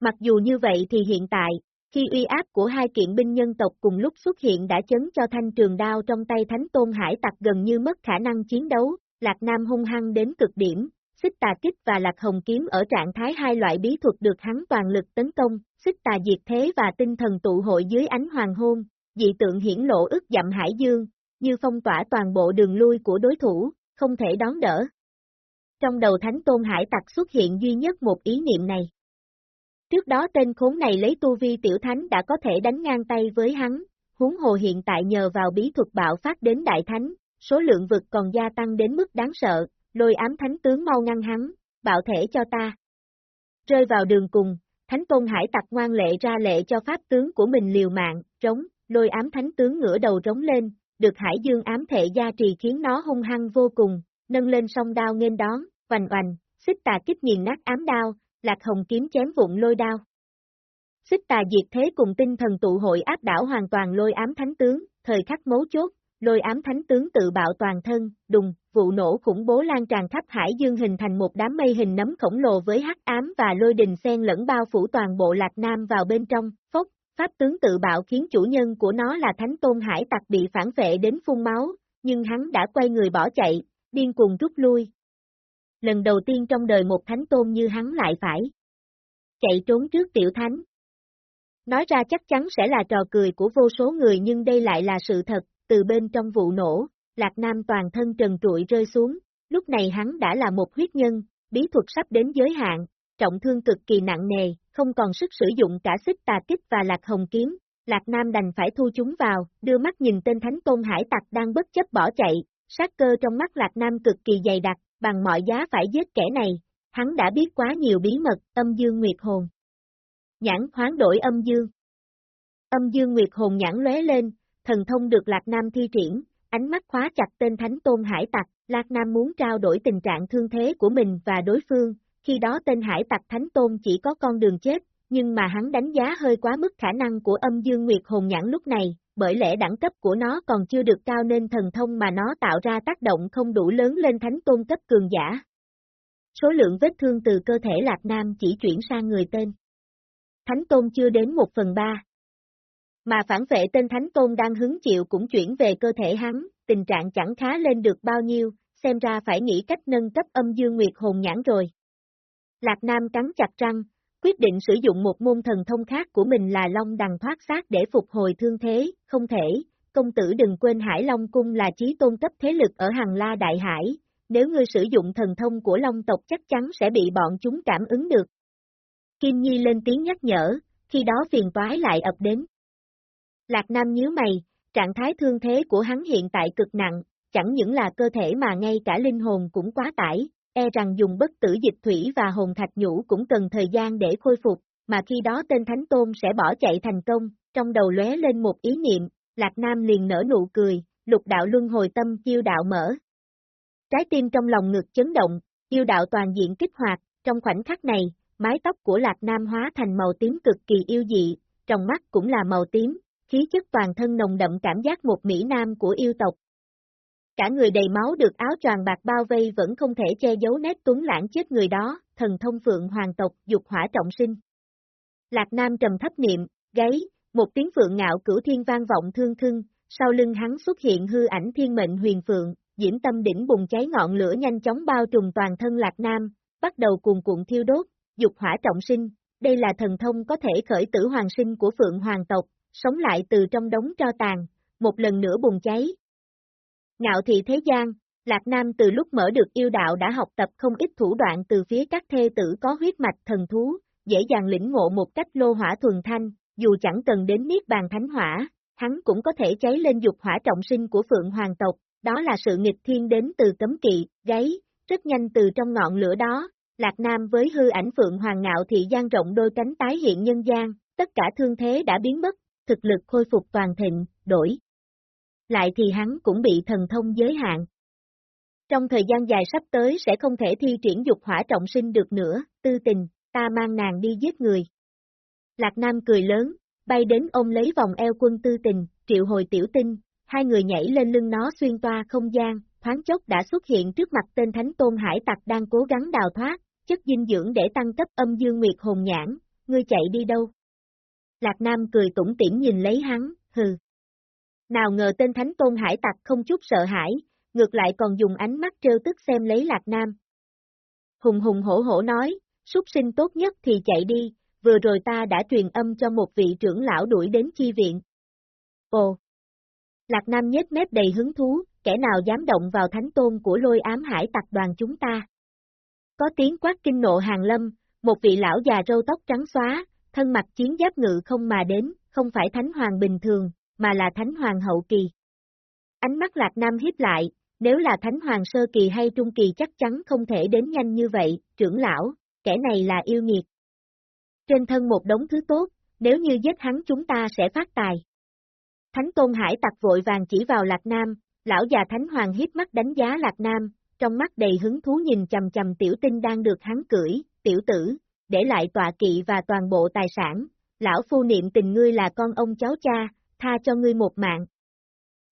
Mặc dù như vậy thì hiện tại, khi uy áp của hai kiện binh nhân tộc cùng lúc xuất hiện đã chấn cho thanh trường đao trong tay Thánh Tôn Hải tặc gần như mất khả năng chiến đấu, Lạc Nam hung hăng đến cực điểm, xích tà kích và lạc hồng kiếm ở trạng thái hai loại bí thuật được hắn toàn lực tấn công, xích tà diệt thế và tinh thần tụ hội dưới ánh hoàng hôn, dị tượng hiển lộ ức dặm hải dương, như phong tỏa toàn bộ đường lui của đối thủ, không thể đón đỡ. Trong đầu Thánh Tôn Hải Tặc xuất hiện duy nhất một ý niệm này. Trước đó tên khốn này lấy tu vi tiểu thánh đã có thể đánh ngang tay với hắn, huống hồ hiện tại nhờ vào bí thuật bạo phát đến đại thánh, số lượng vực còn gia tăng đến mức đáng sợ, lôi ám thánh tướng mau ngăn hắn, bạo thể cho ta. Rơi vào đường cùng, thánh tôn hải tặc ngoan lệ ra lệ cho pháp tướng của mình liều mạng, trống, lôi ám thánh tướng ngửa đầu trống lên, được hải dương ám thể gia trì khiến nó hung hăng vô cùng, nâng lên song đao nghênh đón, oành oành, xích tà kích nghiền nát ám đao, lạc hồng kiếm chém vụn lôi đao. Xích tà diệt thế cùng tinh thần tụ hội áp đảo hoàn toàn lôi ám thánh tướng, thời khắc mấu chốt, lôi ám thánh tướng tự bạo toàn thân, đùng, vụ nổ khủng bố lan tràn khắp hải dương hình thành một đám mây hình nấm khổng lồ với hắc ám và lôi đình xen lẫn bao phủ toàn bộ lạc nam vào bên trong, phốc, pháp tướng tự bạo khiến chủ nhân của nó là thánh tôn hải tặc bị phản vệ đến phun máu, nhưng hắn đã quay người bỏ chạy, điên cuồng rút lui. Lần đầu tiên trong đời một thánh tôn như hắn lại phải chạy trốn trước tiểu thánh. Nói ra chắc chắn sẽ là trò cười của vô số người nhưng đây lại là sự thật, từ bên trong vụ nổ, Lạc Nam toàn thân trần trụi rơi xuống, lúc này hắn đã là một huyết nhân, bí thuật sắp đến giới hạn, trọng thương cực kỳ nặng nề, không còn sức sử dụng cả xích tà kích và lạc hồng kiếm, Lạc Nam đành phải thu chúng vào, đưa mắt nhìn tên Thánh Tôn Hải Tặc đang bất chấp bỏ chạy, sát cơ trong mắt Lạc Nam cực kỳ dày đặc, bằng mọi giá phải giết kẻ này, hắn đã biết quá nhiều bí mật, âm dương nguyệt hồn. Nhãn hoán đổi âm dương. Âm dương nguyệt hồn nhãn lóe lên, thần thông được Lạc Nam thi triển, ánh mắt khóa chặt tên Thánh Tôn Hải Tặc, Lạc Nam muốn trao đổi tình trạng thương thế của mình và đối phương, khi đó tên Hải Tặc Thánh Tôn chỉ có con đường chết, nhưng mà hắn đánh giá hơi quá mức khả năng của âm dương nguyệt hồn nhãn lúc này, bởi lẽ đẳng cấp của nó còn chưa được cao nên thần thông mà nó tạo ra tác động không đủ lớn lên thánh tôn cấp cường giả. Số lượng vết thương từ cơ thể Lạc Nam chỉ chuyển sang người tên. Thánh tôn chưa đến một phần ba. Mà phản vệ tên Thánh tôn đang hứng chịu cũng chuyển về cơ thể hắn, tình trạng chẳng khá lên được bao nhiêu, xem ra phải nghĩ cách nâng cấp âm dương nguyệt hồn nhãn rồi. Lạc Nam cắn chặt răng, quyết định sử dụng một môn thần thông khác của mình là Long đằng thoát xác để phục hồi thương thế, không thể, công tử đừng quên Hải Long Cung là chí tôn cấp thế lực ở Hằng La Đại Hải, nếu ngươi sử dụng thần thông của Long tộc chắc chắn sẽ bị bọn chúng cảm ứng được. Kim Nhi lên tiếng nhắc nhở, khi đó phiền toái lại ập đến. Lạc Nam nhíu mày, trạng thái thương thế của hắn hiện tại cực nặng, chẳng những là cơ thể mà ngay cả linh hồn cũng quá tải, e rằng dùng bất tử dịch thủy và hồn thạch nhũ cũng cần thời gian để khôi phục, mà khi đó tên Thánh Tôn sẽ bỏ chạy thành công, trong đầu lóe lên một ý niệm, Lạc Nam liền nở nụ cười, lục đạo luân hồi tâm chiêu đạo mở. Trái tim trong lòng ngực chấn động, yêu đạo toàn diện kích hoạt, trong khoảnh khắc này, mái tóc của Lạc Nam hóa thành màu tím cực kỳ yêu dị, trong mắt cũng là màu tím, khí chất toàn thân nồng đậm cảm giác một Mỹ Nam của yêu tộc, cả người đầy máu được áo choàng bạc bao vây vẫn không thể che giấu nét tuấn lãng chết người đó, thần thông phượng hoàng tộc, dục hỏa trọng sinh. Lạc Nam trầm thấp niệm, gáy, một tiếng phượng ngạo cửu thiên vang vọng thương thương, sau lưng hắn xuất hiện hư ảnh thiên mệnh huyền phượng, diễm tâm đỉnh bùng cháy ngọn lửa nhanh chóng bao trùm toàn thân Lạc Nam, bắt đầu cuồn cuộn thiêu đốt, dục hỏa trọng sinh, đây là thần thông có thể khởi tử hoàng sinh của phượng hoàng tộc, sống lại từ trong đống tro tàn, một lần nữa bùng cháy, Ngạo thị thế gian, Lạc Nam từ lúc mở được yêu đạo đã học tập không ít thủ đoạn từ phía các thê tử có huyết mạch thần thú, dễ dàng lĩnh ngộ một cách lô hỏa thuần thanh, dù chẳng cần đến niết bàn thánh hỏa, hắn cũng có thể cháy lên dục hỏa trọng sinh của Phượng Hoàng tộc, đó là sự nghịch thiên đến từ cấm kỵ, gáy, rất nhanh từ trong ngọn lửa đó, Lạc Nam với hư ảnh Phượng Hoàng ngạo thị gian rộng đôi cánh tái hiện nhân gian, tất cả thương thế đã biến mất, thực lực khôi phục toàn thịnh, đổi lại thì hắn cũng bị thần thông giới hạn. Trong thời gian dài sắp tới sẽ không thể thi triển dục hỏa trọng sinh được nữa, tư tình, ta mang nàng đi giết người. Lạc Nam cười lớn, bay đến ôm lấy vòng eo quân tư tình, triệu hồi tiểu tinh, hai người nhảy lên lưng nó xuyên toa không gian, thoáng chốc đã xuất hiện trước mặt tên Thánh Tôn Hải Tặc đang cố gắng đào thoát, chất dinh dưỡng để tăng cấp âm dương nguyệt hồn nhãn, ngươi chạy đi đâu? Lạc Nam cười tủng tiễn nhìn lấy hắn, hừ, nào ngờ tên Thánh Tôn Hải Tặc không chút sợ hãi, ngược lại còn dùng ánh mắt trêu tức xem lấy Lạc Nam. Hùng hùng hổ hổ nói, súc sinh tốt nhất thì chạy đi, vừa rồi ta đã truyền âm cho một vị trưởng lão đuổi đến chi viện. Ồ! Lạc Nam nhếch mép đầy hứng thú, kẻ nào dám động vào thánh tôn của lôi ám hải tặc đoàn chúng ta. Có tiếng quát kinh nộ hàng lâm, một vị lão già râu tóc trắng xóa, thân mặt chiến giáp ngự không mà đến, không phải thánh hoàng bình thường, mà là Thánh Hoàng hậu kỳ. Ánh mắt Lạc Nam hiếp lại, nếu là Thánh Hoàng sơ kỳ hay trung kỳ chắc chắn không thể đến nhanh như vậy, trưởng lão, kẻ này là yêu nghiệt. Trên thân một đống thứ tốt, nếu như giết hắn chúng ta sẽ phát tài. Thánh Tôn Hải tặc vội vàng chỉ vào Lạc Nam, lão già Thánh Hoàng hiếp mắt đánh giá Lạc Nam, trong mắt đầy hứng thú nhìn chầm chầm tiểu tinh đang được hắn cưỡi, tiểu tử, để lại tọa kỵ và toàn bộ tài sản, lão phu niệm tình ngươi là con ông cháu cha, tha cho ngươi một mạng.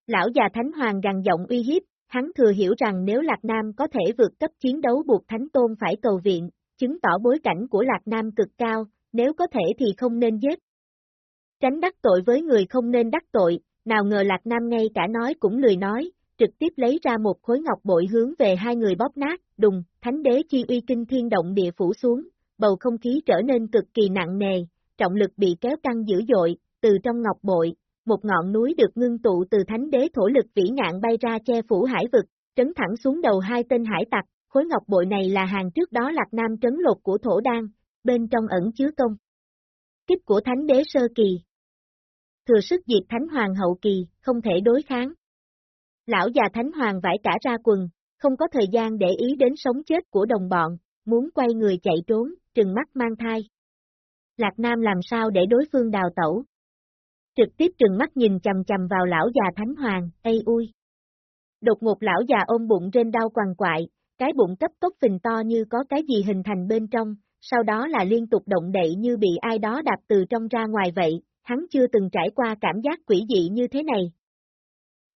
Lão già Thánh Hoàng gằn giọng uy hiếp, hắn thừa hiểu rằng nếu Lạc Nam có thể vượt cấp chiến đấu buộc Thánh Tôn phải cầu viện, chứng tỏ bối cảnh của Lạc Nam cực cao, nếu có thể thì không nên giết. Tránh đắc tội với người không nên đắc tội, nào ngờ Lạc Nam ngay cả nói cũng lười nói, trực tiếp lấy ra một khối ngọc bội hướng về hai người bóp nát, đùng, thánh đế chi uy kinh thiên động địa phủ xuống, bầu không khí trở nên cực kỳ nặng nề, trọng lực bị kéo căng dữ dội, từ trong ngọc bội, một ngọn núi được ngưng tụ từ thánh đế thổ lực vĩ ngạn bay ra che phủ hải vực, trấn thẳng xuống đầu hai tên hải tặc, khối ngọc bội này là hàng trước đó Lạc Nam trấn lột của thổ đan, bên trong ẩn chứa công. Kích của thánh đế sơ kỳ. Thừa sức diệt thánh hoàng hậu kỳ, không thể đối kháng. Lão già thánh hoàng vải cả ra quần, không có thời gian để ý đến sống chết của đồng bọn, muốn quay người chạy trốn, trừng mắt mang thai. Lạc Nam làm sao để đối phương đào tẩu? Trực tiếp trừng mắt nhìn chầm chầm vào lão già thánh hoàng, ây ui. Đột ngột lão già ôm bụng trên đau quằn quại, cái bụng cấp tốc phình to như có cái gì hình thành bên trong, sau đó là liên tục động đậy như bị ai đó đạp từ trong ra ngoài vậy, hắn chưa từng trải qua cảm giác quỷ dị như thế này.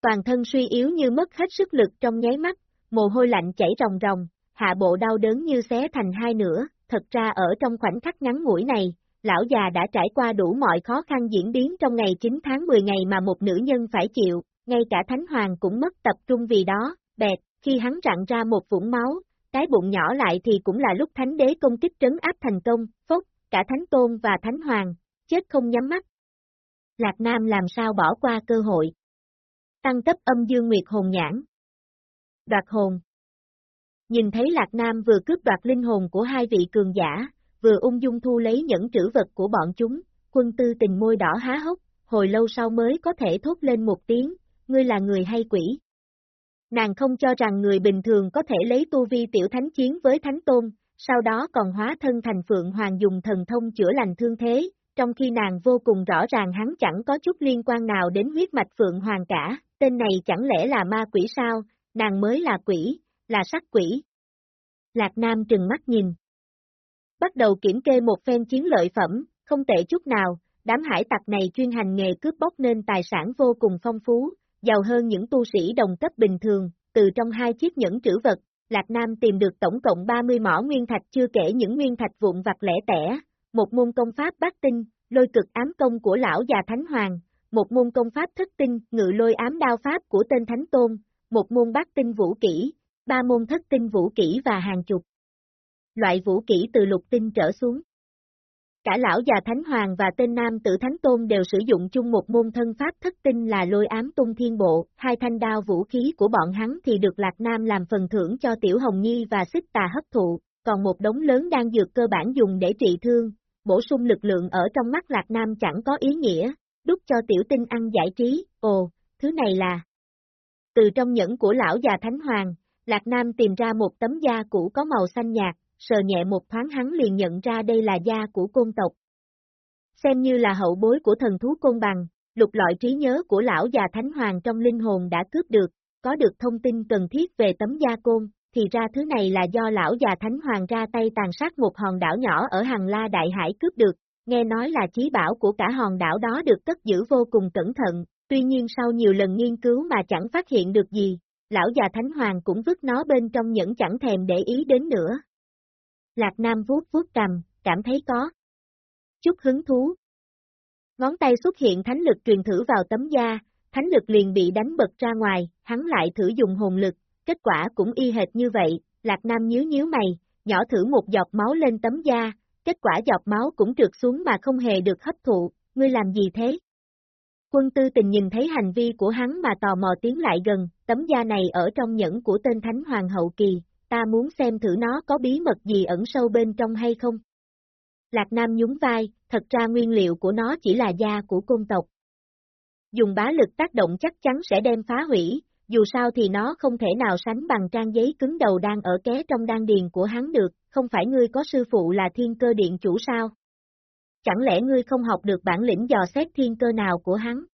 Toàn thân suy yếu như mất hết sức lực trong nháy mắt, mồ hôi lạnh chảy ròng ròng, hạ bộ đau đớn như xé thành hai nửa, thật ra ở trong khoảnh khắc ngắn ngủi này, lão già đã trải qua đủ mọi khó khăn diễn biến trong ngày 9 tháng 10 ngày mà một nữ nhân phải chịu, ngay cả Thánh Hoàng cũng mất tập trung vì đó, bẹt, khi hắn rặn ra một vũng máu, cái bụng nhỏ lại thì cũng là lúc Thánh Đế công kích trấn áp thành công, phốc, cả Thánh Tôn và Thánh Hoàng, chết không nhắm mắt. Lạc Nam làm sao bỏ qua cơ hội. Tăng cấp âm dương nguyệt hồn nhãn. Đoạt hồn. Nhìn thấy Lạc Nam vừa cướp đoạt linh hồn của hai vị cường giả, vừa ung dung thu lấy những trữ vật của bọn chúng, quân tư tình môi đỏ há hốc, hồi lâu sau mới có thể thốt lên một tiếng, ngươi là người hay quỷ. Nàng không cho rằng người bình thường có thể lấy tu vi tiểu thánh chiến với thánh tôn, sau đó còn hóa thân thành Phượng Hoàng dùng thần thông chữa lành thương thế, trong khi nàng vô cùng rõ ràng hắn chẳng có chút liên quan nào đến huyết mạch Phượng Hoàng cả, tên này chẳng lẽ là ma quỷ sao, nàng mới là quỷ, là sắc quỷ. Lạc Nam trừng mắt nhìn. Bắt đầu kiểm kê một phen chiến lợi phẩm, không tệ chút nào, đám hải tặc này chuyên hành nghề cướp bóc nên tài sản vô cùng phong phú, giàu hơn những tu sĩ đồng cấp bình thường, từ trong hai chiếc nhẫn trữ vật, Lạc Nam tìm được tổng cộng 30 mỏ nguyên thạch chưa kể những nguyên thạch vụn vặt lẻ tẻ, một môn công pháp bát tinh, lôi cực ám công của lão già Thánh Hoàng, một môn công pháp thất tinh, ngự lôi ám đao pháp của tên Thánh Tôn, một môn bát tinh vũ kỹ, ba môn thất tinh vũ kỹ và hàng chục. Loại vũ kỹ từ lục tinh trở xuống. Cả lão già Thánh Hoàng và tên nam tử Thánh Tôn đều sử dụng chung một môn thân pháp thất tinh là lôi ám tung thiên bộ, hai thanh đao vũ khí của bọn hắn thì được Lạc Nam làm phần thưởng cho Tiểu Hồng Nhi và xích tà hấp thụ, còn một đống lớn đang dược cơ bản dùng để trị thương, bổ sung lực lượng ở trong mắt Lạc Nam chẳng có ý nghĩa, đút cho Tiểu Tinh ăn giải trí, ồ, thứ này là... Từ trong nhẫn của lão già Thánh Hoàng, Lạc Nam tìm ra một tấm da cũ có màu xanh nhạt, sờ nhẹ một thoáng hắn liền nhận ra đây là da của côn tộc. Xem như là hậu bối của thần thú côn bằng, lục lọi trí nhớ của lão già thánh hoàng trong linh hồn đã cướp được, có được thông tin cần thiết về tấm da côn, thì ra thứ này là do lão già thánh hoàng ra tay tàn sát một hòn đảo nhỏ ở Hằng La Đại Hải cướp được, nghe nói là chí bảo của cả hòn đảo đó được cất giữ vô cùng cẩn thận, tuy nhiên sau nhiều lần nghiên cứu mà chẳng phát hiện được gì, lão già thánh hoàng cũng vứt nó bên trong nhẫn chẳng thèm để ý đến nữa. Lạc Nam vuốt vuốt cầm, cảm thấy có chút hứng thú. Ngón tay xuất hiện thánh lực truyền thử vào tấm da, thánh lực liền bị đánh bật ra ngoài, hắn lại thử dùng hồn lực, kết quả cũng y hệt như vậy, Lạc Nam nhíu nhíu mày, nhỏ thử một giọt máu lên tấm da, kết quả giọt máu cũng trượt xuống mà không hề được hấp thụ, ngươi làm gì thế? Quân tư tình nhìn thấy hành vi của hắn mà tò mò tiến lại gần, tấm da này ở trong nhẫn của tên Thánh Hoàng hậu kỳ, ta muốn xem thử nó có bí mật gì ẩn sâu bên trong hay không. Lạc Nam nhún vai, thật ra nguyên liệu của nó chỉ là da của côn tộc. Dùng bá lực tác động chắc chắn sẽ đem phá hủy, dù sao thì nó không thể nào sánh bằng trang giấy cứng đầu đang ở ké trong đan điền của hắn được, không phải ngươi có sư phụ là thiên cơ điện chủ sao? Chẳng lẽ ngươi không học được bản lĩnh dò xét thiên cơ nào của hắn?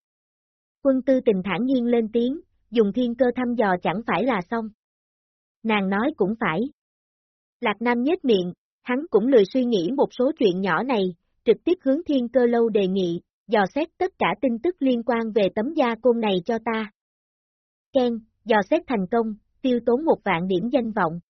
Quân tư tình thản nhiên lên tiếng, dùng thiên cơ thăm dò chẳng phải là xong. Nàng nói cũng phải. Lạc Nam nhếch miệng, hắn cũng lười suy nghĩ một số chuyện nhỏ này, trực tiếp hướng thiên cơ lâu đề nghị, dò xét tất cả tin tức liên quan về tấm da côn này cho ta. Ken, dò xét thành công, tiêu tốn một vạn điểm danh vọng.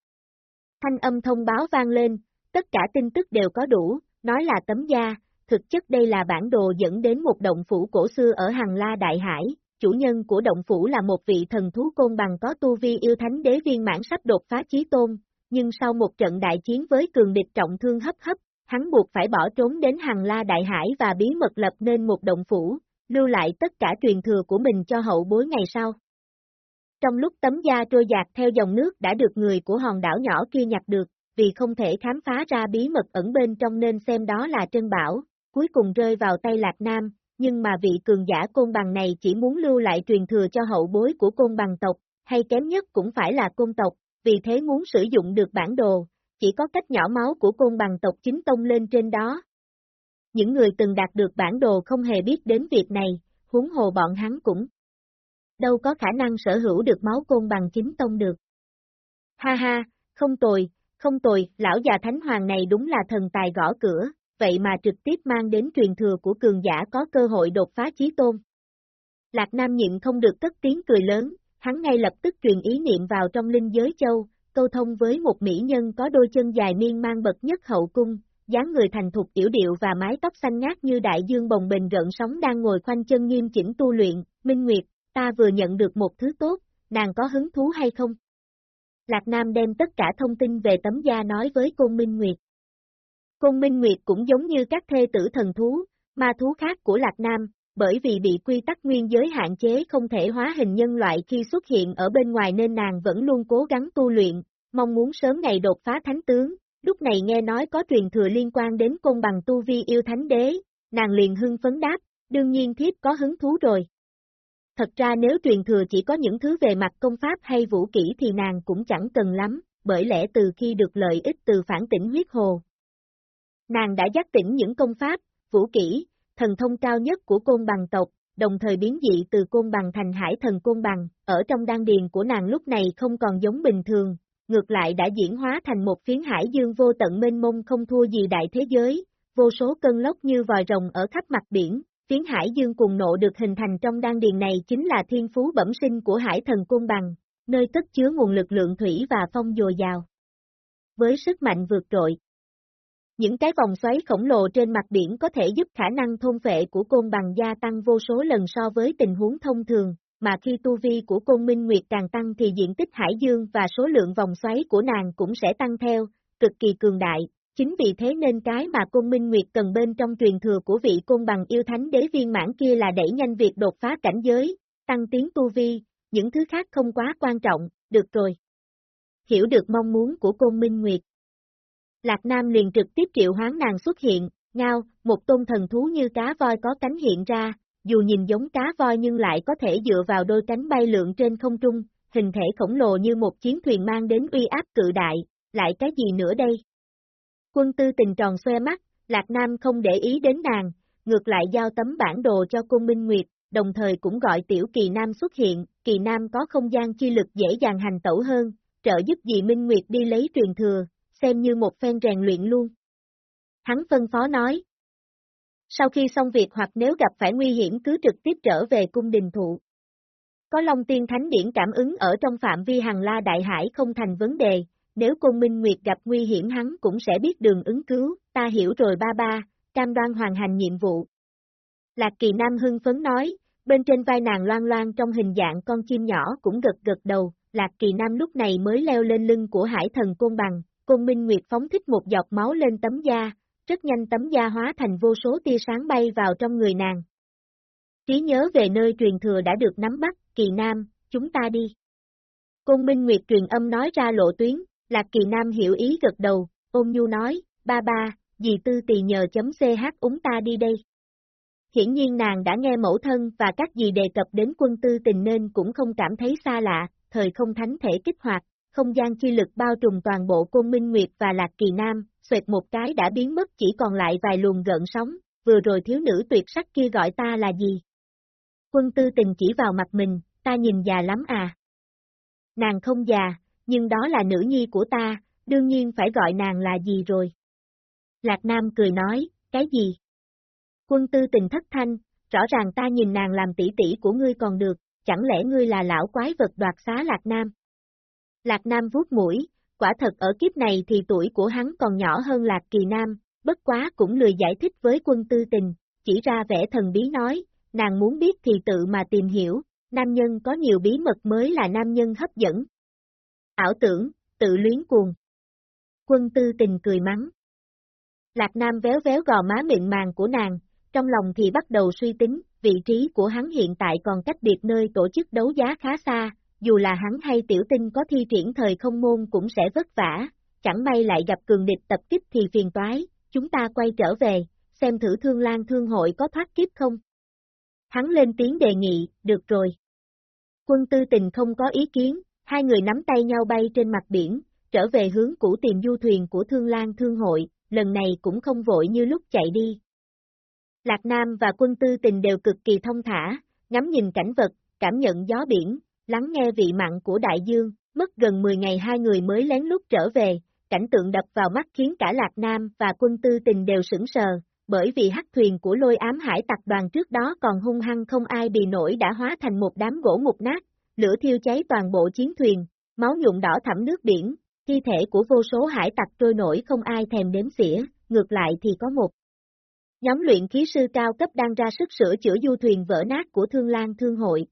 Thanh âm thông báo vang lên, tất cả tin tức đều có đủ, nói là tấm da, thực chất đây là bản đồ dẫn đến một động phủ cổ xưa ở Hằng La Đại Hải, chủ nhân của động phủ là một vị thần thú côn bằng có tu vi yêu thánh đế viên mãn sắp đột phá chí tôn, nhưng sau một trận đại chiến với cường địch trọng thương hấp hấp, hắn buộc phải bỏ trốn đến Hằng La Đại Hải và bí mật lập nên một động phủ, lưu lại tất cả truyền thừa của mình cho hậu bối ngày sau. Trong lúc tấm da trôi dạt theo dòng nước đã được người của hòn đảo nhỏ kia nhặt được, vì không thể khám phá ra bí mật ẩn bên trong nên xem đó là trân bảo, cuối cùng rơi vào tay Lạc Nam, nhưng mà vị cường giả côn bằng này chỉ muốn lưu lại truyền thừa cho hậu bối của côn bằng tộc, hay kém nhất cũng phải là côn tộc, vì thế muốn sử dụng được bản đồ, chỉ có cách nhỏ máu của côn bằng tộc chính tông lên trên đó. Những người từng đạt được bản đồ không hề biết đến việc này, huống hồ bọn hắn cũng đâu có khả năng sở hữu được máu côn bằng chính tông được. Ha ha, không tồi, không tồi, lão già thánh hoàng này đúng là thần tài gõ cửa, vậy mà trực tiếp mang đến truyền thừa của cường giả có cơ hội đột phá chí tôn. Lạc Nam nhịn không được cất tiếng cười lớn, hắn ngay lập tức truyền ý niệm vào trong linh giới châu, câu thông với một mỹ nhân có đôi chân dài miên mang bậc nhất hậu cung, dáng người thành thục tiểu điệu và mái tóc xanh ngát như đại dương bồng bềnh gợn sóng đang ngồi khoanh chân nghiêm chỉnh tu luyện, Minh Nguyệt, ta vừa nhận được một thứ tốt, nàng có hứng thú hay không? Lạc Nam đem tất cả thông tin về tấm da nói với cô Minh Nguyệt. Côn Minh Nguyệt cũng giống như các thê tử thần thú, ma thú khác của Lạc Nam, bởi vì bị quy tắc nguyên giới hạn chế không thể hóa hình nhân loại khi xuất hiện ở bên ngoài nên nàng vẫn luôn cố gắng tu luyện, mong muốn sớm ngày đột phá thánh tướng, lúc này nghe nói có truyền thừa liên quan đến công bằng tu vi yêu thánh đế, nàng liền hưng phấn đáp, đương nhiên thiếp có hứng thú rồi. Thật ra nếu truyền thừa chỉ có những thứ về mặt công pháp hay vũ kỹ thì nàng cũng chẳng cần lắm, bởi lẽ từ khi được lợi ích từ phản tỉnh huyết hồ. Nàng đã giác tỉnh những công pháp, vũ kỹ, thần thông cao nhất của côn bằng tộc, đồng thời biến dị từ côn bằng thành hải thần côn bằng, ở trong đan điền của nàng lúc này không còn giống bình thường, ngược lại đã diễn hóa thành một phiến hải dương vô tận mênh mông không thua gì đại thế giới, vô số cơn lốc như vòi rồng ở khắp mặt biển, phiến hải dương cùng nộ được hình thành trong đan điền này chính là thiên phú bẩm sinh của hải thần côn bằng, nơi tất chứa nguồn lực lượng thủy và phong dồi dào. Với sức mạnh vượt trội, những cái vòng xoáy khổng lồ trên mặt biển có thể giúp khả năng thôn phệ của côn bằng gia tăng vô số lần so với tình huống thông thường, mà khi tu vi của côn minh nguyệt càng tăng thì diện tích hải dương và số lượng vòng xoáy của nàng cũng sẽ tăng theo, cực kỳ cường đại. Chính vì thế nên cái mà côn minh nguyệt cần bên trong truyền thừa của vị côn bằng yêu thánh đế viên mãn kia là đẩy nhanh việc đột phá cảnh giới, tăng tiến tu vi, những thứ khác không quá quan trọng, được rồi. Hiểu được mong muốn của côn minh nguyệt. Lạc Nam liền trực tiếp triệu hoán nàng xuất hiện, ngao, một tôn thần thú như cá voi có cánh hiện ra, dù nhìn giống cá voi nhưng lại có thể dựa vào đôi cánh bay lượn trên không trung, hình thể khổng lồ như một chiến thuyền mang đến uy áp cự đại, lại cái gì nữa đây? Quân tư tình tròn xoe mắt, Lạc Nam không để ý đến nàng, ngược lại giao tấm bản đồ cho cung Minh Nguyệt, đồng thời cũng gọi Tiểu Kỳ Nam xuất hiện, Kỳ Nam có không gian chi lực dễ dàng hành tẩu hơn, trợ giúp dì Minh Nguyệt đi lấy truyền thừa, xem như một phen rèn luyện luôn. Hắn phân phó nói. Sau khi xong việc hoặc nếu gặp phải nguy hiểm cứ trực tiếp trở về cung đình thụ. Có Long Tiên Thánh Điển cảm ứng ở trong phạm vi hàng la đại hải không thành vấn đề, nếu Côn Minh Nguyệt gặp nguy hiểm hắn cũng sẽ biết đường ứng cứu, ta hiểu rồi ba ba, cam đoan hoàn thành nhiệm vụ. Lạc Kỳ Nam hưng phấn nói, bên trên vai nàng loan loan trong hình dạng con chim nhỏ cũng gật gật đầu, Lạc Kỳ Nam lúc này mới leo lên lưng của hải thần côn bằng, Côn Minh Nguyệt phóng thích một giọt máu lên tấm da, rất nhanh tấm da hóa thành vô số tia sáng bay vào trong người nàng. Trí nhớ về nơi truyền thừa đã được nắm bắt, Kỳ Nam, chúng ta đi. Côn Minh Nguyệt truyền âm nói ra lộ tuyến, Lạc Kỳ Nam hiểu ý gật đầu, ôn nhu nói, ba ba, dì tư tỳ nhờ chấm CH úng ta đi đây. Hiển nhiên nàng đã nghe mẫu thân và các dì đề cập đến quân tư tình nên cũng không cảm thấy xa lạ, thời không thánh thể kích hoạt, không gian chi lực bao trùm toàn bộ côn minh nguyệt và lạc kỳ nam, xoẹt một cái đã biến mất chỉ còn lại vài luồng gợn sóng, vừa rồi thiếu nữ tuyệt sắc kia gọi ta là gì? Quân tư tình chỉ vào mặt mình, ta nhìn già lắm à. Nàng không già, nhưng đó là nữ nhi của ta, đương nhiên phải gọi nàng là gì rồi. Lạc Nam cười nói, cái gì? Quân tư tình thất thanh, rõ ràng ta nhìn nàng làm tỷ tỷ của ngươi còn được, chẳng lẽ ngươi là lão quái vật đoạt xá Lạc Nam? Lạc Nam vuốt mũi, quả thật ở kiếp này thì tuổi của hắn còn nhỏ hơn Lạc Kỳ Nam, bất quá cũng lười giải thích với quân tư tình, chỉ ra vẻ thần bí nói, nàng muốn biết thì tự mà tìm hiểu, nam nhân có nhiều bí mật mới là nam nhân hấp dẫn. Ảo tưởng, tự luyến cuồng. Quân tư tình cười mắng. Lạc Nam véo véo gò má miệng màng của nàng, trong lòng thì bắt đầu suy tính, vị trí của hắn hiện tại còn cách biệt nơi tổ chức đấu giá khá xa, dù là hắn hay tiểu tinh có thi triển thời không môn cũng sẽ vất vả, chẳng may lại gặp cường địch tập kích thì phiền toái, chúng ta quay trở về, xem thử thương lan thương hội có thoát kiếp không. Hắn lên tiếng đề nghị, được rồi. Quân tư tình không có ý kiến, hai người nắm tay nhau bay trên mặt biển, trở về hướng cũ tìm du thuyền của thương lan thương hội, lần này cũng không vội như lúc chạy đi. Lạc Nam và quân tư tình đều cực kỳ thông thả, ngắm nhìn cảnh vật, cảm nhận gió biển, lắng nghe vị mặn của đại dương, mất gần 10 ngày hai người mới lén lút trở về, cảnh tượng đập vào mắt khiến cả Lạc Nam và quân tư tình đều sững sờ, bởi vì hắc thuyền của lôi ám hải tặc đoàn trước đó còn hung hăng không ai bị nổi đã hóa thành một đám gỗ mục nát, lửa thiêu cháy toàn bộ chiến thuyền, máu nhuộm đỏ thẳm nước biển, thi thể của vô số hải tặc trôi nổi không ai thèm đếm xỉa, ngược lại thì có một. Nhóm luyện khí sư cao cấp đang ra sức sửa chữa du thuyền vỡ nát của Thương Lan Thương hội.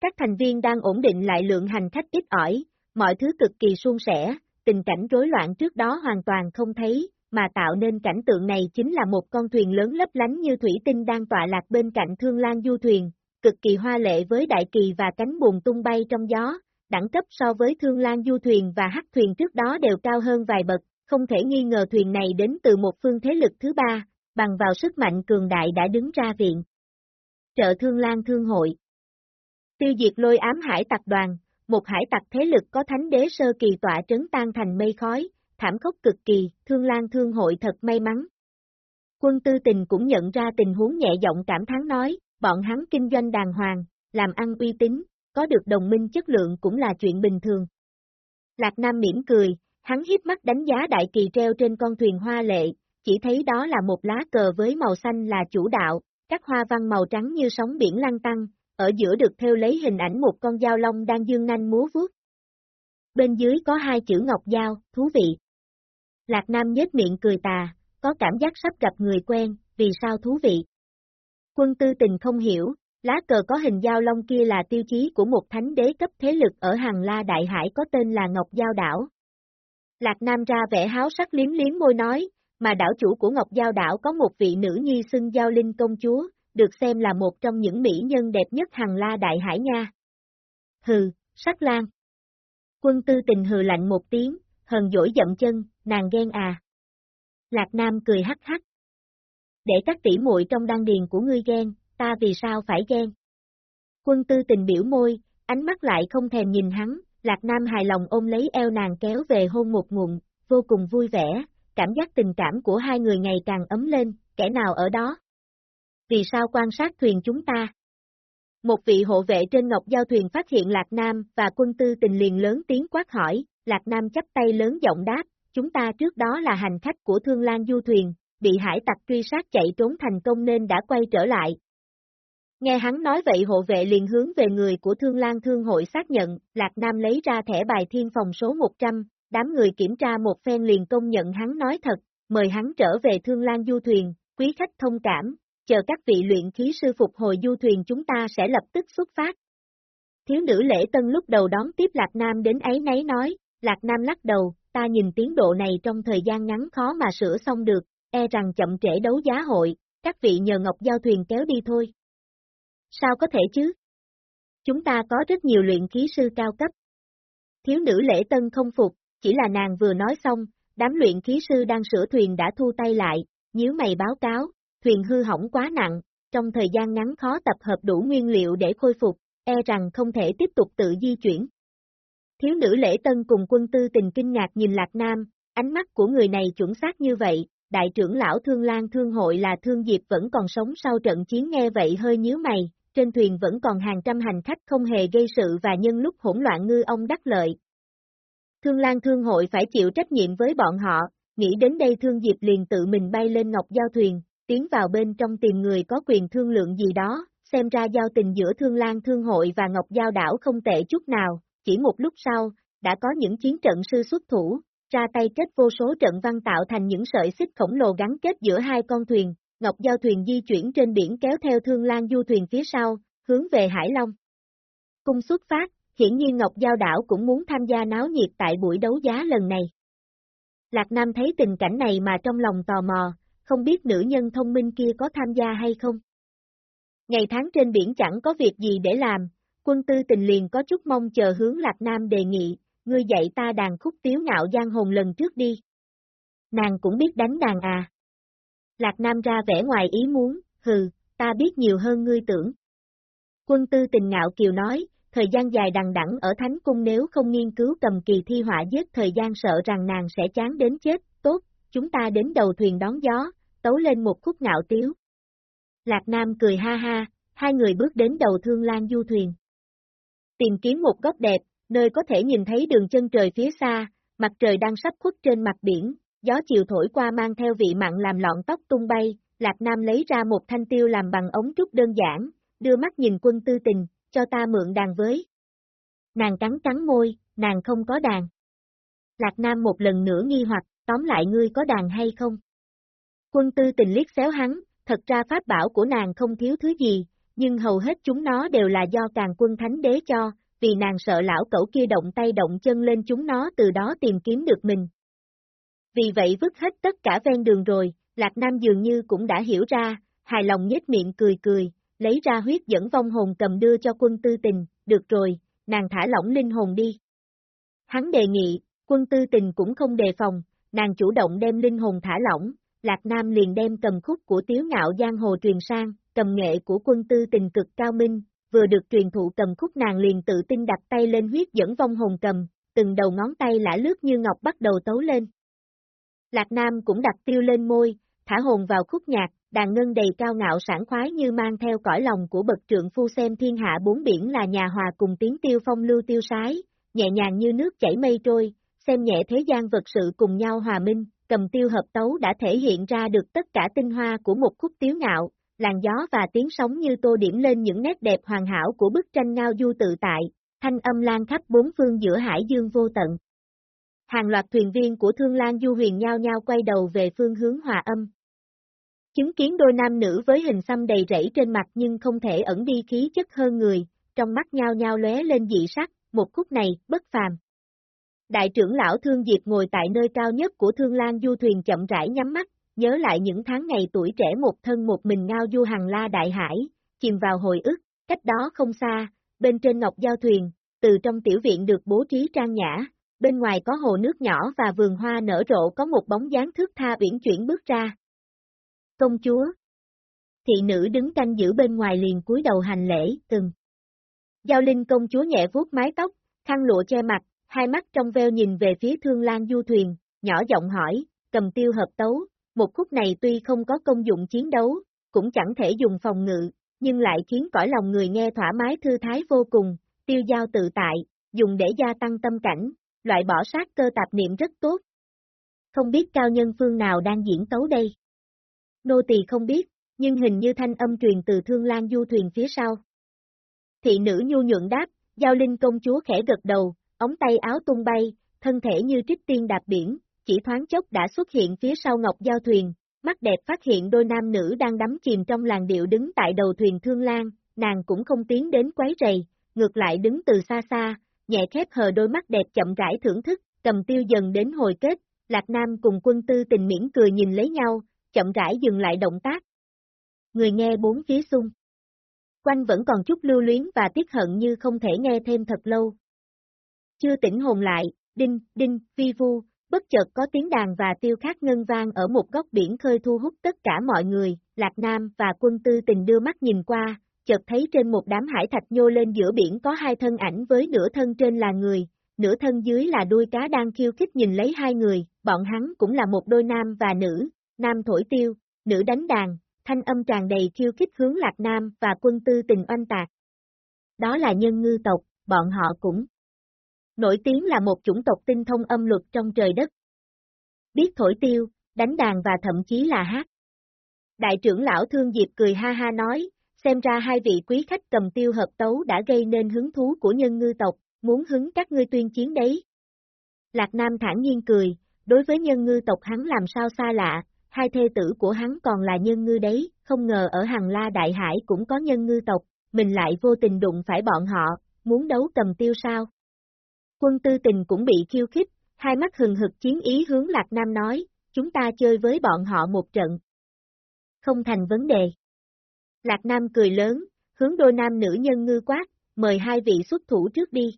Các thành viên đang ổn định lại lượng hành khách ít ỏi, mọi thứ cực kỳ suôn sẻ, tình cảnh rối loạn trước đó hoàn toàn không thấy, mà tạo nên cảnh tượng này chính là một con thuyền lớn lấp lánh như thủy tinh đang tọa lạc bên cạnh Thương Lan du thuyền, cực kỳ hoa lệ với đại kỳ và cánh buồm tung bay trong gió, đẳng cấp so với Thương Lan du thuyền và hắc thuyền trước đó đều cao hơn vài bậc, không thể nghi ngờ thuyền này đến từ một phương thế lực thứ ba, bằng vào sức mạnh cường đại đã đứng ra viện. Trợ Thương Lan Thương hội Tiêu diệt lôi ám hải tặc đoàn, một hải tặc thế lực có thánh đế sơ kỳ tọa trấn tan thành mây khói, thảm khốc cực kỳ, Thương Lan Thương hội thật may mắn. Quân tư tình cũng nhận ra tình huống nhẹ giọng cảm thán nói, bọn hắn kinh doanh đàng hoàng, làm ăn uy tín, có được đồng minh chất lượng cũng là chuyện bình thường. Lạc Nam mỉm cười, hắn hiếp mắt đánh giá đại kỳ treo trên con thuyền hoa lệ, chỉ thấy đó là một lá cờ với màu xanh là chủ đạo, các hoa văn màu trắng như sóng biển lăn tăng, ở giữa được theo lấy hình ảnh một con dao long đang dương nanh múa vuốt. Bên dưới có hai chữ ngọc dao, thú vị. Lạc Nam nhếch miệng cười tà, có cảm giác sắp gặp người quen, vì sao thú vị? Quân tư tình không hiểu, lá cờ có hình dao long kia là tiêu chí của một thánh đế cấp thế lực ở hàng la đại hải có tên là Ngọc Giao Đảo. Lạc Nam ra vẻ háo sắc liếm liếm môi nói, mà đảo chủ của Ngọc Giao Đảo có một vị nữ nhi xưng Giao Linh công chúa, được xem là một trong những mỹ nhân đẹp nhất hàng la đại hải nha. Hừ, sắc lan. Quân tư tình hừ lạnh một tiếng, hờn dỗi dậm chân, nàng ghen à. Lạc Nam cười hắc hắc. Để các tỷ muội trong đan điền của ngươi ghen, ta vì sao phải ghen? Quân tư tình biểu môi, ánh mắt lại không thèm nhìn hắn, Lạc Nam hài lòng ôm lấy eo nàng kéo về hôn một ngụm, vô cùng vui vẻ, cảm giác tình cảm của hai người ngày càng ấm lên, kẻ nào ở đó? Vì sao quan sát thuyền chúng ta? Một vị hộ vệ trên ngọc giao thuyền phát hiện Lạc Nam và quân tư tình liền lớn tiếng quát hỏi, Lạc Nam chắp tay lớn giọng đáp, chúng ta trước đó là hành khách của Thương Lan Du thuyền, bị hải tặc truy sát chạy trốn thành công nên đã quay trở lại. Nghe hắn nói vậy hộ vệ liền hướng về người của Thương Lan Thương hội xác nhận, Lạc Nam lấy ra thẻ bài thiên phòng số 100, đám người kiểm tra một phen liền công nhận hắn nói thật, mời hắn trở về Thương Lan Du thuyền, quý khách thông cảm, chờ các vị luyện khí sư phục hồi du thuyền chúng ta sẽ lập tức xuất phát. Thiếu nữ lễ tân lúc đầu đón tiếp Lạc Nam đến ấy nấy nói, Lạc Nam lắc đầu, ta nhìn tiến độ này trong thời gian ngắn khó mà sửa xong được, e rằng chậm trễ đấu giá hội, các vị nhờ Ngọc Giao thuyền kéo đi thôi. Sao có thể chứ? Chúng ta có rất nhiều luyện khí sư cao cấp. Thiếu nữ lễ tân không phục, chỉ là nàng vừa nói xong, đám luyện khí sư đang sửa thuyền đã thu tay lại, nhíu mày báo cáo, thuyền hư hỏng quá nặng, trong thời gian ngắn khó tập hợp đủ nguyên liệu để khôi phục, e rằng không thể tiếp tục tự di chuyển. Thiếu nữ lễ tân cùng quân tư tình kinh ngạc nhìn Lạc Nam, ánh mắt của người này chuẩn xác như vậy, đại trưởng lão Thương Lan Thương hội là Thương Diệp vẫn còn sống sau trận chiến nghe vậy hơi nhíu mày, trên thuyền vẫn còn hàng trăm hành khách không hề gây sự và nhân lúc hỗn loạn ngư ông đắc lợi. Thương Lan Thương hội phải chịu trách nhiệm với bọn họ, nghĩ đến đây Thương Diệp liền tự mình bay lên ngọc giao thuyền, tiến vào bên trong tìm người có quyền thương lượng gì đó, xem ra giao tình giữa Thương Lan Thương hội và Ngọc Giao đảo không tệ chút nào, chỉ một lúc sau, đã có những chiến trận sư xuất thủ, ra tay kết vô số trận văn tạo thành những sợi xích khổng lồ gắn kết giữa hai con thuyền, Ngọc Giao thuyền di chuyển trên biển kéo theo Thương Lan du thuyền phía sau, hướng về Hải Long. Cung xuất phát, hiển nhiên Ngọc Giao đảo cũng muốn tham gia náo nhiệt tại buổi đấu giá lần này. Lạc Nam thấy tình cảnh này mà trong lòng tò mò, không biết nữ nhân thông minh kia có tham gia hay không. Ngày tháng trên biển chẳng có việc gì để làm, quân tư tình liền có chút mong chờ hướng Lạc Nam đề nghị, ngươi dạy ta đàn khúc tiếu ngạo giang hồn lần trước đi. Nàng cũng biết đánh đàn à. Lạc Nam ra vẻ ngoài ý muốn, hừ, ta biết nhiều hơn ngươi tưởng. Quân tư tình ngạo kiều nói, thời gian dài đằng đẵng ở Thánh Cung nếu không nghiên cứu cầm kỳ thi họa giết thời gian sợ rằng nàng sẽ chán đến chết, tốt, chúng ta đến đầu thuyền đón gió, tấu lên một khúc ngạo tiếu. Lạc Nam cười ha ha, hai người bước đến đầu thương lan du thuyền. Tìm kiếm một góc đẹp, nơi có thể nhìn thấy đường chân trời phía xa, mặt trời đang sắp khuất trên mặt biển, gió chiều thổi qua mang theo vị mặn làm lọn tóc tung bay, Lạc Nam lấy ra một thanh tiêu làm bằng ống trúc đơn giản, đưa mắt nhìn quân tư tình, cho ta mượn đàn với. Nàng cắn cắn môi, nàng không có đàn. Lạc Nam một lần nữa nghi hoặc, tóm lại ngươi có đàn hay không? Quân tư tình liếc xéo hắn, thật ra pháp bảo của nàng không thiếu thứ gì, nhưng hầu hết chúng nó đều là do càng quân thánh đế cho, vì nàng sợ lão cẩu kia động tay động chân lên chúng nó từ đó tìm kiếm được mình. Vì vậy vứt hết tất cả ven đường rồi, Lạc Nam dường như cũng đã hiểu ra, hài lòng nhếch miệng cười cười, lấy ra huyết dẫn vong hồn cầm đưa cho quân tư tình, được rồi, nàng thả lỏng linh hồn đi. Hắn đề nghị, quân tư tình cũng không đề phòng, nàng chủ động đem linh hồn thả lỏng, Lạc Nam liền đem cầm khúc của tiếu ngạo giang hồ truyền sang, cầm nghệ của quân tư tình cực cao minh, vừa được truyền thụ cầm khúc nàng liền tự tin đặt tay lên huyết dẫn vong hồn cầm, từng đầu ngón tay lã lướt như ngọc bắt đầu tấu lên. Lạc Nam cũng đặt tiêu lên môi, thả hồn vào khúc nhạc, đàn ngân đầy cao ngạo sảng khoái như mang theo cõi lòng của bậc trượng phu xem thiên hạ bốn biển là nhà hòa cùng tiếng tiêu phong lưu tiêu sái, nhẹ nhàng như nước chảy mây trôi, xem nhẹ thế gian vật sự cùng nhau hòa minh, cầm tiêu hợp tấu đã thể hiện ra được tất cả tinh hoa của một khúc tiếu ngạo, làn gió và tiếng sóng như tô điểm lên những nét đẹp hoàn hảo của bức tranh ngao du tự tại, thanh âm lan khắp bốn phương giữa hải dương vô tận. Hàng loạt thuyền viên của Thương Lan Du huyền nhau nhau quay đầu về phương hướng hòa âm. Chứng kiến đôi nam nữ với hình xăm đầy rẫy trên mặt nhưng không thể ẩn đi khí chất hơn người, trong mắt nhau nhau lóe lên dị sắc, một khúc này, bất phàm. Đại trưởng lão Thương Diệp ngồi tại nơi cao nhất của Thương Lan Du thuyền chậm rãi nhắm mắt, nhớ lại những tháng ngày tuổi trẻ một thân một mình ngao du hàng la đại hải, chìm vào hồi ức, cách đó không xa, bên trên ngọc giao thuyền, từ trong tiểu viện được bố trí trang nhã, bên ngoài có hồ nước nhỏ và vườn hoa nở rộ có một bóng dáng thước tha uyển chuyển bước ra. Công chúa Thị nữ đứng canh giữ bên ngoài liền cúi đầu hành lễ, từng. Giao Linh công chúa nhẹ vuốt mái tóc, khăn lụa che mặt, hai mắt trong veo nhìn về phía thương lan du thuyền, nhỏ giọng hỏi, cầm tiêu hợp tấu, một khúc này tuy không có công dụng chiến đấu, cũng chẳng thể dùng phòng ngự, nhưng lại khiến cõi lòng người nghe thoải mái thư thái vô cùng, tiêu giao tự tại, dùng để gia tăng tâm cảnh, loại bỏ sát cơ tạp niệm rất tốt. Không biết cao nhân phương nào đang diễn tấu đây? Nô tỳ không biết, nhưng hình như thanh âm truyền từ thương lan du thuyền phía sau. Thị nữ nhu nhuận đáp, giao linh công chúa khẽ gật đầu, ống tay áo tung bay, thân thể như trích tiên đạp biển, chỉ thoáng chốc đã xuất hiện phía sau ngọc giao thuyền, mắt đẹp phát hiện đôi nam nữ đang đắm chìm trong làng điệu đứng tại đầu thuyền thương lan, nàng cũng không tiến đến quấy rầy, ngược lại đứng từ xa xa, nhẹ khép hờ đôi mắt đẹp chậm rãi thưởng thức, cầm tiêu dần đến hồi kết, Lạc Nam cùng quân tư tình miễn cười nhìn lấy nhau, chậm rãi dừng lại động tác. Người nghe bốn phía xung. Quanh vẫn còn chút lưu luyến và tiếc hận như không thể nghe thêm thật lâu. Chưa tỉnh hồn lại, đinh, đinh, vi vu, bất chợt có tiếng đàn và tiêu khát ngân vang ở một góc biển khơi thu hút tất cả mọi người, Lạc Nam và quân tư tình đưa mắt nhìn qua, chợt thấy trên một đám hải thạch nhô lên giữa biển có hai thân ảnh với nửa thân trên là người, nửa thân dưới là đuôi cá đang khiêu khích nhìn lấy hai người, bọn hắn cũng là một đôi nam và nữ, nam thổi tiêu, nữ đánh đàn, thanh âm tràn đầy khiêu khích hướng Lạc Nam và quân tư tình oanh tạc. Đó là nhân ngư tộc, bọn họ cũng nổi tiếng là một chủng tộc tinh thông âm luật trong trời đất. Biết thổi tiêu, đánh đàn và thậm chí là hát. Đại trưởng lão Thương Diệp cười ha ha nói, xem ra hai vị quý khách cầm tiêu hợp tấu đã gây nên hứng thú của nhân ngư tộc, muốn hứng các ngươi tuyên chiến đấy. Lạc Nam thản nhiên cười, đối với nhân ngư tộc hắn làm sao xa lạ, hai thê tử của hắn còn là nhân ngư đấy, không ngờ ở Hằng La Đại Hải cũng có nhân ngư tộc, mình lại vô tình đụng phải bọn họ, muốn đấu cầm tiêu sao. Quân tư tình cũng bị khiêu khích, hai mắt hừng hực chiến ý hướng Lạc Nam nói, chúng ta chơi với bọn họ một trận. Không thành vấn đề. Lạc Nam cười lớn, hướng đôi nam nữ nhân ngư quát, mời hai vị xuất thủ trước đi.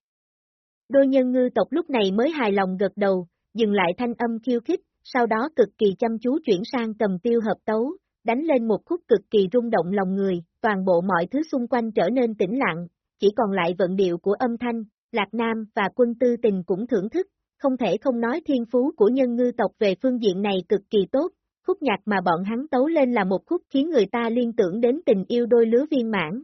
Đôi nhân ngư tộc lúc này mới hài lòng gật đầu, dừng lại thanh âm khiêu khích, sau đó cực kỳ chăm chú chuyển sang cầm tiêu hợp tấu, đánh lên một khúc cực kỳ rung động lòng người, toàn bộ mọi thứ xung quanh trở nên tĩnh lặng, chỉ còn lại vận điệu của âm thanh, Lạc Nam và quân tư tình cũng thưởng thức, không thể không nói thiên phú của nhân ngư tộc về phương diện này cực kỳ tốt, khúc nhạc mà bọn hắn tấu lên là một khúc khiến người ta liên tưởng đến tình yêu đôi lứa viên mãn.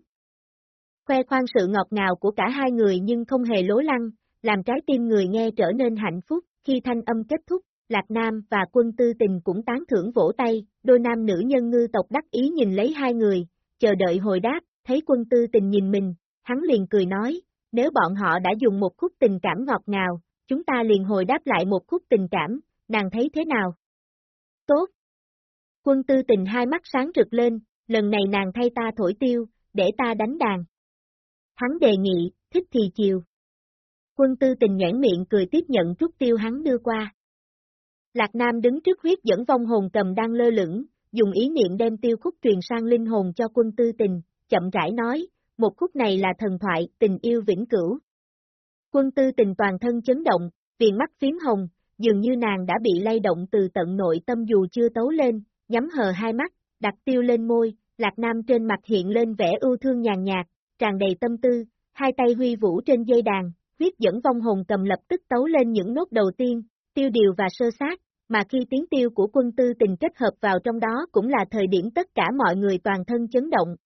Khoe khoang sự ngọt ngào của cả hai người nhưng không hề lố lăng, làm trái tim người nghe trở nên hạnh phúc, khi thanh âm kết thúc, Lạc Nam và quân tư tình cũng tán thưởng vỗ tay, đôi nam nữ nhân ngư tộc đắc ý nhìn lấy hai người, chờ đợi hồi đáp, thấy quân tư tình nhìn mình, hắn liền cười nói, nếu bọn họ đã dùng một khúc tình cảm ngọt ngào, chúng ta liền hồi đáp lại một khúc tình cảm, nàng thấy thế nào? Tốt! Quân tư tình hai mắt sáng rực lên, lần này nàng thay ta thổi tiêu, để ta đánh đàn. Hắn đề nghị, thích thì chiều. Quân tư tình nhãn miệng cười tiếp nhận trúc tiêu hắn đưa qua. Lạc Nam đứng trước huyết dẫn vong hồn cầm đang lơ lửng, dùng ý niệm đem tiêu khúc truyền sang linh hồn cho quân tư tình, chậm rãi nói, một khúc này là thần thoại, tình yêu vĩnh cửu. Quân tư tình toàn thân chấn động, viền mắt phím hồng, dường như nàng đã bị lay động từ tận nội tâm dù chưa tấu lên, nhắm hờ hai mắt, đặt tiêu lên môi, lạc nam trên mặt hiện lên vẻ ưu thương nhàn nhạt, tràn đầy tâm tư, hai tay huy vũ trên dây đàn, huyết dẫn vong hồn cầm lập tức tấu lên những nốt đầu tiên, tiêu điều và sơ sát, mà khi tiếng tiêu của quân tư tình kết hợp vào trong đó cũng là thời điểm tất cả mọi người toàn thân chấn động.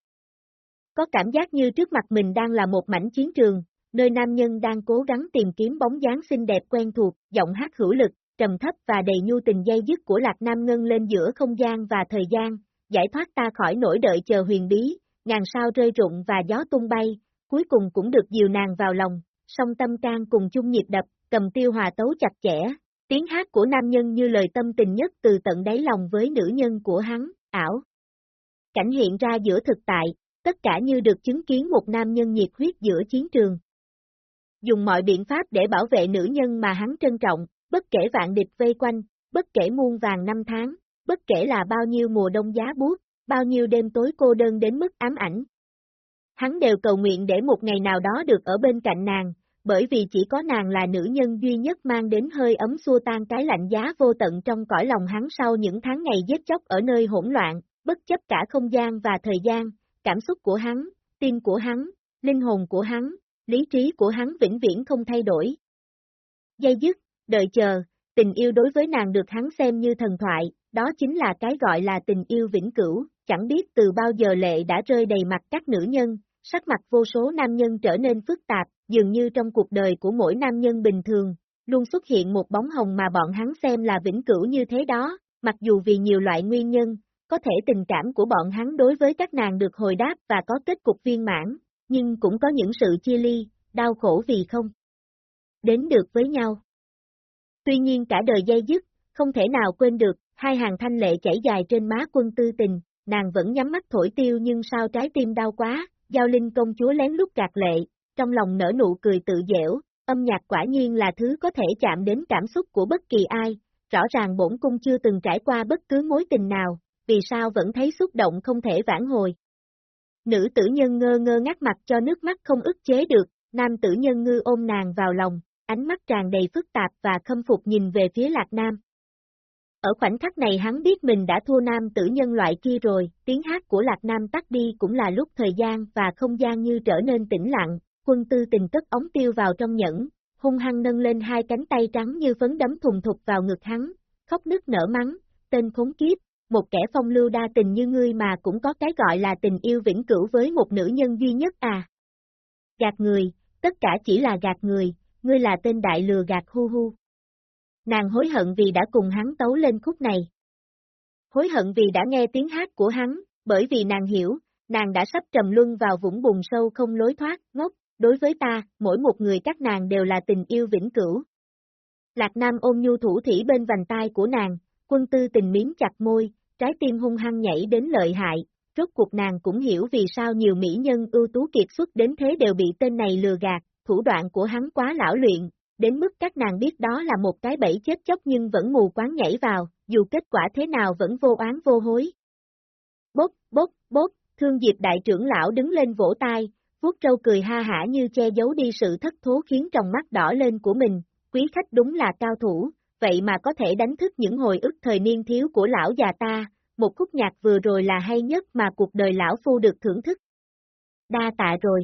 Có cảm giác như trước mặt mình đang là một mảnh chiến trường, nơi nam nhân đang cố gắng tìm kiếm bóng dáng xinh đẹp quen thuộc, giọng hát hữu lực, trầm thấp và đầy nhu tình dây dứt của Lạc Nam Ngân lên giữa không gian và thời gian, giải thoát ta khỏi nỗi đợi chờ huyền bí, ngàn sao rơi rụng và gió tung bay, cuối cùng cũng được dìu nàng vào lòng, song tâm can cùng chung nhịp đập, cầm tiêu hòa tấu chặt chẽ, tiếng hát của nam nhân như lời tâm tình nhất từ tận đáy lòng với nữ nhân của hắn, ảo. Cảnh hiện ra giữa thực tại, tất cả như được chứng kiến một nam nhân nhiệt huyết giữa chiến trường. Dùng mọi biện pháp để bảo vệ nữ nhân mà hắn trân trọng, bất kể vạn địch vây quanh, bất kể muôn vàng năm tháng, bất kể là bao nhiêu mùa đông giá buốt, bao nhiêu đêm tối cô đơn đến mức ám ảnh. Hắn đều cầu nguyện để một ngày nào đó được ở bên cạnh nàng, bởi vì chỉ có nàng là nữ nhân duy nhất mang đến hơi ấm xua tan cái lạnh giá vô tận trong cõi lòng hắn sau những tháng ngày giết chóc ở nơi hỗn loạn, bất chấp cả không gian và thời gian, cảm xúc của hắn, tim của hắn, linh hồn của hắn, lý trí của hắn vĩnh viễn không thay đổi. Dây dứt, đợi chờ, tình yêu đối với nàng được hắn xem như thần thoại, đó chính là cái gọi là tình yêu vĩnh cửu, chẳng biết từ bao giờ lệ đã rơi đầy mặt các nữ nhân, sắc mặt vô số nam nhân trở nên phức tạp, dường như trong cuộc đời của mỗi nam nhân bình thường, luôn xuất hiện một bóng hồng mà bọn hắn xem là vĩnh cửu như thế đó, mặc dù vì nhiều loại nguyên nhân, có thể tình cảm của bọn hắn đối với các nàng được hồi đáp và có kết cục viên mãn, nhưng cũng có những sự chia ly, đau khổ vì không đến được với nhau. Tuy nhiên cả đời dây dứt, không thể nào quên được, hai hàng thanh lệ chảy dài trên má quân tư tình, nàng vẫn nhắm mắt thổi tiêu nhưng sao trái tim đau quá, giao linh công chúa lén lút gạt lệ, trong lòng nở nụ cười tự dẻo, âm nhạc quả nhiên là thứ có thể chạm đến cảm xúc của bất kỳ ai, rõ ràng bổn cung chưa từng trải qua bất cứ mối tình nào, vì sao vẫn thấy xúc động không thể vãn hồi. Nữ tử nhân ngơ ngơ ngắt mặt cho nước mắt không ức chế được, nam tử nhân ngư ôm nàng vào lòng, ánh mắt tràn đầy phức tạp và khâm phục nhìn về phía lạc nam. Ở khoảnh khắc này hắn biết mình đã thua nam tử nhân loại kia rồi, tiếng hát của lạc nam tắt đi cũng là lúc thời gian và không gian như trở nên tĩnh lặng, quân tư tình cất ống tiêu vào trong nhẫn, hung hăng nâng lên hai cánh tay trắng như phấn đấm thùng thục vào ngực hắn, khóc nức nở mắng, tên khốn kiếp, một kẻ phong lưu đa tình như ngươi mà cũng có cái gọi là tình yêu vĩnh cửu với một nữ nhân duy nhất à. Gạt người, tất cả chỉ là gạt người, ngươi là tên đại lừa gạt hu hu. Nàng hối hận vì đã cùng hắn tấu lên khúc này. Hối hận vì đã nghe tiếng hát của hắn, bởi vì nàng hiểu, nàng đã sắp trầm luân vào vũng bùn sâu không lối thoát, ngốc, đối với ta, mỗi một người các nàng đều là tình yêu vĩnh cửu. Lạc Nam ôm nhu thủ thỉ bên vành tai của nàng, quân tư tình miếm chặt môi, trái tim hung hăng nhảy đến lợi hại, rốt cuộc nàng cũng hiểu vì sao nhiều mỹ nhân ưu tú kiệt xuất đến thế đều bị tên này lừa gạt, thủ đoạn của hắn quá lão luyện, đến mức các nàng biết đó là một cái bẫy chết chóc nhưng vẫn mù quáng nhảy vào, dù kết quả thế nào vẫn vô oán vô hối. Bốc, bốc, bốc, thương diệp đại trưởng lão đứng lên vỗ tay, vuốt trâu cười ha hả như che giấu đi sự thất thố khiến trong mắt đỏ lên của mình, quý khách đúng là cao thủ, vậy mà có thể đánh thức những hồi ức thời niên thiếu của lão già ta, một khúc nhạc vừa rồi là hay nhất mà cuộc đời lão phu được thưởng thức. Đa tạ rồi.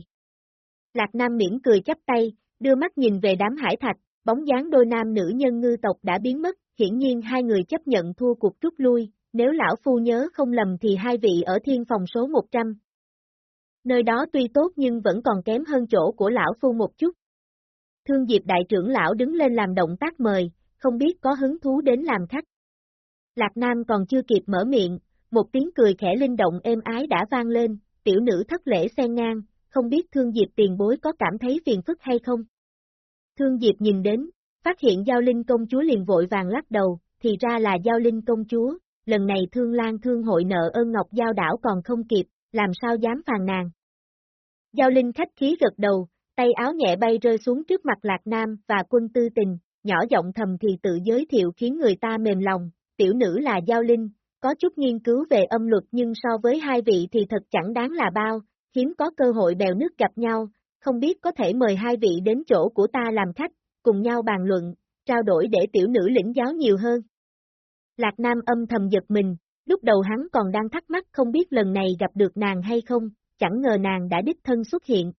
Lạc Nam miễn cười chắp tay, đưa mắt nhìn về đám hải thạch, bóng dáng đôi nam nữ nhân ngư tộc đã biến mất, hiển nhiên hai người chấp nhận thua cuộc rút lui, nếu lão phu nhớ không lầm thì hai vị ở thiên phòng số 100. Nơi đó tuy tốt nhưng vẫn còn kém hơn chỗ của lão phu một chút. Thương Diệp đại trưởng lão đứng lên làm động tác mời, không biết có hứng thú đến làm khách. Lạc Nam còn chưa kịp mở miệng, một tiếng cười khẽ linh động êm ái đã vang lên, tiểu nữ thất lễ xen ngang, không biết Thương Diệp tiền bối có cảm thấy phiền phức hay không? Thương Diệp nhìn đến, phát hiện Giao Linh công chúa liền vội vàng lắc đầu, thì ra là Giao Linh công chúa, lần này Thương Lan Thương hội nợ ơn Ngọc Giao đảo còn không kịp, làm sao dám phàn nàn. Giao Linh khách khí gật đầu, tay áo nhẹ bay rơi xuống trước mặt Lạc Nam và quân tư tình, nhỏ giọng thầm thì tự giới thiệu khiến người ta mềm lòng, tiểu nữ là Giao Linh, có chút nghiên cứu về âm luật nhưng so với hai vị thì thật chẳng đáng là bao, hiếm có cơ hội bèo nước gặp nhau, không biết có thể mời hai vị đến chỗ của ta làm khách, cùng nhau bàn luận, trao đổi để tiểu nữ lĩnh giáo nhiều hơn. Lạc Nam âm thầm giật mình, lúc đầu hắn còn đang thắc mắc không biết lần này gặp được nàng hay không, chẳng ngờ nàng đã đích thân xuất hiện.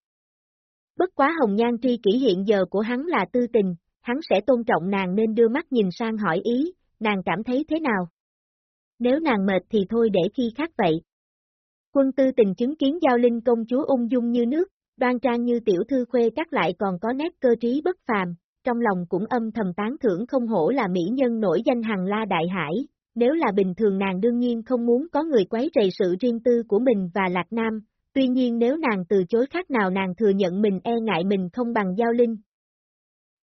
Bất quá hồng nhan tri kỷ hiện giờ của hắn là tư tình, hắn sẽ tôn trọng nàng nên đưa mắt nhìn sang hỏi ý, nàng cảm thấy thế nào? Nếu nàng mệt thì thôi để khi khác vậy. Quân tư tình chứng kiến giao linh công chúa ung dung như nước, đoan trang như tiểu thư khuê các lại còn có nét cơ trí bất phàm, trong lòng cũng âm thầm tán thưởng không hổ là mỹ nhân nổi danh hằng la đại hải, nếu là bình thường nàng đương nhiên không muốn có người quấy rầy sự riêng tư của mình và Lạc Nam, tuy nhiên nếu nàng từ chối khác nào nàng thừa nhận mình e ngại mình không bằng Giao Linh.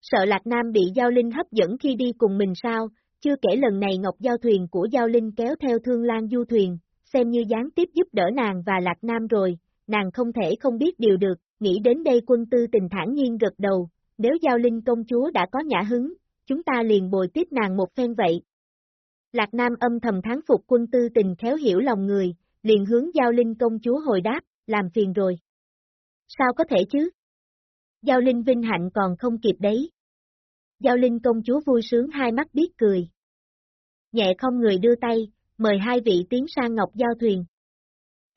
Sợ Lạc Nam bị Giao Linh hấp dẫn khi đi cùng mình sao, chưa kể lần này Ngọc Giao Thuyền của Giao Linh kéo theo Thương Lan Du Thuyền, xem như gián tiếp giúp đỡ nàng và Lạc Nam rồi, nàng không thể không biết điều được, nghĩ đến đây quân tư tình thản nhiên gật đầu, nếu Giao Linh công chúa đã có nhã hứng, chúng ta liền bồi tiếp nàng một phen vậy. Lạc Nam âm thầm thắng phục quân tư tình khéo hiểu lòng người, liền hướng Giao Linh công chúa hồi đáp, làm phiền rồi. Sao có thể chứ? Giao Linh vinh hạnh còn không kịp đấy. Giao Linh công chúa vui sướng hai mắt biết cười. Nhẹ không người đưa tay, mời hai vị tiến sang Ngọc Giao Thuyền.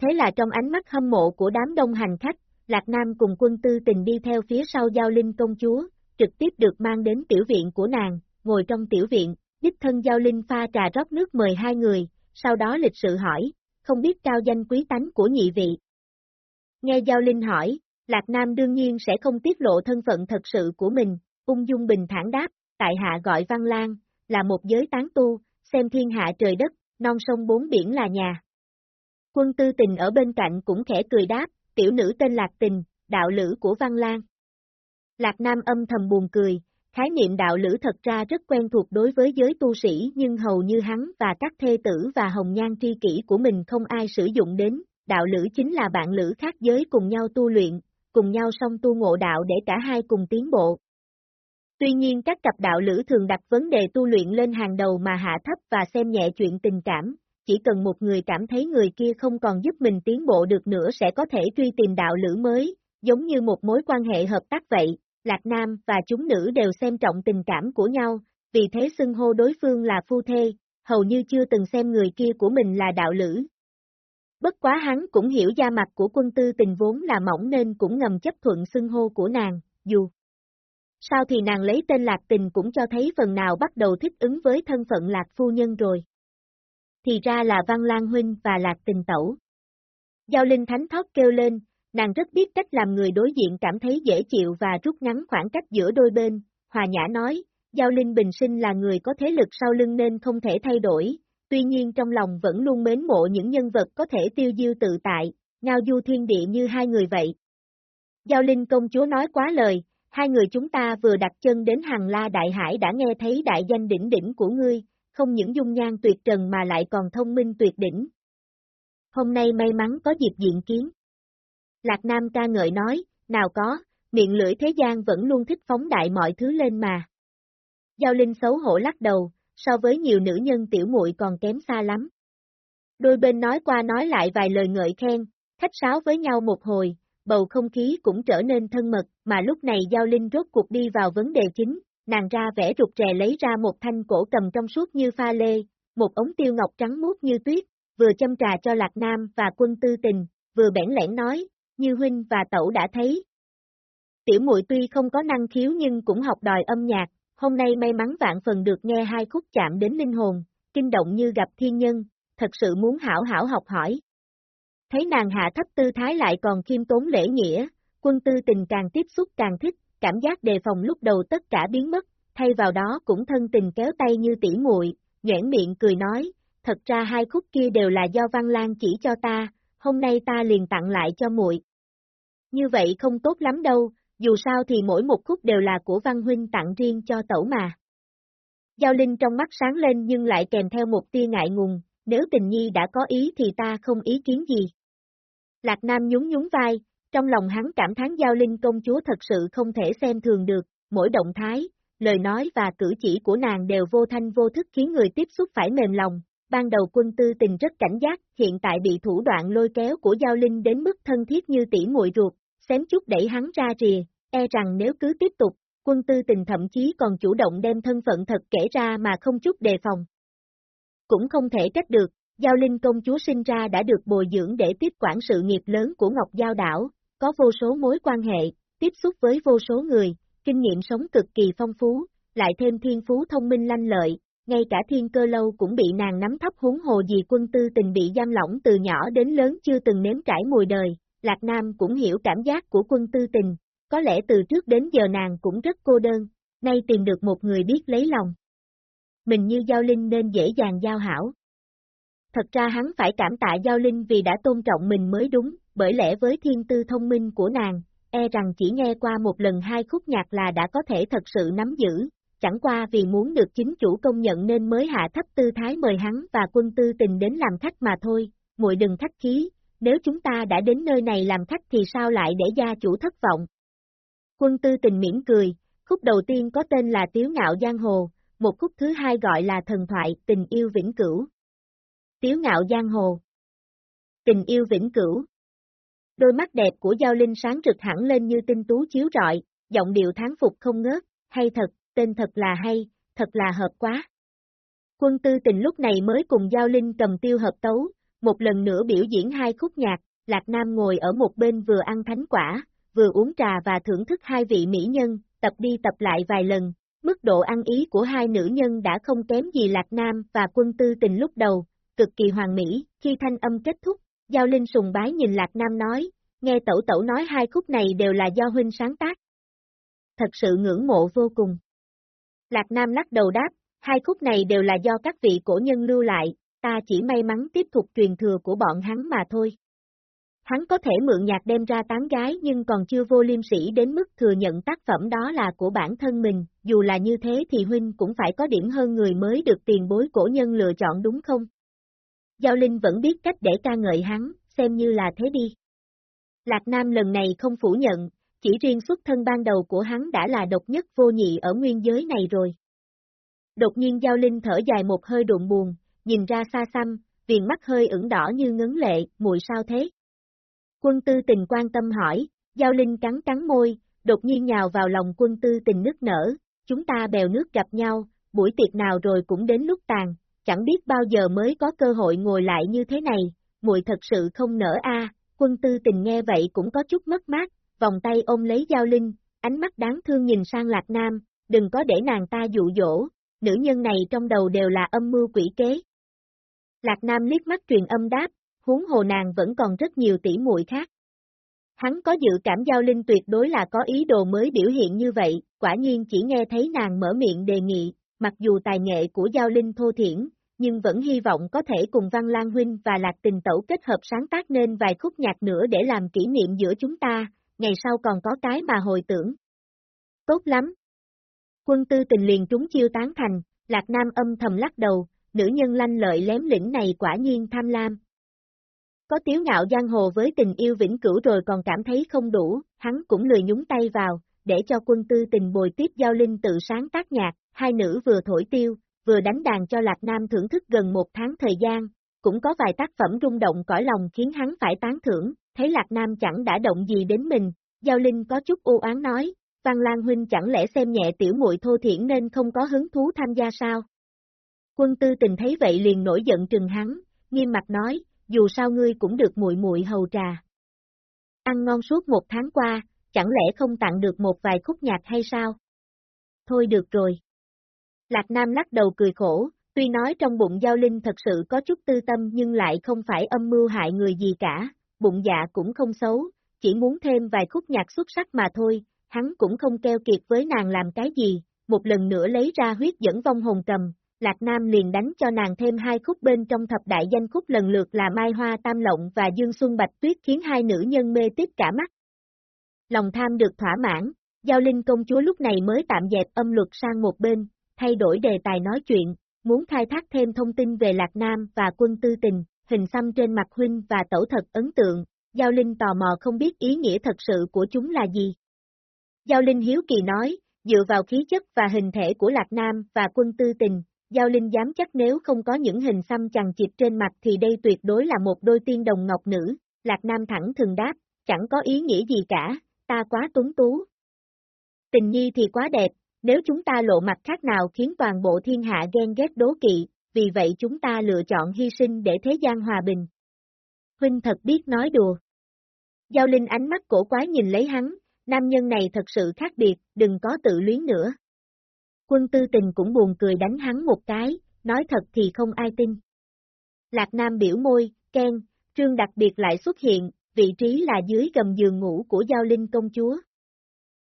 Thế là trong ánh mắt hâm mộ của đám đông hành khách, Lạc Nam cùng quân tư tình đi theo phía sau Giao Linh công chúa, trực tiếp được mang đến tiểu viện của nàng, ngồi trong tiểu viện, đích thân Giao Linh pha trà rót nước mời hai người, sau đó lịch sự hỏi, không biết cao danh quý tánh của nhị vị. Nghe Giao Linh hỏi, Lạc Nam đương nhiên sẽ không tiết lộ thân phận thật sự của mình, ung dung bình thản đáp, tại hạ gọi Văn Lan, là một giới tán tu, xem thiên hạ trời đất, non sông bốn biển là nhà. Quân tư tình ở bên cạnh cũng khẽ cười đáp, tiểu nữ tên Lạc Tình, đạo lữ của Văn Lan. Lạc Nam âm thầm buồn cười, khái niệm đạo lữ thật ra rất quen thuộc đối với giới tu sĩ nhưng hầu như hắn và các thê tử và hồng nhan tri kỷ của mình không ai sử dụng đến, đạo lữ chính là bạn lữ khác giới cùng nhau tu luyện, cùng nhau song tu ngộ đạo để cả hai cùng tiến bộ. Tuy nhiên các cặp đạo lữ thường đặt vấn đề tu luyện lên hàng đầu mà hạ thấp và xem nhẹ chuyện tình cảm, chỉ cần một người cảm thấy người kia không còn giúp mình tiến bộ được nữa sẽ có thể truy tìm đạo lữ mới, giống như một mối quan hệ hợp tác vậy, Lạc Nam và chúng nữ đều xem trọng tình cảm của nhau, vì thế xưng hô đối phương là phu thê, hầu như chưa từng xem người kia của mình là đạo lữ. Bất quá hắn cũng hiểu da mặt của quân tư tình vốn là mỏng nên cũng ngầm chấp thuận xưng hô của nàng, dù Sao thì nàng lấy tên Lạc Tình cũng cho thấy phần nào bắt đầu thích ứng với thân phận Lạc Phu Nhân rồi. Thì ra là Văn Lan Huynh và Lạc Tình Tẩu. Giao Linh Thánh Thót kêu lên, nàng rất biết cách làm người đối diện cảm thấy dễ chịu và rút ngắn khoảng cách giữa đôi bên, Hòa Nhã nói, Giao Linh Bình Sinh là người có thế lực sau lưng nên không thể thay đổi, tuy nhiên trong lòng vẫn luôn mến mộ những nhân vật có thể tiêu diêu tự tại, ngao du thiên địa như hai người vậy. Giao Linh công chúa nói quá lời, hai người chúng ta vừa đặt chân đến hàng La Đại Hải đã nghe thấy đại danh đỉnh đỉnh của ngươi, không những dung nhan tuyệt trần mà lại còn thông minh tuyệt đỉnh. Hôm nay may mắn có dịp diện kiến. Lạc Nam ca ngợi nói, nào có, miệng lưỡi thế gian vẫn luôn thích phóng đại mọi thứ lên mà. Giao Linh xấu hổ lắc đầu, so với nhiều nữ nhân tiểu muội còn kém xa lắm. Đôi bên nói qua nói lại vài lời ngợi khen, khách sáo với nhau một hồi, bầu không khí cũng trở nên thân mật, mà lúc này Giao Linh rốt cuộc đi vào vấn đề chính, nàng ra vẽ rụt rè lấy ra một thanh cổ cầm trong suốt như pha lê, một ống tiêu ngọc trắng muốt như tuyết, vừa châm trà cho Lạc Nam và quân tư tình, vừa bẽn lẽn nói, như huynh và tẩu đã thấy. Tiểu muội tuy không có năng khiếu nhưng cũng học đòi âm nhạc, hôm nay may mắn vạn phần được nghe hai khúc chạm đến linh hồn, kinh động như gặp thiên nhân, thật sự muốn hảo hảo học hỏi. Thấy nàng hạ thấp tư thái lại còn khiêm tốn lễ nghĩa, quân tư tình càng tiếp xúc càng thích, cảm giác đề phòng lúc đầu tất cả biến mất, thay vào đó cũng thân tình kéo tay như tỉ muội, nhoẻn miệng cười nói, thật ra hai khúc kia đều là do Văn Lan chỉ cho ta, hôm nay ta liền tặng lại cho muội. Như vậy không tốt lắm đâu, dù sao thì mỗi một khúc đều là của Văn Huynh tặng riêng cho tẩu mà. Giao Linh trong mắt sáng lên nhưng lại kèm theo một tia ngại ngùng, nếu tình nhi đã có ý thì ta không ý kiến gì. Lạc Nam nhún nhún vai, trong lòng hắn cảm thán Giao Linh công chúa thật sự không thể xem thường được, mỗi động thái, lời nói và cử chỉ của nàng đều vô thanh vô thức khiến người tiếp xúc phải mềm lòng. Ban đầu quân tư tình rất cảnh giác, hiện tại bị thủ đoạn lôi kéo của Giao Linh đến mức thân thiết như tỷ muội ruột, xém chút đẩy hắn ra rìa, e rằng nếu cứ tiếp tục, quân tư tình thậm chí còn chủ động đem thân phận thật kể ra mà không chút đề phòng. Cũng không thể trách được, Giao Linh công chúa sinh ra đã được bồi dưỡng để tiếp quản sự nghiệp lớn của Ngọc Giao đảo, có vô số mối quan hệ, tiếp xúc với vô số người, kinh nghiệm sống cực kỳ phong phú, lại thêm thiên phú thông minh lanh lợi, ngay cả thiên cơ lâu cũng bị nàng nắm thấp huống hồ gì quân tư tình bị giam lỏng từ nhỏ đến lớn chưa từng nếm trải mùi đời, Lạc Nam cũng hiểu cảm giác của quân tư tình, có lẽ từ trước đến giờ nàng cũng rất cô đơn, nay tìm được một người biết lấy lòng. Mình như Giao Linh nên dễ dàng giao hảo. Thật ra hắn phải cảm tạ Giao Linh vì đã tôn trọng mình mới đúng, bởi lẽ với thiên tư thông minh của nàng, e rằng chỉ nghe qua một lần hai khúc nhạc là đã có thể thật sự nắm giữ, chẳng qua vì muốn được chính chủ công nhận nên mới hạ thấp tư thái mời hắn và quân tư tình đến làm khách mà thôi, muội đừng khách khí, nếu chúng ta đã đến nơi này làm khách thì sao lại để gia chủ thất vọng. Quân tư tình mỉm cười, khúc đầu tiên có tên là Tiếu Ngạo Giang Hồ, một khúc thứ hai gọi là Thần Thoại Tình Yêu Vĩnh Cửu. Tiếu Ngạo Giang Hồ Tình Yêu Vĩnh Cửu Đôi mắt đẹp của Giao Linh sáng rực hẳn lên như tinh tú chiếu rọi, giọng điệu tháng phục không ngớt, hay thật, tên thật là hay, thật là hợp quá. Quân tư tình lúc này mới cùng Giao Linh cầm tiêu hợp tấu, một lần nữa biểu diễn hai khúc nhạc, Lạc Nam ngồi ở một bên vừa ăn thánh quả, vừa uống trà và thưởng thức hai vị mỹ nhân, tập đi tập lại vài lần, mức độ ăn ý của hai nữ nhân đã không kém gì Lạc Nam và quân tư tình lúc đầu, cực kỳ hoàn mỹ, khi thanh âm kết thúc, Giao Linh sùng bái nhìn Lạc Nam nói, nghe tẩu tẩu nói hai khúc này đều là do huynh sáng tác. Thật sự ngưỡng mộ vô cùng. Lạc Nam lắc đầu đáp, hai khúc này đều là do các vị cổ nhân lưu lại, ta chỉ may mắn tiếp tục truyền thừa của bọn hắn mà thôi. Hắn có thể mượn nhạc đem ra tán gái nhưng còn chưa vô liêm sĩ đến mức thừa nhận tác phẩm đó là của bản thân mình, dù là như thế thì huynh cũng phải có điểm hơn người mới được tiền bối cổ nhân lựa chọn đúng không? Giao Linh vẫn biết cách để ca ngợi hắn, xem như là thế đi. Lạc Nam lần này không phủ nhận, chỉ riêng xuất thân ban đầu của hắn đã là độc nhất vô nhị ở nguyên giới này rồi. Đột nhiên Giao Linh thở dài một hơi đụng buồn, nhìn ra xa xăm, viền mắt hơi ửng đỏ như ngấn lệ, mùi sao thế? Quân tư tình quan tâm hỏi, Giao Linh cắn cắn môi, đột nhiên nhào vào lòng quân tư tình nức nở, chúng ta bèo nước gặp nhau, buổi tiệc nào rồi cũng đến lúc tàn, chẳng biết bao giờ mới có cơ hội ngồi lại như thế này, muội thật sự không nở a. quân tư tình nghe vậy cũng có chút mất mát, vòng tay ôm lấy Giao Linh, ánh mắt đáng thương nhìn sang Lạc Nam, đừng có để nàng ta dụ dỗ, nữ nhân này trong đầu đều là âm mưu quỷ kế. Lạc Nam liếc mắt truyền âm đáp, huống hồ nàng vẫn còn rất nhiều tỷ muội khác. Hắn có dự cảm Giao Linh tuyệt đối là có ý đồ mới biểu hiện như vậy, quả nhiên chỉ nghe thấy nàng mở miệng đề nghị, mặc dù tài nghệ của Giao Linh thô thiển, nhưng vẫn hy vọng có thể cùng Văn Lan Huynh và Lạc Tình Tẩu kết hợp sáng tác nên vài khúc nhạc nữa để làm kỷ niệm giữa chúng ta, ngày sau còn có cái mà hồi tưởng. Tốt lắm. Quân tư tình liền trúng chiêu tán thành, Lạc Nam âm thầm lắc đầu, nữ nhân lanh lợi lém lĩnh này quả nhiên tham lam. Có tiếu ngạo giang hồ với tình yêu vĩnh cửu rồi còn cảm thấy không đủ, hắn cũng lười nhúng tay vào, để cho quân tư tình bồi tiếp giao linh tự sáng tác nhạc, hai nữ vừa thổi tiêu, vừa đánh đàn cho Lạc Nam thưởng thức gần một tháng thời gian, cũng có vài tác phẩm rung động cõi lòng khiến hắn phải tán thưởng, thấy Lạc Nam chẳng đã động gì đến mình, Giao Linh có chút u oán nói, Văn Lan Huynh chẳng lẽ xem nhẹ tiểu muội thô thiển nên không có hứng thú tham gia sao? Quân tư tình thấy vậy liền nổi giận trừng hắn, nghiêm mặt nói, dù sao ngươi cũng được muội muội hầu trà. Ăn ngon suốt một tháng qua, chẳng lẽ không tặng được một vài khúc nhạc hay sao? Thôi được rồi. Lạc Nam lắc đầu cười khổ, tuy nói trong bụng Giao Linh thật sự có chút tư tâm nhưng lại không phải âm mưu hại người gì cả, bụng dạ cũng không xấu, chỉ muốn thêm vài khúc nhạc xuất sắc mà thôi, hắn cũng không keo kiệt với nàng làm cái gì, một lần nữa lấy ra huyết dẫn vong hồn cầm, Lạc Nam liền đánh cho nàng thêm hai khúc bên trong thập đại danh khúc lần lượt là Mai Hoa Tam Lộng và Dương Xuân Bạch Tuyết khiến hai nữ nhân mê tiếp cả mắt. Lòng tham được thỏa mãn, Giao Linh công chúa lúc này mới tạm dẹp âm luật sang một bên, thay đổi đề tài nói chuyện, muốn khai thác thêm thông tin về Lạc Nam và quân tư tình, hình xăm trên mặt huynh và tẩu thật ấn tượng, Giao Linh tò mò không biết ý nghĩa thật sự của chúng là gì. Giao Linh hiếu kỳ nói, dựa vào khí chất và hình thể của Lạc Nam và quân tư tình, Giao Linh dám chắc nếu không có những hình xăm chằng chịt trên mặt thì đây tuyệt đối là một đôi tiên đồng ngọc nữ, Lạc Nam thẳng thường đáp, chẳng có ý nghĩa gì cả, ta quá tuấn tú. Tình nhi thì quá đẹp, nếu chúng ta lộ mặt khác nào khiến toàn bộ thiên hạ ghen ghét đố kỵ, vì vậy chúng ta lựa chọn hy sinh để thế gian hòa bình. Huynh thật biết nói đùa. Giao Linh ánh mắt cổ quái nhìn lấy hắn, nam nhân này thật sự khác biệt, đừng có tự luyến nữa. Quân tư tình cũng buồn cười đánh hắn một cái, nói thật thì không ai tin. Lạc Nam biểu môi, Ken, trương đặc biệt lại xuất hiện, vị trí là dưới gầm giường ngủ của Giao Linh công chúa.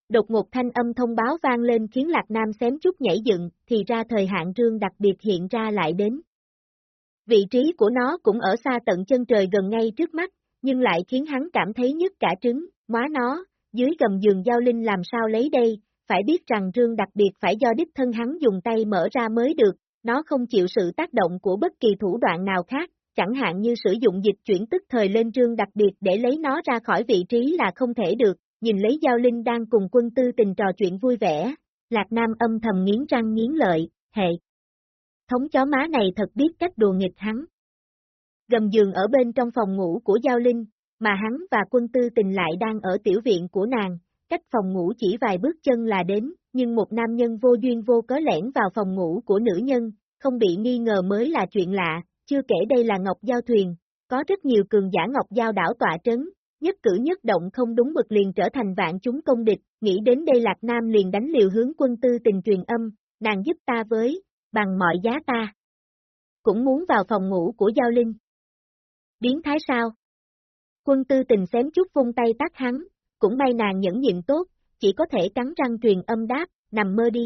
Đột ngột thanh âm thông báo vang lên khiến Lạc Nam xém chút nhảy dựng, thì ra thời hạn trương đặc biệt hiện ra lại đến. Vị trí của nó cũng ở xa tận chân trời gần ngay trước mắt, nhưng lại khiến hắn cảm thấy nhất cả trứng, móa nó, dưới gầm giường giao linh làm sao lấy đây, phải biết rằng rương đặc biệt phải do đích thân hắn dùng tay mở ra mới được, nó không chịu sự tác động của bất kỳ thủ đoạn nào khác, chẳng hạn như sử dụng dịch chuyển tức thời lên rương đặc biệt để lấy nó ra khỏi vị trí là không thể được, nhìn lấy Giao Linh đang cùng quân tư tình trò chuyện vui vẻ, Lạc Nam âm thầm nghiến răng nghiến lợi, hệ. Thống chó má này thật biết cách đùa nghịch hắn. Gầm giường ở bên trong phòng ngủ của Giao Linh, mà hắn và quân tư tình lại đang ở tiểu viện của nàng, cách phòng ngủ chỉ vài bước chân là đến, nhưng một nam nhân vô duyên vô cớ lẻn vào phòng ngủ của nữ nhân, không bị nghi ngờ mới là chuyện lạ, chưa kể đây là Ngọc Giao Thuyền, có rất nhiều cường giả Ngọc Giao đảo tọa trấn, nhất cử nhất động không đúng mực liền trở thành vạn chúng công địch, nghĩ đến đây Lạc Nam liền đánh liều hướng quân tư tình truyền âm, nàng giúp ta với, bằng mọi giá ta. Cũng muốn vào phòng ngủ của Giao Linh. Biến thái sao? Quân tư tình xém chút vung tay tắt hắn, cũng may nàng nhẫn nhịn tốt, chỉ có thể cắn răng truyền âm đáp, nằm mơ đi.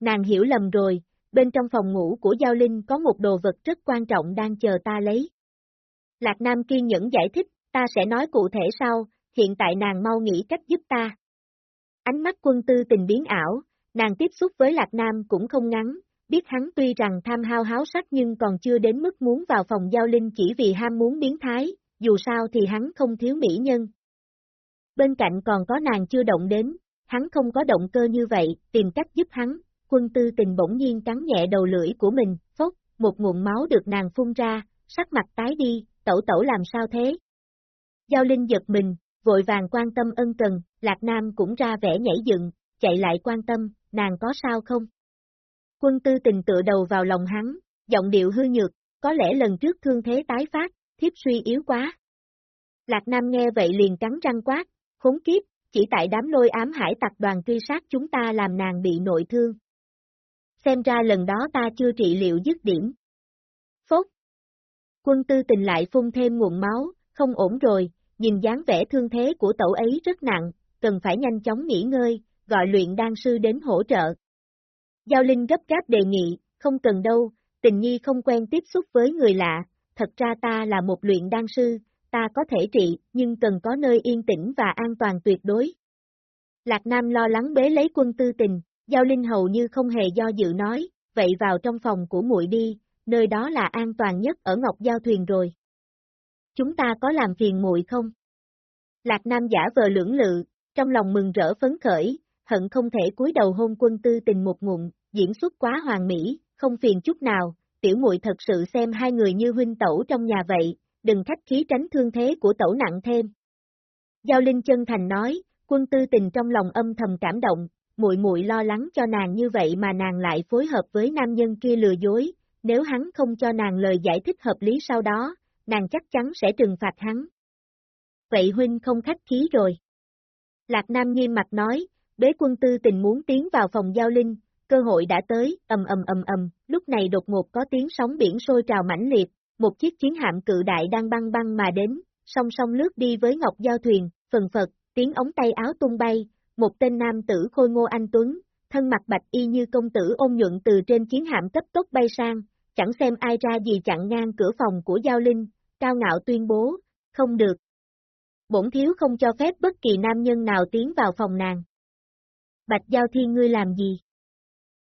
Nàng hiểu lầm rồi, bên trong phòng ngủ của Giao Linh có một đồ vật rất quan trọng đang chờ ta lấy. Lạc Nam kiên nhẫn giải thích, ta sẽ nói cụ thể sau, hiện tại nàng mau nghĩ cách giúp ta. Ánh mắt quân tư tình biến ảo, nàng tiếp xúc với Lạc Nam cũng không ngắn, biết hắn tuy rằng tham hao háo sắc nhưng còn chưa đến mức muốn vào phòng giao linh chỉ vì ham muốn biến thái, dù sao thì hắn không thiếu mỹ nhân. Bên cạnh còn có nàng chưa động đến, hắn không có động cơ như vậy, tìm cách giúp hắn, quân tư tình bỗng nhiên cắn nhẹ đầu lưỡi của mình, phốc, một nguồn máu được nàng phun ra, sắc mặt tái đi, tẩu tẩu làm sao thế? Giao Linh giật mình, vội vàng quan tâm ân cần, Lạc Nam cũng ra vẻ nhảy dựng, chạy lại quan tâm, nàng có sao không? Quân tư tình tựa đầu vào lòng hắn, giọng điệu hư nhược, có lẽ lần trước thương thế tái phát, thiếp suy yếu quá. Lạc Nam nghe vậy liền cắn răng quát, khốn kiếp, chỉ tại đám lôi ám hải tặc đoàn truy sát chúng ta làm nàng bị nội thương. Xem ra lần đó ta chưa trị liệu dứt điểm. Phốt. Quân tư tình lại phun thêm nguồn máu, không ổn rồi, nhìn dáng vẻ thương thế của tẩu ấy rất nặng, cần phải nhanh chóng nghỉ ngơi, gọi luyện đan sư đến hỗ trợ. Giao Linh gấp gáp đề nghị, không cần đâu, tình nhi không quen tiếp xúc với người lạ, thật ra ta là một luyện đan sư, ta có thể trị, nhưng cần có nơi yên tĩnh và an toàn tuyệt đối. Lạc Nam lo lắng bế lấy quân tư tình, Giao Linh hầu như không hề do dự nói, vậy vào trong phòng của muội đi, nơi đó là an toàn nhất ở Ngọc Giao Thuyền rồi. chúng ta có làm phiền muội không? Lạc Nam giả vờ lưỡng lự, trong lòng mừng rỡ phấn khởi, hận không thể cúi đầu hôn quân tư tình một ngụm, diễn xuất quá hoàn mỹ, không phiền chút nào, tiểu muội thật sự xem hai người như huynh tẩu trong nhà vậy, đừng khách khí tránh thương thế của tẩu nặng thêm. Giao Linh chân thành nói, quân tư tình trong lòng âm thầm cảm động, muội muội lo lắng cho nàng như vậy mà nàng lại phối hợp với nam nhân kia lừa dối, nếu hắn không cho nàng lời giải thích hợp lý sau đó, nàng chắc chắn sẽ trừng phạt hắn. Vậy huynh không khách khí rồi. Lạc Nam nghiêm mặt nói, đế quân tư tình muốn tiến vào phòng giao linh, cơ hội đã tới, ầm ầm ầm ầm, lúc này đột ngột có tiếng sóng biển sôi trào mãnh liệt, một chiếc chiến hạm cự đại đang băng băng mà đến, song song lướt đi với ngọc giao thuyền, phần phật, tiếng ống tay áo tung bay, một tên nam tử khôi ngô anh Tuấn, thân mặt bạch y như công tử ôn nhuận từ trên chiến hạm cấp tốc bay sang, chẳng xem ai ra gì chặn ngang cửa phòng của Giao Linh, cao ngạo tuyên bố, không được. Bổn thiếu không cho phép bất kỳ nam nhân nào tiến vào phòng nàng. Bạch Giao Thiên ngươi làm gì?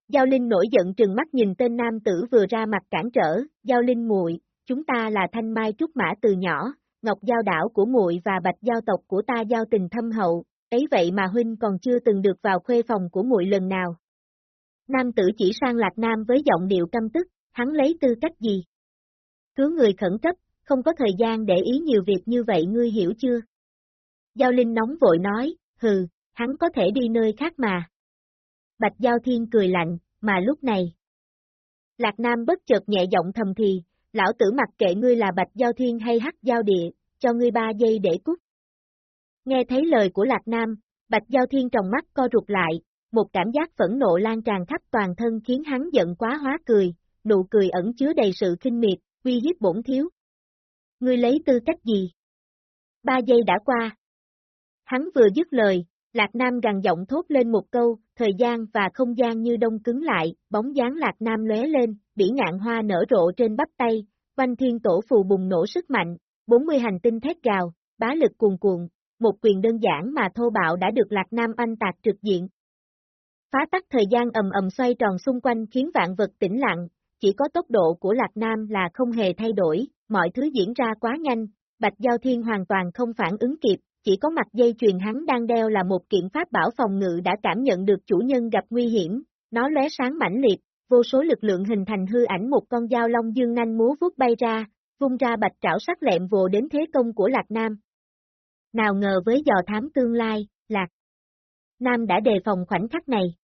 Giao Linh nổi giận trừng mắt nhìn tên nam tử vừa ra mặt cản trở, Giao Linh muội, chúng ta là thanh mai trúc mã từ nhỏ, ngọc giao đảo của muội và bạch giao tộc của ta giao tình thâm hậu, ấy vậy mà huynh còn chưa từng được vào khuê phòng của muội lần nào. Nam tử chỉ sang Lạc Nam với giọng điệu căm tức, hắn lấy tư cách gì? Cứu người khẩn cấp, không có thời gian để ý nhiều việc như vậy ngươi hiểu chưa? Giao Linh nóng vội nói, hừ, hắn có thể đi nơi khác mà. Bạch Giao Thiên cười lạnh, mà lúc này. Lạc Nam bất chợt nhẹ giọng thầm thì, lão tử mặc kệ ngươi là Bạch Giao Thiên hay Hắc Giao Địa, cho ngươi ba giây để cút. Nghe thấy lời của Lạc Nam, Bạch Giao Thiên trong mắt co rụt lại, một cảm giác phẫn nộ lan tràn khắp toàn thân khiến hắn giận quá hóa cười, nụ cười ẩn chứa đầy sự kinh miệt, uy hiếp bổn thiếu. Ngươi lấy tư cách gì? Ba giây đã qua. Hắn vừa dứt lời, Lạc Nam gằn giọng thốt lên một câu, thời gian và không gian như đông cứng lại, bóng dáng Lạc Nam lóe lên, bỉ ngạn hoa nở rộ trên bắp tay, quanh thiên tổ phù bùng nổ sức mạnh, 40 hành tinh thét gào, bá lực cuồn cuộn, một quyền đơn giản mà thô bạo đã được Lạc Nam anh tạc trực diện. Phá tắc thời gian ầm ầm xoay tròn xung quanh khiến vạn vật tĩnh lặng, chỉ có tốc độ của Lạc Nam là không hề thay đổi, mọi thứ diễn ra quá nhanh, Bạch Giao Thiên hoàn toàn không phản ứng kịp, chỉ có mặt dây chuyền hắn đang đeo là một kiện pháp bảo phòng ngự đã cảm nhận được chủ nhân gặp nguy hiểm, nó lóe sáng mãnh liệt, vô số lực lượng hình thành hư ảnh một con dao long dương nanh múa vuốt bay ra, vung ra bạch trảo sắc lẹm vồ đến thế công của Lạc Nam. Nào ngờ với dò thám tương lai, Lạc Nam đã đề phòng khoảnh khắc này.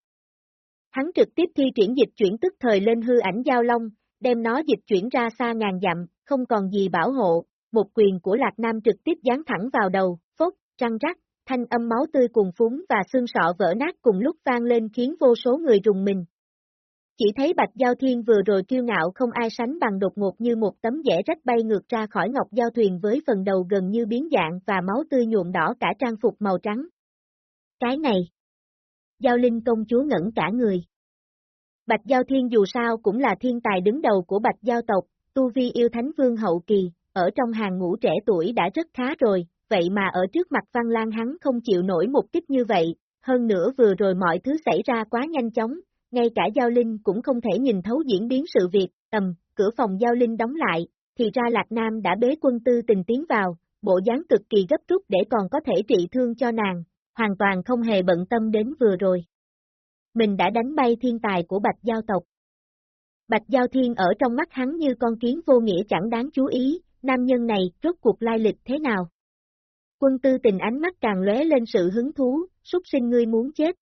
Hắn trực tiếp thi triển dịch chuyển tức thời lên hư ảnh giao long, đem nó dịch chuyển ra xa ngàn dặm, không còn gì bảo hộ, một quyền của Lạc Nam trực tiếp giáng thẳng vào đầu, phốt, trăng rắc, thanh âm máu tươi cùng phúng và xương sọ vỡ nát cùng lúc vang lên khiến vô số người rùng mình. Chỉ thấy Bạch Giao Thiên vừa rồi kiêu ngạo không ai sánh bằng đột ngột như một tấm vẽ rách bay ngược ra khỏi ngọc giao thuyền với phần đầu gần như biến dạng và máu tươi nhuộm đỏ cả trang phục màu trắng. Cái này! Giao Linh công chúa ngẩn cả người. Bạch Giao Thiên dù sao cũng là thiên tài đứng đầu của Bạch Giao tộc, Tu Vi yêu Thánh Vương hậu kỳ, ở trong hàng ngũ trẻ tuổi đã rất khá rồi, vậy mà ở trước mặt Văn Lan hắn không chịu nổi một kích như vậy, hơn nữa vừa rồi mọi thứ xảy ra quá nhanh chóng, ngay cả Giao Linh cũng không thể nhìn thấu diễn biến sự việc, ầm, cửa phòng Giao Linh đóng lại, thì ra Lạc Nam đã bế quân tư tình tiến vào, bộ dáng cực kỳ gấp rút để còn có thể trị thương cho nàng, hoàn toàn không hề bận tâm đến vừa rồi. Mình đã đánh bay thiên tài của Bạch Giao tộc. Bạch Giao Thiên ở trong mắt hắn như con kiến vô nghĩa chẳng đáng chú ý, nam nhân này rốt cuộc lai lịch thế nào? Quân tư tình ánh mắt càng lóe lên sự hứng thú, súc sinh ngươi muốn chết.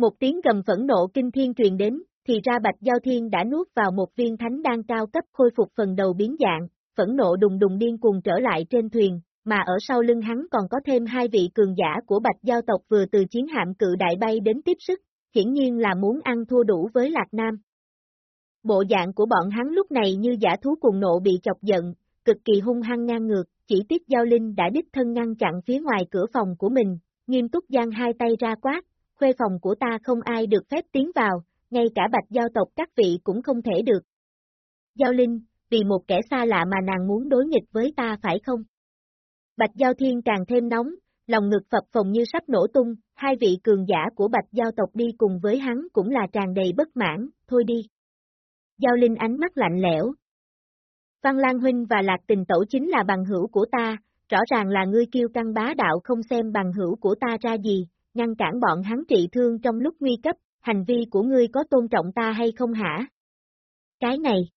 Một tiếng gầm phẫn nộ kinh thiên truyền đến, thì ra Bạch Giao Thiên đã nuốt vào một viên thánh đan cao cấp khôi phục phần đầu biến dạng, phẫn nộ đùng đùng điên cuồng trở lại trên thuyền, mà ở sau lưng hắn còn có thêm hai vị cường giả của Bạch Giao tộc vừa từ chiến hạm cự đại bay đến tiếp sức, hiển nhiên là muốn ăn thua đủ với Lạc Nam. Bộ dạng của bọn hắn lúc này như giả thú cùng nộ bị chọc giận, cực kỳ hung hăng ngang ngược, chỉ tiếc Giao Linh đã đích thân ngăn chặn phía ngoài cửa phòng của mình, nghiêm túc giang hai tay ra quát, khuê phòng của ta không ai được phép tiến vào, ngay cả bạch giao tộc các vị cũng không thể được. Giao Linh, vì một kẻ xa lạ mà nàng muốn đối nghịch với ta phải không? Bạch Giao Thiên càng thêm nóng, lòng ngực phập phồng như sắp nổ tung, hai vị cường giả của Bạch Giao tộc đi cùng với hắn cũng là tràn đầy bất mãn, thôi đi. Giao Linh ánh mắt lạnh lẽo. Văn Lan Huynh và Lạc Tình Tẩu chính là bằng hữu của ta, rõ ràng là ngươi kêu căng bá đạo không xem bằng hữu của ta ra gì, ngăn cản bọn hắn trị thương trong lúc nguy cấp, hành vi của ngươi có tôn trọng ta hay không hả? Cái này.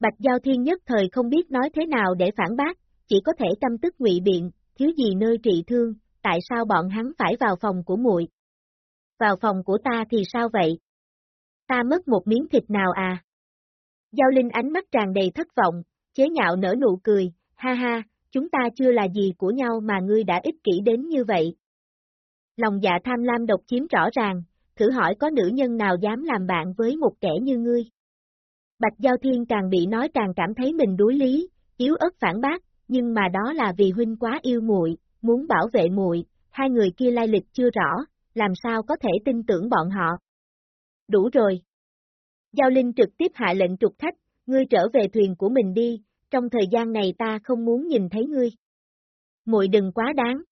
Bạch Giao Thiên nhất thời không biết nói thế nào để phản bác, chỉ có thể tâm tức ngụy biện, thiếu gì nơi trị thương, tại sao bọn hắn phải vào phòng của muội? Vào phòng của ta thì sao vậy? Ta mất một miếng thịt nào à? Giao Linh ánh mắt tràn đầy thất vọng, chế nhạo nở nụ cười, ha ha, chúng ta chưa là gì của nhau mà ngươi đã ích kỷ đến như vậy. Lòng dạ tham lam độc chiếm rõ ràng, thử hỏi có nữ nhân nào dám làm bạn với một kẻ như ngươi. Bạch Giao Thiên càng bị nói càng cảm thấy mình đối lý, yếu ớt phản bác, nhưng mà đó là vì huynh quá yêu muội, muốn bảo vệ muội, hai người kia lai lịch chưa rõ, làm sao có thể tin tưởng bọn họ. Đủ rồi. Giao Linh trực tiếp hạ lệnh trục khách, ngươi trở về thuyền của mình đi, trong thời gian này ta không muốn nhìn thấy ngươi. Muội đừng quá đáng.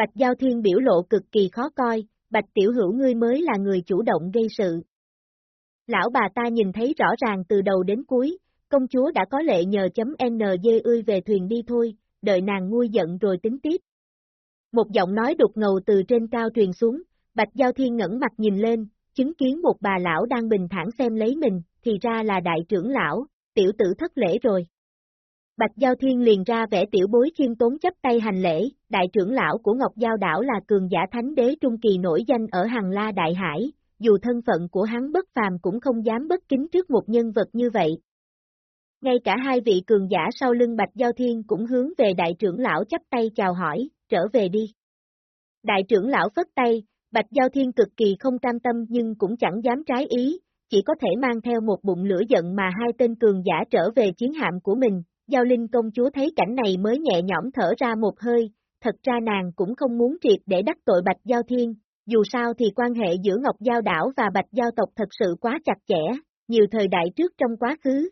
Bạch Giao Thiên biểu lộ cực kỳ khó coi, Bạch Tiểu Hữu ngươi mới là người chủ động gây sự. Lão bà ta nhìn thấy rõ ràng từ đầu đến cuối, công chúa đã có lệ nhờ chấm NG ươi về thuyền đi thôi, đợi nàng nguôi giận rồi tính tiếp. Một giọng nói đục ngầu từ trên cao truyền xuống, Bạch Giao Thiên ngẩng mặt nhìn lên, chứng kiến một bà lão đang bình thản xem lấy mình, thì ra là đại trưởng lão, tiểu tử thất lễ rồi. Bạch Giao Thiên liền ra vẻ tiểu bối khiêm tốn chấp tay hành lễ, đại trưởng lão của Ngọc Giao đảo là cường giả thánh đế trung kỳ nổi danh ở Hằng La Đại Hải, dù thân phận của hắn bất phàm cũng không dám bất kính trước một nhân vật như vậy. Ngay cả hai vị cường giả sau lưng Bạch Giao Thiên cũng hướng về đại trưởng lão chấp tay chào hỏi, trở về đi. Đại trưởng lão phất tay, Bạch Giao Thiên cực kỳ không cam tâm nhưng cũng chẳng dám trái ý, chỉ có thể mang theo một bụng lửa giận mà hai tên cường giả trở về chiến hạm của mình, Giao Linh công chúa thấy cảnh này mới nhẹ nhõm thở ra một hơi, thật ra nàng cũng không muốn triệt để đắc tội Bạch Giao Thiên, dù sao thì quan hệ giữa Ngọc Giao đảo và Bạch Giao tộc thật sự quá chặt chẽ, nhiều thời đại trước trong quá khứ.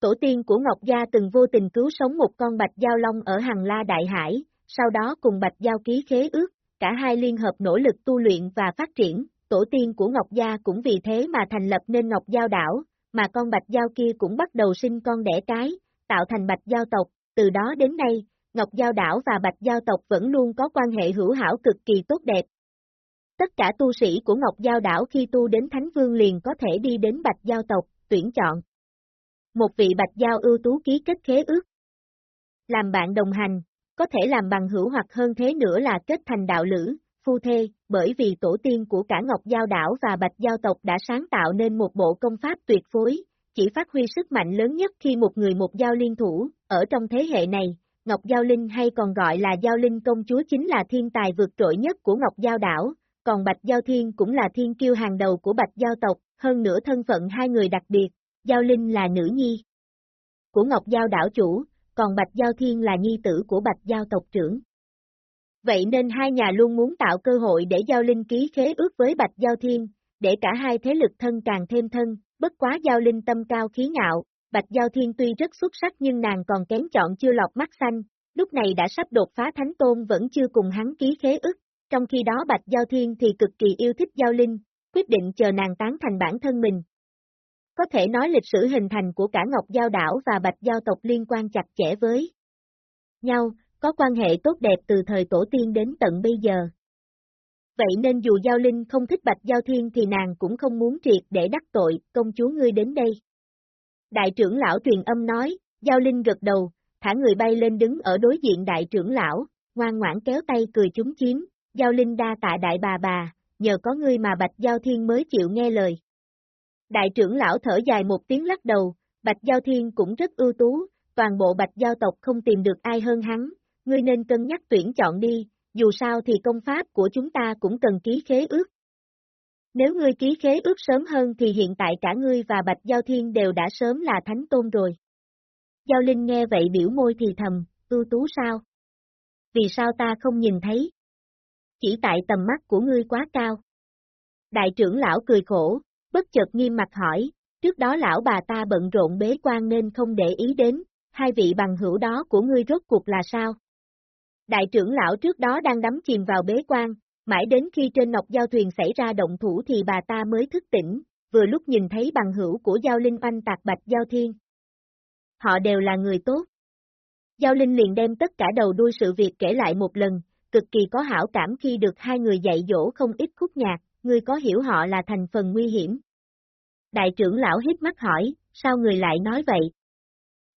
Tổ tiên của Ngọc Gia từng vô tình cứu sống một con Bạch Giao Long ở Hằng La Đại Hải, sau đó cùng Bạch Giao ký khế ước, cả hai liên hợp nỗ lực tu luyện và phát triển, tổ tiên của Ngọc Gia cũng vì thế mà thành lập nên Ngọc Giao đảo, mà con Bạch Giao kia cũng bắt đầu sinh con đẻ cái, tạo thành Bạch Giao tộc, từ đó đến nay, Ngọc Giao đảo và Bạch Giao tộc vẫn luôn có quan hệ hữu hảo cực kỳ tốt đẹp. Tất cả tu sĩ của Ngọc Giao đảo khi tu đến Thánh Vương liền có thể đi đến Bạch Giao tộc, tuyển chọn. Một vị Bạch Giao ưu tú ký kết khế ước. Làm bạn đồng hành, có thể làm bằng hữu hoặc hơn thế nữa là kết thành đạo lữ, phu thê, bởi vì tổ tiên của cả Ngọc Giao đảo và Bạch Giao tộc đã sáng tạo nên một bộ công pháp tuyệt phối, chỉ phát huy sức mạnh lớn nhất khi một người một giao liên thủ, ở trong thế hệ này, Ngọc Giao Linh hay còn gọi là Giao Linh công chúa chính là thiên tài vượt trội nhất của Ngọc Giao đảo, còn Bạch Giao Thiên cũng là thiên kiêu hàng đầu của Bạch Giao tộc, hơn nữa thân phận hai người đặc biệt, Giao Linh là nữ nhi của Ngọc Giao đảo chủ, còn Bạch Giao Thiên là nhi tử của Bạch Giao tộc trưởng. Vậy nên hai nhà luôn muốn tạo cơ hội để Giao Linh ký khế ước với Bạch Giao Thiên, để cả hai thế lực thân càng thêm thân, bất quá Giao Linh tâm cao khí ngạo, Bạch Giao Thiên tuy rất xuất sắc nhưng nàng còn kém chọn chưa lọt mắt xanh, lúc này đã sắp đột phá Thánh Tôn vẫn chưa cùng hắn ký khế ước, trong khi đó Bạch Giao Thiên thì cực kỳ yêu thích Giao Linh, quyết định chờ nàng tán thành bản thân mình. Có thể nói lịch sử hình thành của cả Ngọc Giao đảo và Bạch Giao tộc liên quan chặt chẽ với nhau, có quan hệ tốt đẹp từ thời tổ tiên đến tận bây giờ. Vậy nên dù Giao Linh không thích Bạch Giao Thiên thì nàng cũng không muốn triệt để đắc tội, công chúa ngươi đến đây. Đại trưởng lão truyền âm nói, Giao Linh gật đầu, thả người bay lên đứng ở đối diện đại trưởng lão, ngoan ngoãn kéo tay cười chúng chiếm, Giao Linh đa tạ đại bà bà, nhờ có ngươi mà Bạch Giao Thiên mới chịu nghe lời. Đại trưởng lão thở dài một tiếng lắc đầu, Bạch Giao Thiên cũng rất ưu tú, toàn bộ Bạch Giao tộc không tìm được ai hơn hắn, ngươi nên cân nhắc tuyển chọn đi, dù sao thì công pháp của chúng ta cũng cần ký khế ước. Nếu ngươi ký khế ước sớm hơn thì hiện tại cả ngươi và Bạch Giao Thiên đều đã sớm là thánh tôn rồi. Giao Linh nghe vậy biểu môi thì thầm, ưu tú sao? Vì sao ta không nhìn thấy? Chỉ tại tầm mắt của ngươi quá cao. Đại trưởng lão cười khổ, bất chợt nghiêm mặt hỏi, trước đó lão bà ta bận rộn bế quan nên không để ý đến, hai vị bằng hữu đó của ngươi rốt cuộc là sao? Đại trưởng lão trước đó đang đắm chìm vào bế quan, mãi đến khi trên nọc giao thuyền xảy ra động thủ thì bà ta mới thức tỉnh, vừa lúc nhìn thấy bằng hữu của giao linh anh tạc bạch giao thiên. họ đều là người tốt. Giao Linh liền đem tất cả đầu đuôi sự việc kể lại một lần, cực kỳ có hảo cảm khi được hai người dạy dỗ không ít khúc nhạc, ngươi có hiểu họ là thành phần nguy hiểm. Đại trưởng lão hít mắt hỏi, sao người lại nói vậy?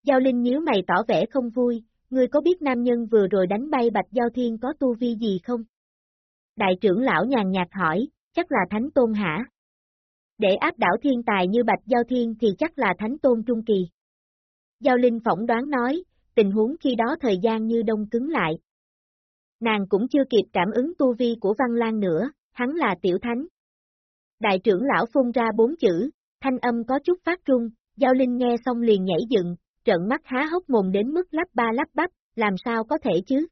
Giao Linh nhíu mày tỏ vẻ không vui, ngươi có biết nam nhân vừa rồi đánh bay Bạch Giao Thiên có tu vi gì không? Đại trưởng lão nhàn nhạt hỏi, chắc là Thánh Tôn hả? Để áp đảo thiên tài như Bạch Giao Thiên thì chắc là Thánh Tôn Trung Kỳ. Giao Linh phỏng đoán nói, tình huống khi đó thời gian như đông cứng lại. Nàng cũng chưa kịp cảm ứng tu vi của Văn Lan nữa, hắn là tiểu thánh. Đại trưởng lão phun ra bốn chữ, thanh âm có chút phát trung, Giao Linh nghe xong liền nhảy dựng, trận mắt há hốc mồm đến mức lắp ba lắp bắp, làm sao có thể chứ?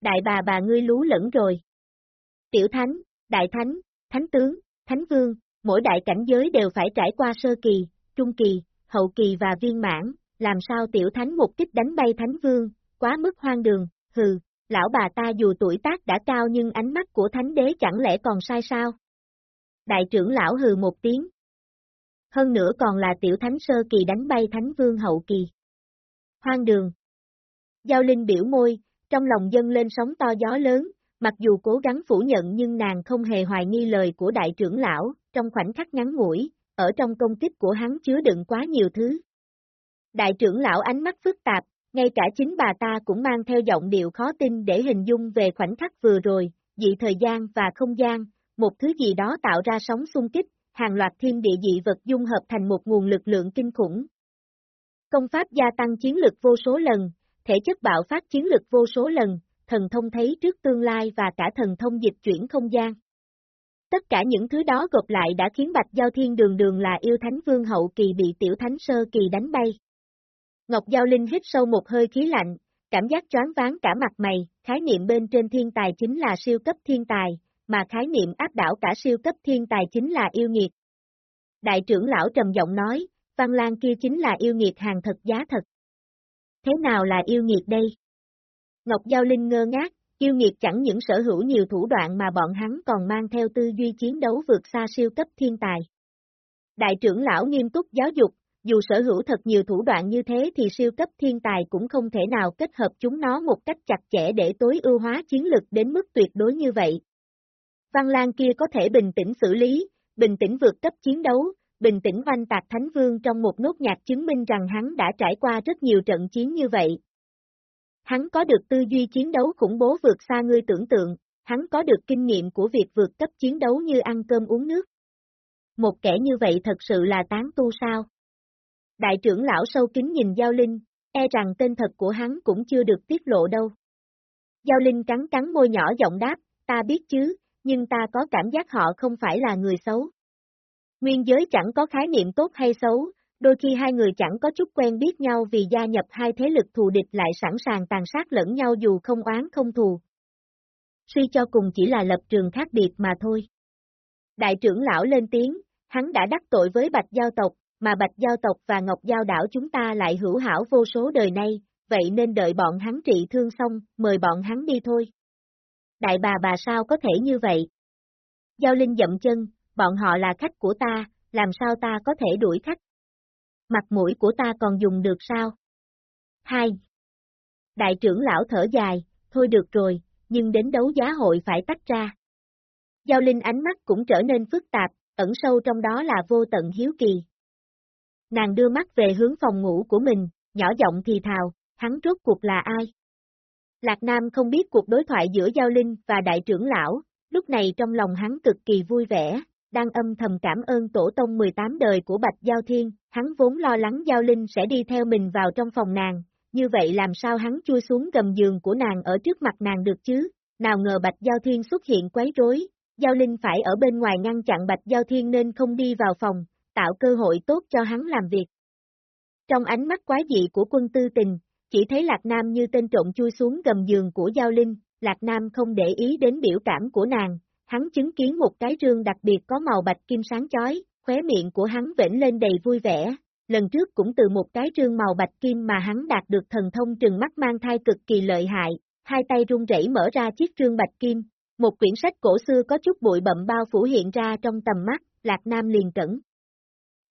Đại bà bà ngươi lú lẫn rồi. Tiểu thánh, đại thánh, thánh tướng, thánh vương, mỗi đại cảnh giới đều phải trải qua sơ kỳ, trung kỳ, hậu kỳ và viên mãn, làm sao tiểu thánh một kích đánh bay thánh vương, quá mức hoang đường, hừ, lão bà ta dù tuổi tác đã cao nhưng ánh mắt của thánh đế chẳng lẽ còn sai sao? Đại trưởng lão hừ một tiếng. Hơn nữa còn là tiểu thánh sơ kỳ đánh bay thánh vương hậu kỳ. Hoang đường. Giao Linh biểu môi, trong lòng dân lên sóng to gió lớn, mặc dù cố gắng phủ nhận nhưng nàng không hề hoài nghi lời của đại trưởng lão, trong khoảnh khắc ngắn ngủi, ở trong công kích của hắn chứa đựng quá nhiều thứ. Đại trưởng lão ánh mắt phức tạp, ngay cả chính bà ta cũng mang theo giọng điệu khó tin để hình dung về khoảnh khắc vừa rồi, dị thời gian và không gian, một thứ gì đó tạo ra sóng xung kích, hàng loạt thiên địa dị vật dung hợp thành một nguồn lực lượng kinh khủng. Công pháp gia tăng chiến lực vô số lần, thể chất bạo phát chiến lực vô số lần, thần thông thấy trước tương lai và cả thần thông dịch chuyển không gian. Tất cả những thứ đó gộp lại đã khiến Bạch Giao Thiên đường đường là yêu thánh vương hậu kỳ bị tiểu thánh sơ kỳ đánh bay. Ngọc Giao Linh hít sâu một hơi khí lạnh, cảm giác choáng váng cả mặt mày, khái niệm bên trên thiên tài chính là siêu cấp thiên tài, mà khái niệm áp đảo cả siêu cấp thiên tài chính là yêu nghiệt. Đại trưởng lão trầm giọng nói, Văn Lan kia chính là yêu nghiệt hàng thật giá thật. Thế nào là yêu nghiệt đây? Ngọc Giao Linh ngơ ngác, yêu nghiệt chẳng những sở hữu nhiều thủ đoạn mà bọn hắn còn mang theo tư duy chiến đấu vượt xa siêu cấp thiên tài. Đại trưởng lão nghiêm túc giáo dục, dù sở hữu thật nhiều thủ đoạn như thế thì siêu cấp thiên tài cũng không thể nào kết hợp chúng nó một cách chặt chẽ để tối ưu hóa chiến lực đến mức tuyệt đối như vậy. Văn Lan kia có thể bình tĩnh xử lý, bình tĩnh vượt cấp chiến đấu, bình tĩnh oanh tạc Thánh Vương trong một nốt nhạc chứng minh rằng hắn đã trải qua rất nhiều trận chiến như vậy. Hắn có được tư duy chiến đấu khủng bố vượt xa ngươi tưởng tượng, hắn có được kinh nghiệm của việc vượt cấp chiến đấu như ăn cơm uống nước. Một kẻ như vậy thật sự là tán tu sao? Đại trưởng lão sâu kính nhìn Giao Linh, e rằng tên thật của hắn cũng chưa được tiết lộ đâu. Giao Linh cắn cắn môi nhỏ giọng đáp, ta biết chứ, nhưng ta có cảm giác họ không phải là người xấu. Nguyên giới chẳng có khái niệm tốt hay xấu, đôi khi hai người chẳng có chút quen biết nhau vì gia nhập hai thế lực thù địch lại sẵn sàng tàn sát lẫn nhau dù không oán không thù. Suy cho cùng chỉ là lập trường khác biệt mà thôi. Đại trưởng lão lên tiếng, hắn đã đắc tội với bạch giao tộc, mà bạch giao tộc và ngọc giao đảo chúng ta lại hữu hảo vô số đời nay, vậy nên đợi bọn hắn trị thương xong, mời bọn hắn đi thôi. Đại bà bà sao có thể như vậy? Giao Linh dậm chân, bọn họ là khách của ta, làm sao ta có thể đuổi khách? Mặt mũi của ta còn dùng được sao? 2. Đại trưởng lão thở dài, thôi được rồi, nhưng đến đấu giá hội phải tách ra. Giao Linh ánh mắt cũng trở nên phức tạp, ẩn sâu trong đó là vô tận hiếu kỳ. Nàng đưa mắt về hướng phòng ngủ của mình, nhỏ giọng thì thào, hắn rốt cuộc là ai? Lạc Nam không biết cuộc đối thoại giữa Giao Linh và đại trưởng lão, lúc này trong lòng hắn cực kỳ vui vẻ, đang âm thầm cảm ơn tổ tông 18 đời của Bạch Giao Thiên, hắn vốn lo lắng Giao Linh sẽ đi theo mình vào trong phòng nàng, như vậy làm sao hắn chui xuống gầm giường của nàng ở trước mặt nàng được chứ, nào ngờ Bạch Giao Thiên xuất hiện quấy rối, Giao Linh phải ở bên ngoài ngăn chặn Bạch Giao Thiên nên không đi vào phòng, tạo cơ hội tốt cho hắn làm việc. Trong ánh mắt quái dị của quân tư tình, chỉ thấy Lạc Nam như tên trộm chui xuống gầm giường của Giao Linh, Lạc Nam không để ý đến biểu cảm của nàng, hắn chứng kiến một cái rương đặc biệt có màu bạch kim sáng chói, khóe miệng của hắn vểnh lên đầy vui vẻ, lần trước cũng từ một cái rương màu bạch kim mà hắn đạt được thần thông trừng mắt mang thai cực kỳ lợi hại, hai tay run rẩy mở ra chiếc rương bạch kim, một quyển sách cổ xưa có chút bụi bậm bao phủ hiện ra trong tầm mắt, Lạc Nam liền cẩn.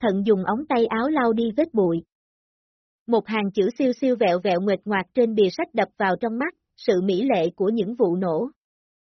Thận dùng ống tay áo lau đi vết bụi. Một hàng chữ siêu siêu vẹo vẹo nguệt ngoạc trên bìa sách đập vào trong mắt, sự mỹ lệ của những vụ nổ,